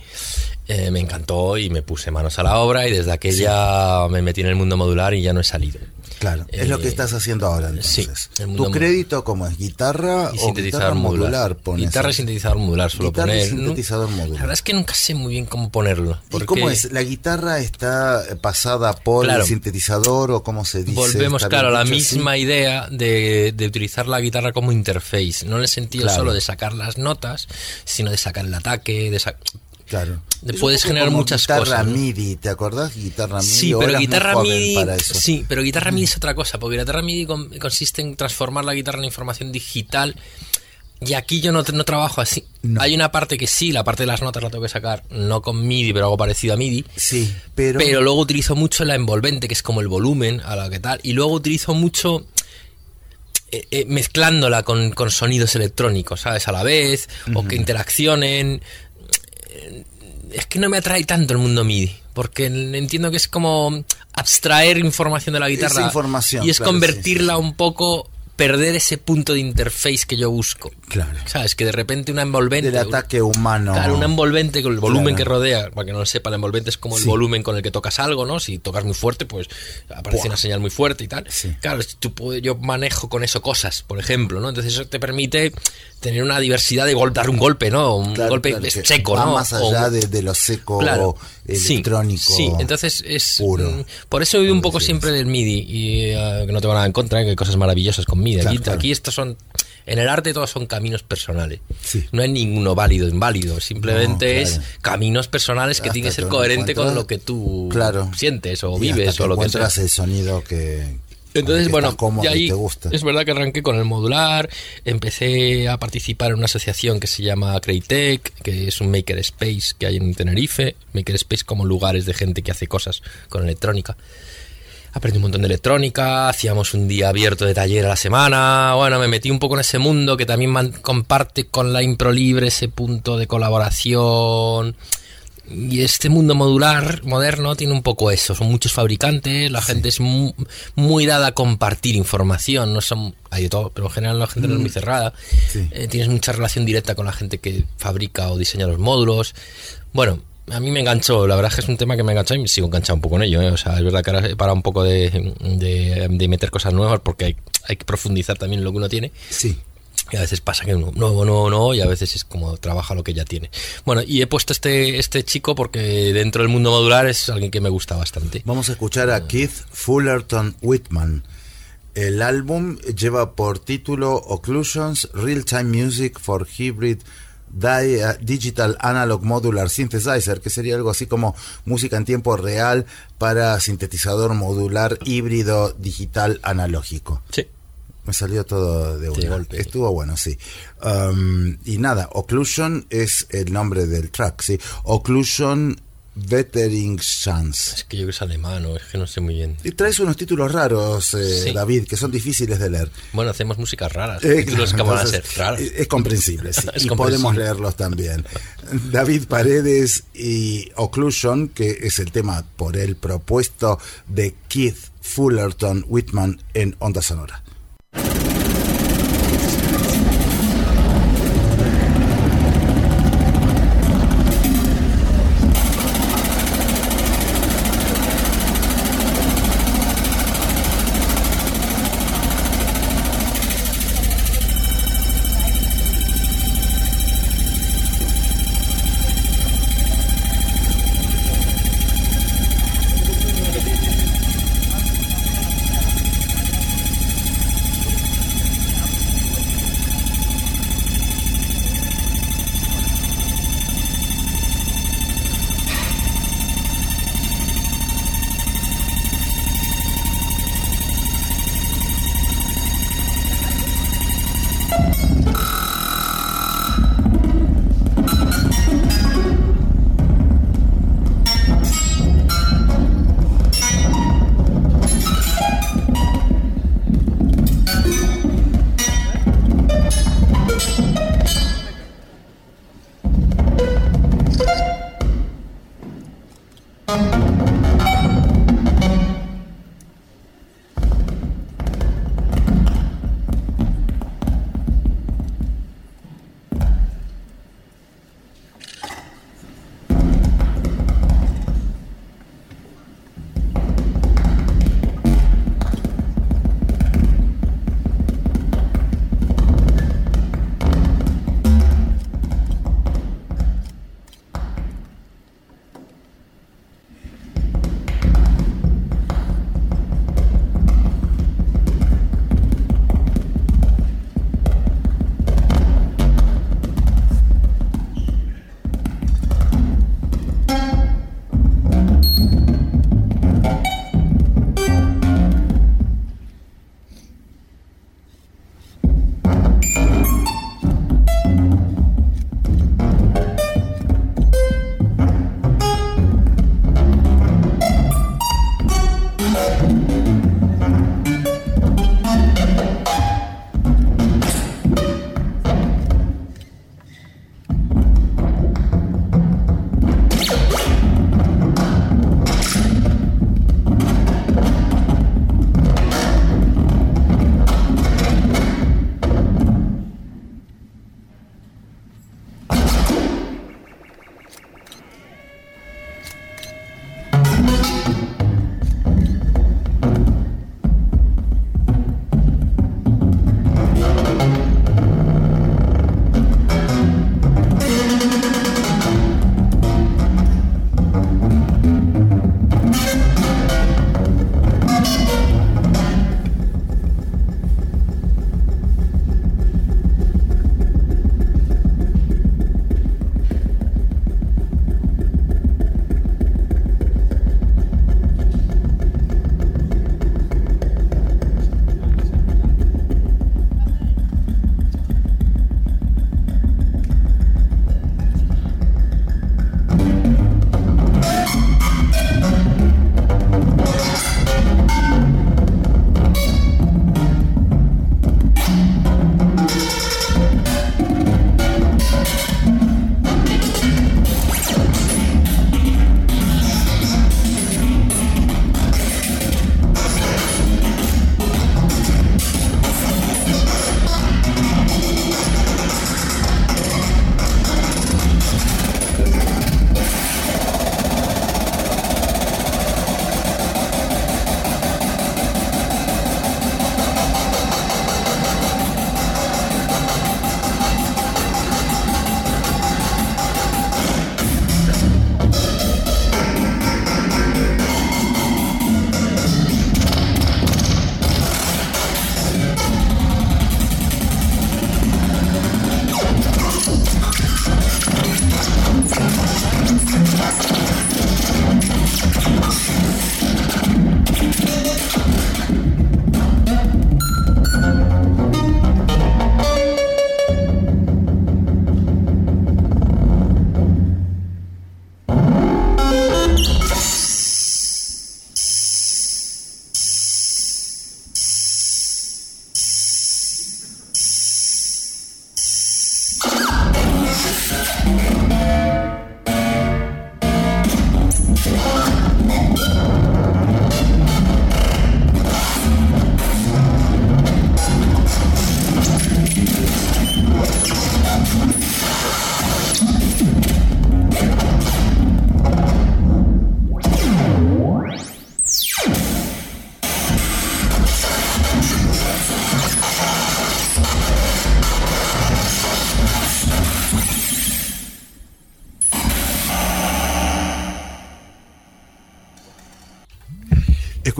Eh, me encantó y me puse manos a la obra y desde aquella me metí en el mundo modular y ya no he salido. Claro, es lo que eh, estás haciendo ahora entonces. Sí, ¿Tu crédito como es? ¿Guitarra y sintetizador modular? guitarra y sintetizador modular suelo guitarra poner. Y sintetizador modular. La verdad es que nunca sé muy bien cómo ponerlo. ¿Y cómo es? ¿La guitarra está pasada por el sintetizador o cómo se dice? Volvemos, claro, a la misma idea de, de, utilizar la guitarra como interface. No en el sentido solo de sacar las notas, sino de sacar el ataque, de Claro. puedes generar muchas guitarra cosas. MIDI, ¿te acordás? Guitarra MIDI. Sí, pero guitarra MIDI. Sí, pero guitarra MIDI es otra cosa, porque guitarra MIDI consiste en transformar la guitarra en información digital. Y aquí yo no, no trabajo así. Hay una parte que sí, la parte de las notas la tengo que sacar, no con MIDI, pero algo parecido a MIDI. Sí, pero. Pero luego utilizo mucho la envolvente, que es como el volumen, a la que tal. Y luego utilizo mucho. Eh, eh, mezclándola con, con, sonidos electrónicos, ¿sabes? A la vez, o que interaccionen es que no me atrae tanto el mundo MIDI, porque entiendo que es como abstraer información de la guitarra información, y es convertirla un poco perder ese punto de interface que yo busco. Claro. ¿Sabes? Que de repente una envolvente. Del ataque humano. Claro, una envolvente con el volumen que rodea. Para que no lo sepa, la envolvente es como el volumen con el que tocas algo, ¿no? Si tocas muy fuerte, pues aparece una señal muy fuerte y tal. Claro, tú, yo manejo con eso cosas, por ejemplo, ¿no? Entonces eso te permite tener una diversidad de dar un golpe, ¿no? Un golpe seco, ¿no? más allá de, lo seco electrónico. Sí, entonces es. Mm, por eso he oído un poco siempre del MIDI y eh, que no tengo nada en contra, que hay cosas maravillosas con MIDI. aquí, estos son. En el arte todos son caminos personales. No hay ninguno válido o inválido. Simplemente es caminos personales que tienen que ser coherente con lo que tú sientes o vives o lo que sea. el sonido que, entonces, bueno, y ahí es verdad que arranqué con el modular, empecé a participar en una asociación que se llama Craytech, que es un maker space que hay en Tenerife, maker space como lugares de gente que hace cosas con electrónica. Aprendí un montón de electrónica, hacíamos un día abierto de taller a la semana, bueno, me metí un poco en ese mundo que también comparte con la impro libre ese punto de colaboración. Y este mundo modular moderno tiene un poco eso, son muchos fabricantes, la gente es muy, dada a compartir información, no son, hay de todo, pero en general la gente no es muy mm. cerrada, eh, tienes mucha relación directa con la gente que fabrica o diseña los módulos. Bueno, a mí me enganchó, la verdad es que es un tema que me enganchó y me sigo enganchado un poco en ello. ¿eh? O sea, es verdad que ahora he parado un poco de, de, meter cosas nuevas porque hay, hay, que profundizar también en lo que uno tiene. Sí. Y a veces pasa que uno, no, no, no, y a veces es como trabaja lo que ya tiene. Bueno, y he puesto este, este chico porque dentro del mundo modular es alguien que me gusta bastante. Vamos a escuchar a Keith Fullerton Whitman. El álbum lleva por título Occlusions Real Time Music for Hybrid Digital Analog Modular Synthesizer, que sería algo así como música en tiempo real para sintetizador modular híbrido digital analógico. Sí. Me salió todo de un golpe. Estuvo bueno, sí. Um, y nada, Occlusion es el nombre del track, sí. Occlusion Chance. Es que yo que es alemán, es que no sé muy bien. Y traes unos títulos raros, eh, David, que son difíciles de leer. Bueno, hacemos músicas raras. Eh, títulos que van a ser raros. Es comprensible, sí. y podemos leerlos también. David Paredes y Occlusion, que es el tema por él propuesto de Keith Fullerton Whitman en Onda Sonora.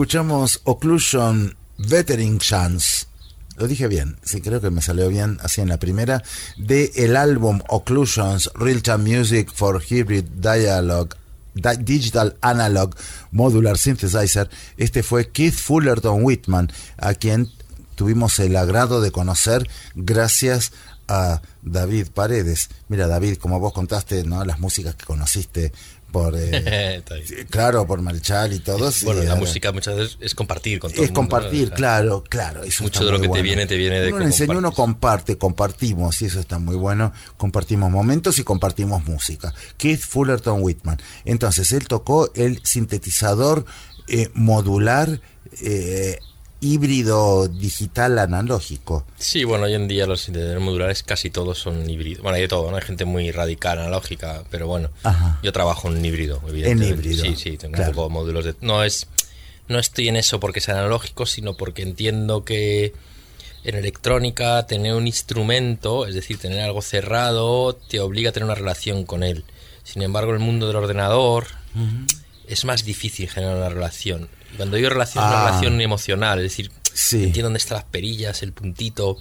Escuchamos Occlusion Veteran Chance. Lo dije bien, sí, creo que me salió bien así en la primera. De el álbum Occlusions Real Time Music for Hybrid Dialogue Digital Analog Modular Synthesizer. Este fue Keith Fullerton Whitman, a quien tuvimos el agrado de conocer gracias a David Paredes. Mira, David, como vos contaste, ¿no? las músicas que conociste por eh, claro por Marchal y todo bueno la música muchas veces es compartir con todo es compartir claro claro mucho de lo que te viene te viene de uno enseña uno comparte compartimos y eso está muy bueno compartimos momentos y compartimos música. Keith Fullerton Whitman entonces él tocó el sintetizador eh, modular eh, híbrido digital analógico. Sí, bueno, hoy en día los sintetizadores modulares casi todos son híbridos. Bueno, hay de todo, ¿no? Hay gente muy radical analógica, pero bueno, yo trabajo en híbrido, evidentemente. En híbrido. Sí, sí, tengo un poco módulos de... No, es, no estoy en eso porque sea analógico, sino porque entiendo que en electrónica tener un instrumento, es decir, tener algo cerrado, te obliga a tener una relación con él. Sin embargo, en el mundo del ordenador es más difícil generar una relación cuando digo relación, es una ah. relación emocional, es decir, entiendo dónde están las perillas, el puntito.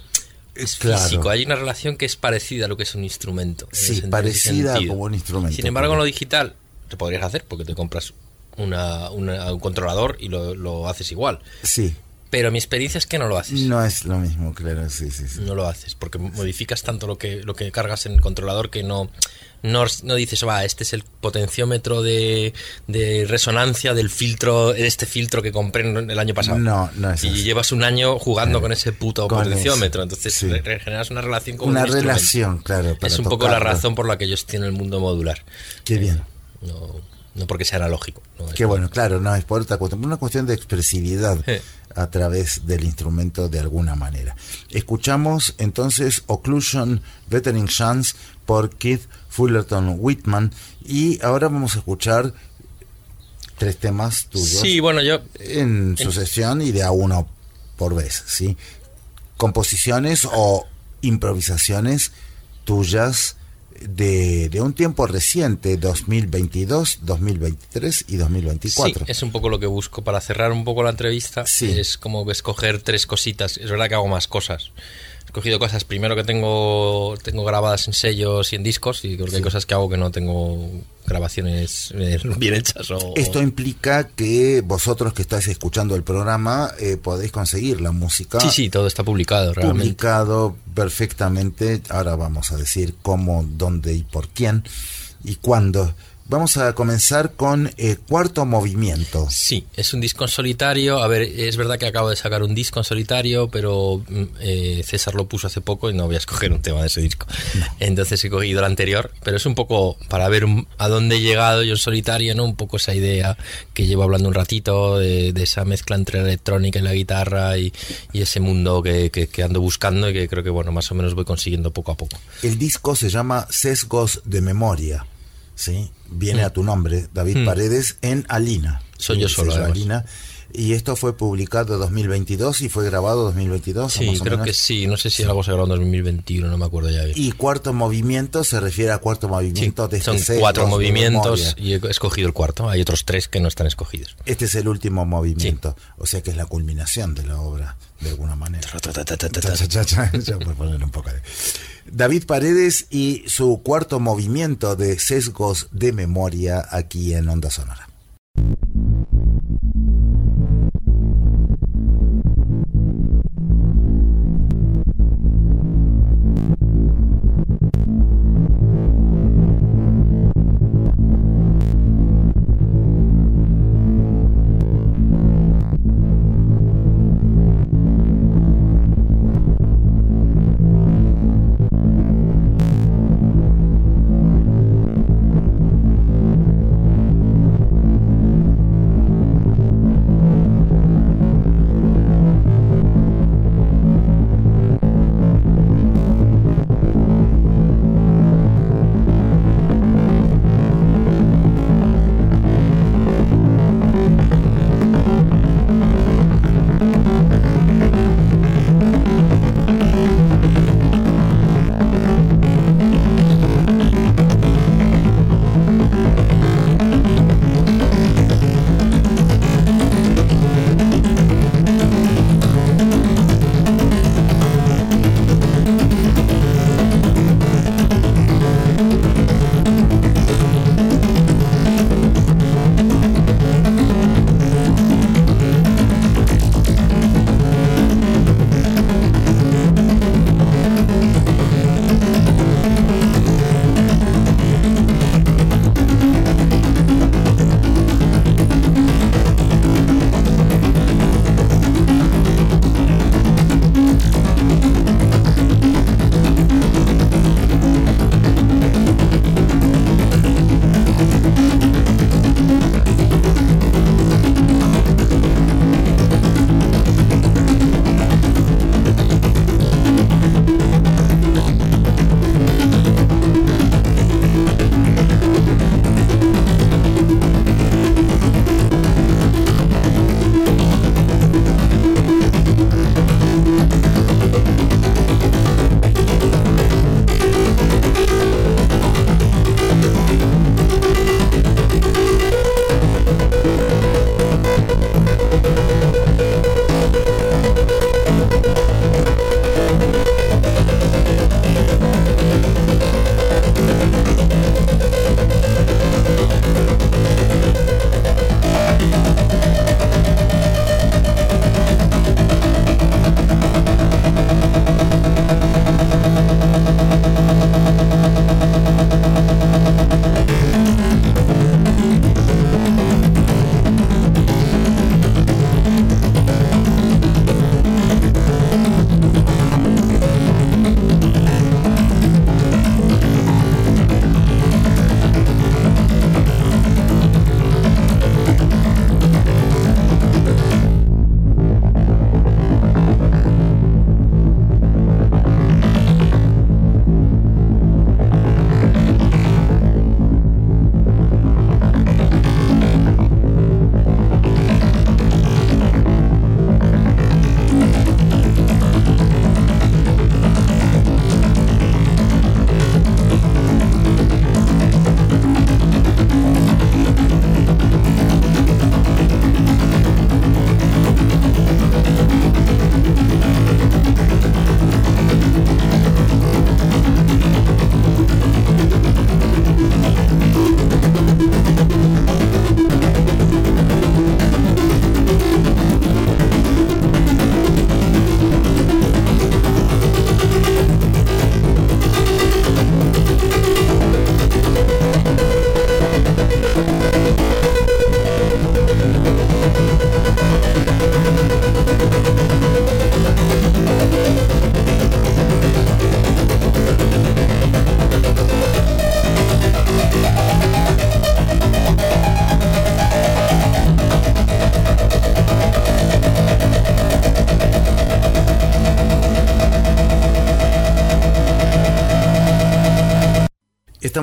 Es físico, hay una relación que es parecida a lo que es un instrumento. Sí, parecida como un instrumento. Sin embargo, en lo digital, te podrías hacer porque te compras una, un controlador y lo, lo haces igual. Sí. Pero mi experiencia es que no lo haces. No es lo mismo, claro, sí, sí, sí. No lo haces, porque modificas tanto lo que, lo que cargas en el controlador que no, no, no dices, va, este es el potenciómetro de, de resonancia del filtro, este filtro que compré el año pasado. No, no es Y llevas un año jugando con ese puto potenciómetro, entonces generas una relación con Una relación, claro. es un poco la razón por la que ellos tienen el mundo modular. Qué bien. No, no porque sea analógico. Qué bueno, claro, no es por otra cuestión, una cuestión de expresividad a través del instrumento de alguna manera. Escuchamos entonces Occlusion Veteran Chance por Keith Fullerton Whitman y ahora vamos a escuchar tres temas tuyos. Sí, bueno, yo en sucesión y de a uno por vez, ¿sí? Composiciones o improvisaciones tuyas de, un tiempo reciente, 2022, 2023 y 2024. Sí, es un poco lo que busco para cerrar un poco la entrevista. Sí. Es como escoger tres cositas. Es verdad que hago más cosas. He cogido cosas primero que tengo tengo grabadas en sellos y en discos y creo que hay cosas que hago que no tengo grabaciones eh, bien hechas. O, Esto implica que vosotros que estáis escuchando el programa eh, podéis conseguir la música. Sí, sí, todo está publicado realmente. Publicado perfectamente. Ahora vamos a decir cómo, dónde y por quién y cuándo. Vamos a comenzar con eh, Cuarto Movimiento. Sí, es un disco en solitario. A ver, es verdad que acabo de sacar un disco en solitario, pero mm, eh, César lo puso hace poco y no voy a escoger un tema de ese disco. Entonces he cogido el anterior, pero es un poco para ver a dónde he llegado yo en solitario, ¿no? Un poco esa idea que llevo hablando un ratito de, esa mezcla entre la electrónica y la guitarra y, ese mundo que, que ando buscando y que creo que, bueno, más o menos voy consiguiendo poco a poco. El disco se llama Sesgos de Memoria. ¿Sí? Viene a tu nombre, David mm. Paredes, en Alina. Soy yo solo. Alina. Y esto fue publicado en 2022 y fue grabado en 2022. Sí, creo que sí. No sé si algo se grabó en 2021, no me acuerdo ya bien. Y cuarto movimiento se refiere a cuarto movimiento de este Son cuatro movimientos y he escogido el cuarto. Hay otros tres que no están escogidos. Este es el último movimiento. O sea que es la culminación de la obra, de alguna manera. un poco de... David Paredes y su cuarto movimiento de sesgos de memoria aquí en Onda Sonora.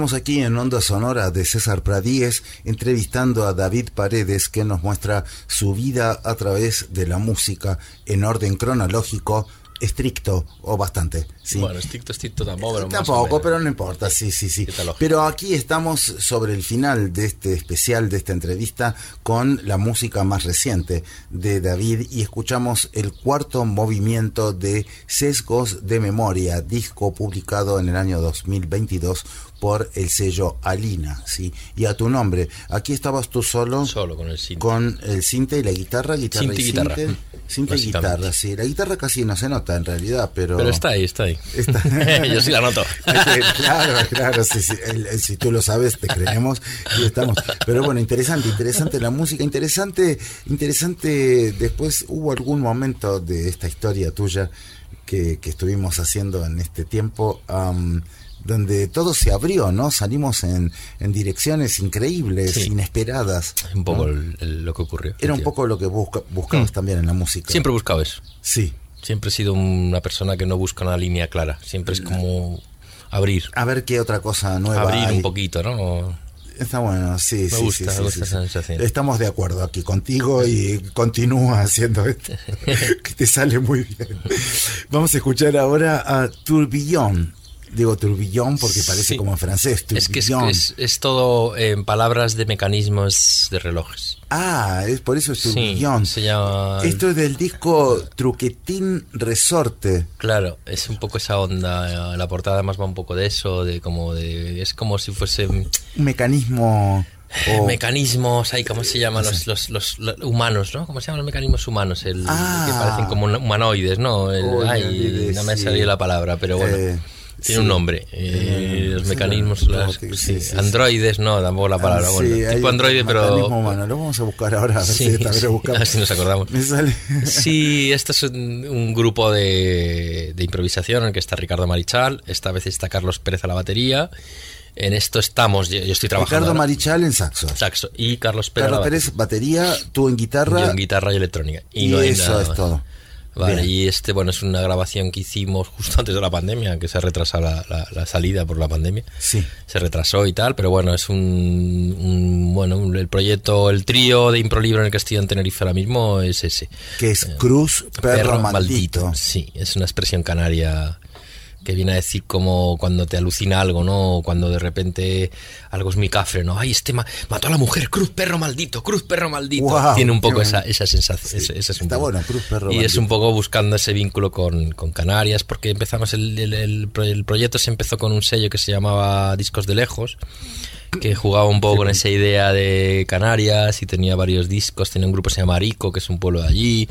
Estamos aquí en Onda Sonora de César Pradíez entrevistando a David Paredes que nos muestra su vida a través de la música en orden cronológico estricto o bastante. ¿sí? Bueno, estricto, estricto tampoco, pero Tampoco, pero no importa, sí, sí, sí. Pero aquí estamos sobre el final de este especial, de esta entrevista, con la música más reciente de David y escuchamos el cuarto movimiento de Sesgos de Memoria, disco publicado en el año 2022 por el sello Alina, ¿sí? Y a tu nombre, aquí estabas tú solo. Solo con el cinte. Con el cinte y la guitarra, guitarra y, guitarra. Cinte y guitarra, sí. La guitarra casi no se nota en realidad, pero... Pero está ahí, está ahí. Yo sí la noto. claro, claro, si tú lo sabes, te creemos y estamos. Pero bueno, interesante, interesante la música, interesante, interesante. Después hubo algún momento de esta historia tuya que, estuvimos haciendo en este tiempo donde todo se abrió, ¿no? Salimos en, en direcciones increíbles, inesperadas. Un poco lo que ocurrió. Era un poco lo que busca, buscabas mm. también en la música. Siempre he buscado eso. Sí. Siempre he sido una persona que no busca una línea clara. Siempre es como abrir. A ver qué otra cosa nueva. Abrir un poquito, ¿no? Está bueno, sí, me sí, gusta, sí, me gusta esa sensación. Estamos de acuerdo aquí contigo y continúa haciendo esto, que te sale muy bien. Vamos a escuchar ahora a Tourbillon digo turbillón porque parece como en francés. Es que es, todo en palabras de mecanismos de relojes. Ah, es por eso es turbillón. se llama... Esto es del disco Truquetín Resorte. Claro, es un poco esa onda. La portada además va un poco de eso, de como de. Es como si fuese. Un mecanismo. Mecanismos, ahí, ¿cómo se llaman los, los, los, humanos, no? ¿Cómo se llaman los mecanismos humanos? El, ah. que parecen como humanoides, ¿no? El, no me salió la palabra, pero bueno. Eh, tiene un nombre. Eh, los mecanismos, androides, no, tampoco la palabra. bueno, tipo androide, pero. Humano. Lo vamos a buscar ahora, a ver si esta vez lo buscamos. Así nos acordamos. Sí, esto es un, grupo de, de, improvisación en el que está Ricardo Marichal, esta vez está Carlos Pérez a la batería. En esto estamos, yo, estoy trabajando. Ricardo Marichal en saxo. Saxo. Y Carlos Pérez. Carlos Pérez, batería, tú en guitarra. Yo en guitarra y electrónica. Y, no eso es todo. Vale, y este, bueno, es una grabación que hicimos justo antes de la pandemia, que se ha retrasado la, la, salida por la pandemia. Sí. Se retrasó y tal, pero bueno, es un, bueno, el proyecto, el trío de impro libro en el que estoy en Tenerife ahora mismo es ese. Que es Cruz Perro, maldito. Sí, es una expresión canaria que viene a decir como cuando te alucina algo, ¿no? Cuando de repente algo es muy cafre, ¿no? Ay, este mató a la mujer, cruz perro maldito, cruz perro maldito. Tiene un poco esa, esa sensación. está bueno, cruz perro Y es un poco buscando ese vínculo con, Canarias, porque empezamos el, el, proyecto se empezó con un sello que se llamaba Discos de Lejos que jugaba un poco con esa idea de Canarias y tenía varios discos, tenía un grupo que se llama Arico, que es un pueblo de allí,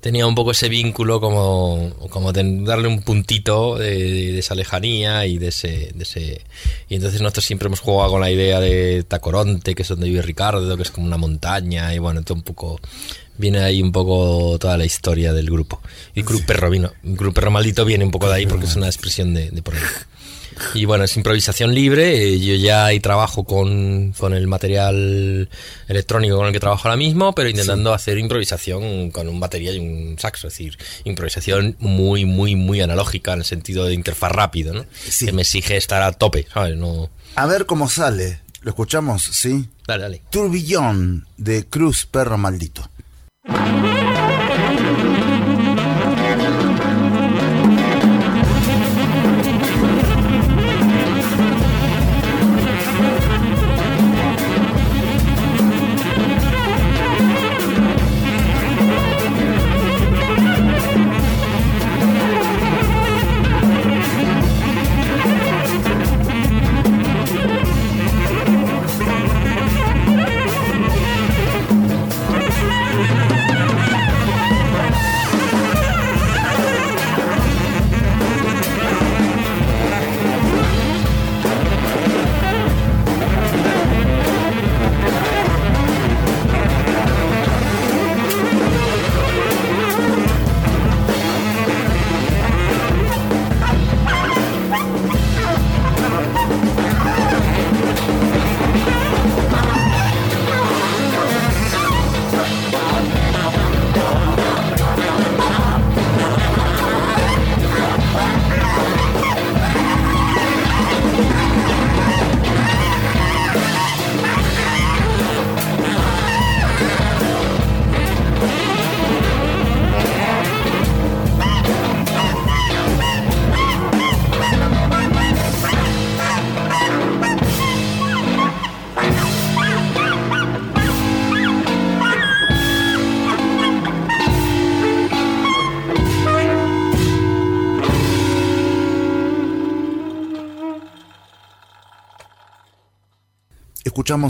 tenía un poco ese vínculo como, como darle un puntito de, esa lejanía y de ese, de ese... Y entonces nosotros siempre hemos jugado con la idea de Tacoronte, que es donde vive Ricardo, que es como una montaña, y bueno, todo un poco... Viene ahí un poco toda la historia del grupo. Y Cruz Perro vino. Cruz Perro Maldito viene un poco de ahí porque es una expresión de, de por ahí. Y bueno, es improvisación libre. Eh, yo ya ahí trabajo con, con, el material electrónico con el que trabajo ahora mismo, pero intentando hacer improvisación con un batería y un saxo. Es decir, improvisación muy, muy, muy analógica en el sentido de interfaz rápido, ¿no? Que me exige estar a tope, ¿sabes? No... A ver cómo sale. ¿Lo escuchamos? Sí. Dale, dale. Turbillón de Cruz Perro Maldito.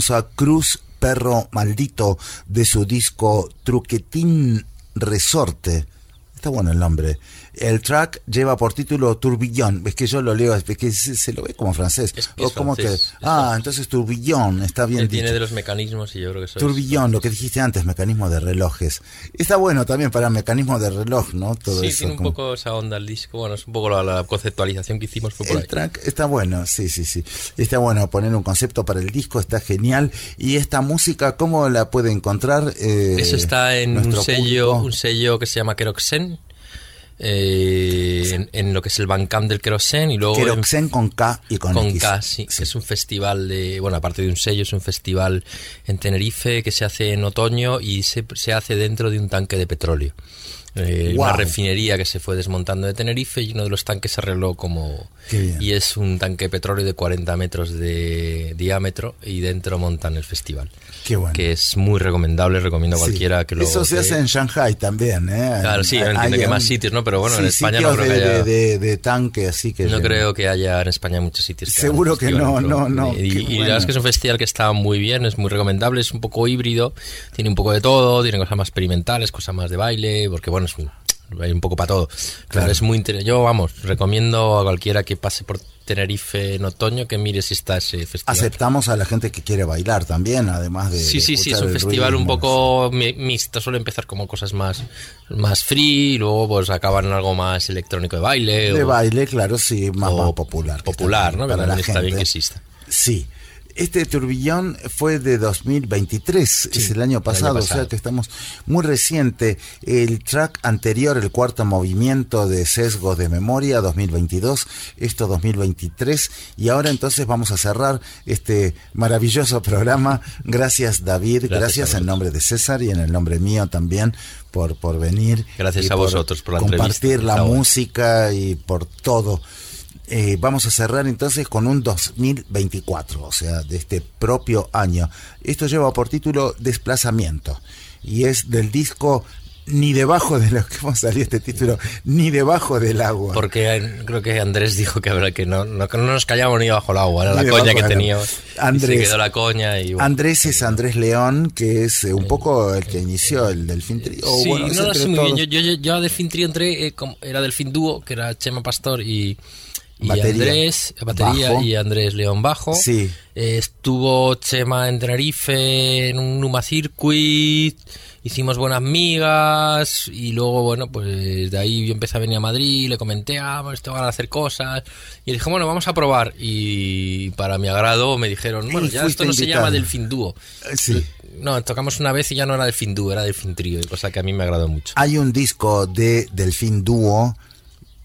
A Cruz Perro Maldito de su disco Truquetín Resorte. Está bueno el nombre. El track lleva por título Tourbillon. Es que yo lo leo, es que se, lo ve como francés. o como que, ah, entonces Tourbillon, está bien. Él tiene de los mecanismos y yo creo que eso Tourbillon, lo que dijiste antes, mecanismo de relojes. Está bueno también para mecanismo de reloj, ¿no? Todo sí, tiene un poco esa onda el disco. Bueno, es un poco la, conceptualización que hicimos. el track está bueno, sí, sí, sí. Está bueno poner un concepto para el disco, está genial. Y esta música, ¿cómo la puede encontrar? Eh, eso está en un sello, un sello que se llama Keroxen eh, en, lo que es el Bandcamp del Kerosen y luego Keroxen con K y con, con K, sí, Es un festival de, bueno, aparte de un sello, es un festival en Tenerife que se hace en otoño y se, se hace dentro de un tanque de petróleo. Eh, una refinería que se fue desmontando de Tenerife y uno de los tanques se arregló como... Y es un tanque de petróleo de 40 metros de diámetro y dentro montan el festival. Qué bueno. Que es muy recomendable, recomiendo a cualquiera que lo... Eso se hace en Shanghai también, ¿eh? Claro, sí, entiendo que más sitios, ¿no? Pero bueno, en España no creo que haya... De, tanque, así que... No creo que haya en España muchos sitios. Seguro que no, no, no. Y, la verdad es que es un festival que está muy bien, es muy recomendable, es un poco híbrido, tiene un poco de todo, tiene cosas más experimentales, cosas más de baile, porque bueno, es un hay un poco para todo. Claro, es muy Yo, vamos, recomiendo a cualquiera que pase por Tenerife en otoño que mire si está ese festival. Aceptamos a la gente que quiere bailar también, además de. Sí, sí, sí, es un festival un poco mixto. Suele empezar como cosas más, más free y luego pues acaban en algo más electrónico de baile. De baile, claro, sí, más, popular. Popular, ¿no? Para la está bien que exista. Sí. Este turbillón fue de 2023, es el año, pasado, o sea que estamos muy reciente. El track anterior, el cuarto movimiento de sesgo de memoria 2022, esto 2023 y ahora entonces vamos a cerrar este maravilloso programa. Gracias David, gracias, en nombre de César y en el nombre mío también por, por venir. Gracias a vosotros por la compartir la música y por todo. Eh, vamos a cerrar entonces con un 2024, o sea, de este propio año. Esto lleva por título Desplazamiento y es del disco ni debajo de lo que hemos salido este título, ni debajo del agua. Porque creo que Andrés dijo que, que no, no, nos callamos ni bajo el agua, era la coña que tenía. Andrés, quedó la coña. Y, Andrés es Andrés León, que es eh, un poco el que inició el Delfín Trío. Sí, no lo sé muy bien. Yo, yo, yo a Delfín Trío entré, eh, era Delfín Dúo, que era Chema Pastor y y Andrés, batería y Andrés León bajo. Sí. Eh, estuvo Chema en Tenerife en un Numa Circuit, hicimos buenas migas y luego, bueno, pues de ahí yo empecé a venir a Madrid, le comenté, ah, pues esto van a hacer cosas y dije, bueno, vamos a probar y para mi agrado me dijeron, bueno, ya esto no se llama Delfín Dúo. Eh, sí. No, tocamos una vez y ya no era Delfín Dúo, era Delfín Trío, cosa que a mí me agradó mucho. Hay un disco de Delfín Dúo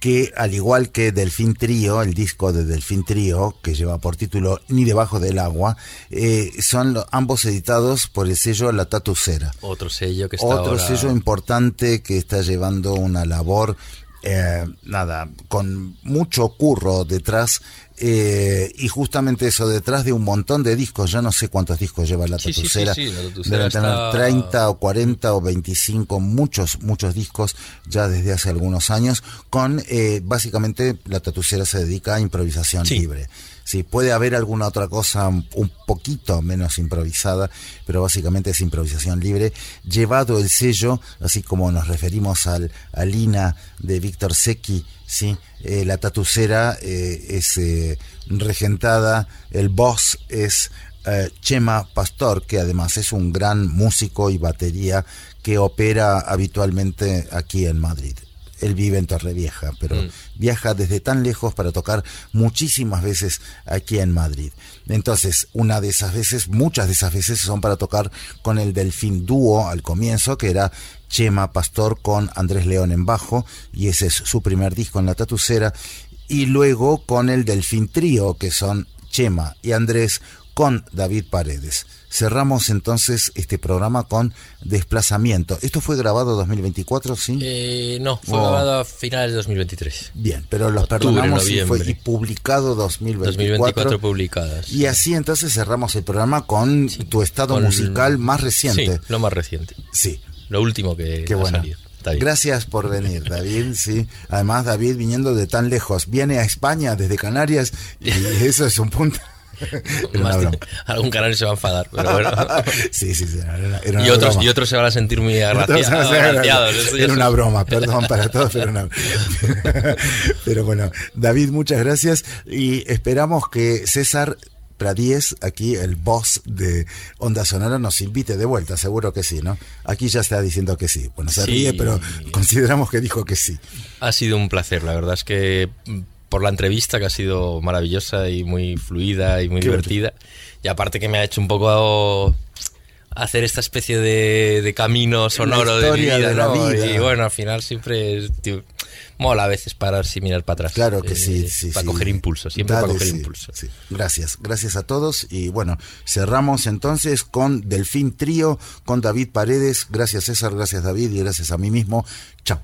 que al igual que Delfín Trío, el disco de Delfín Trío, que lleva por título Ni debajo del agua, eh, son ambos editados por el sello La Tatucera. Otro sello que está Otro sello importante que está llevando una labor eh, nada, con mucho curro detrás eh, y justamente eso, detrás de un montón de discos, ya no sé cuántos discos lleva la Tatucera, deben tener 30 o 40 o 25, muchos, muchos discos ya desde hace algunos años, con eh, básicamente la Tatucera se dedica a improvisación libre. Sí, puede haber alguna otra cosa un poquito menos improvisada, pero básicamente es improvisación libre, llevado el sello, así como nos referimos al, al INA de Víctor Secchi, ¿sí? Eh, la tatucera eh, es eh, regentada, el boss es Chema Pastor, que además es un gran músico y batería que opera habitualmente aquí en Madrid él vive en Torrevieja, pero mm. viaja desde tan lejos para tocar muchísimas veces aquí en Madrid. Entonces, una de esas veces, muchas de esas veces son para tocar con el Delfín Dúo al comienzo, que era Chema Pastor con Andrés León en bajo, y ese es su primer disco en la tatucera, y luego con el Delfín Trío, que son Chema y Andrés con David Paredes. Cerramos entonces este programa con Desplazamiento. ¿Esto fue grabado 2024, sí? Eh, no, fue grabado a finales de 2023. Bien, pero los perdonamos y fue publicado 2024. 2024 publicadas. Y así entonces cerramos el programa con tu estado musical más reciente. Sí, lo más reciente. Sí. Lo último que Qué bueno. Gracias por venir, David. Sí, además David viniendo de tan lejos, viene a España desde Canarias y eso es un punto algún canal se va a enfadar, pero bueno. sí, sí, sí. y, otros, y otros se van a sentir muy agraciados. Era, una broma, perdón para todos, pero, pero bueno, David, muchas gracias y esperamos que César Pradies, aquí el boss de Onda Sonora, nos invite de vuelta, seguro que sí, ¿no? Aquí ya está diciendo que sí. Bueno, se ríe, pero consideramos que dijo que sí. Ha sido un placer, la verdad es que por la entrevista que ha sido maravillosa y muy fluida y muy divertida. Y aparte que me ha hecho un poco hacer esta especie de, camino sonoro de, mi vida, de la vida. Y bueno, al final siempre mola a veces parar y mirar para atrás. Claro que sí, eh, sí. Para coger impulso, siempre para coger impulso. Gracias, gracias a todos. Y bueno, cerramos entonces con Delfín Trío, con David Paredes. Gracias César, gracias David y gracias a mí mismo. Chao.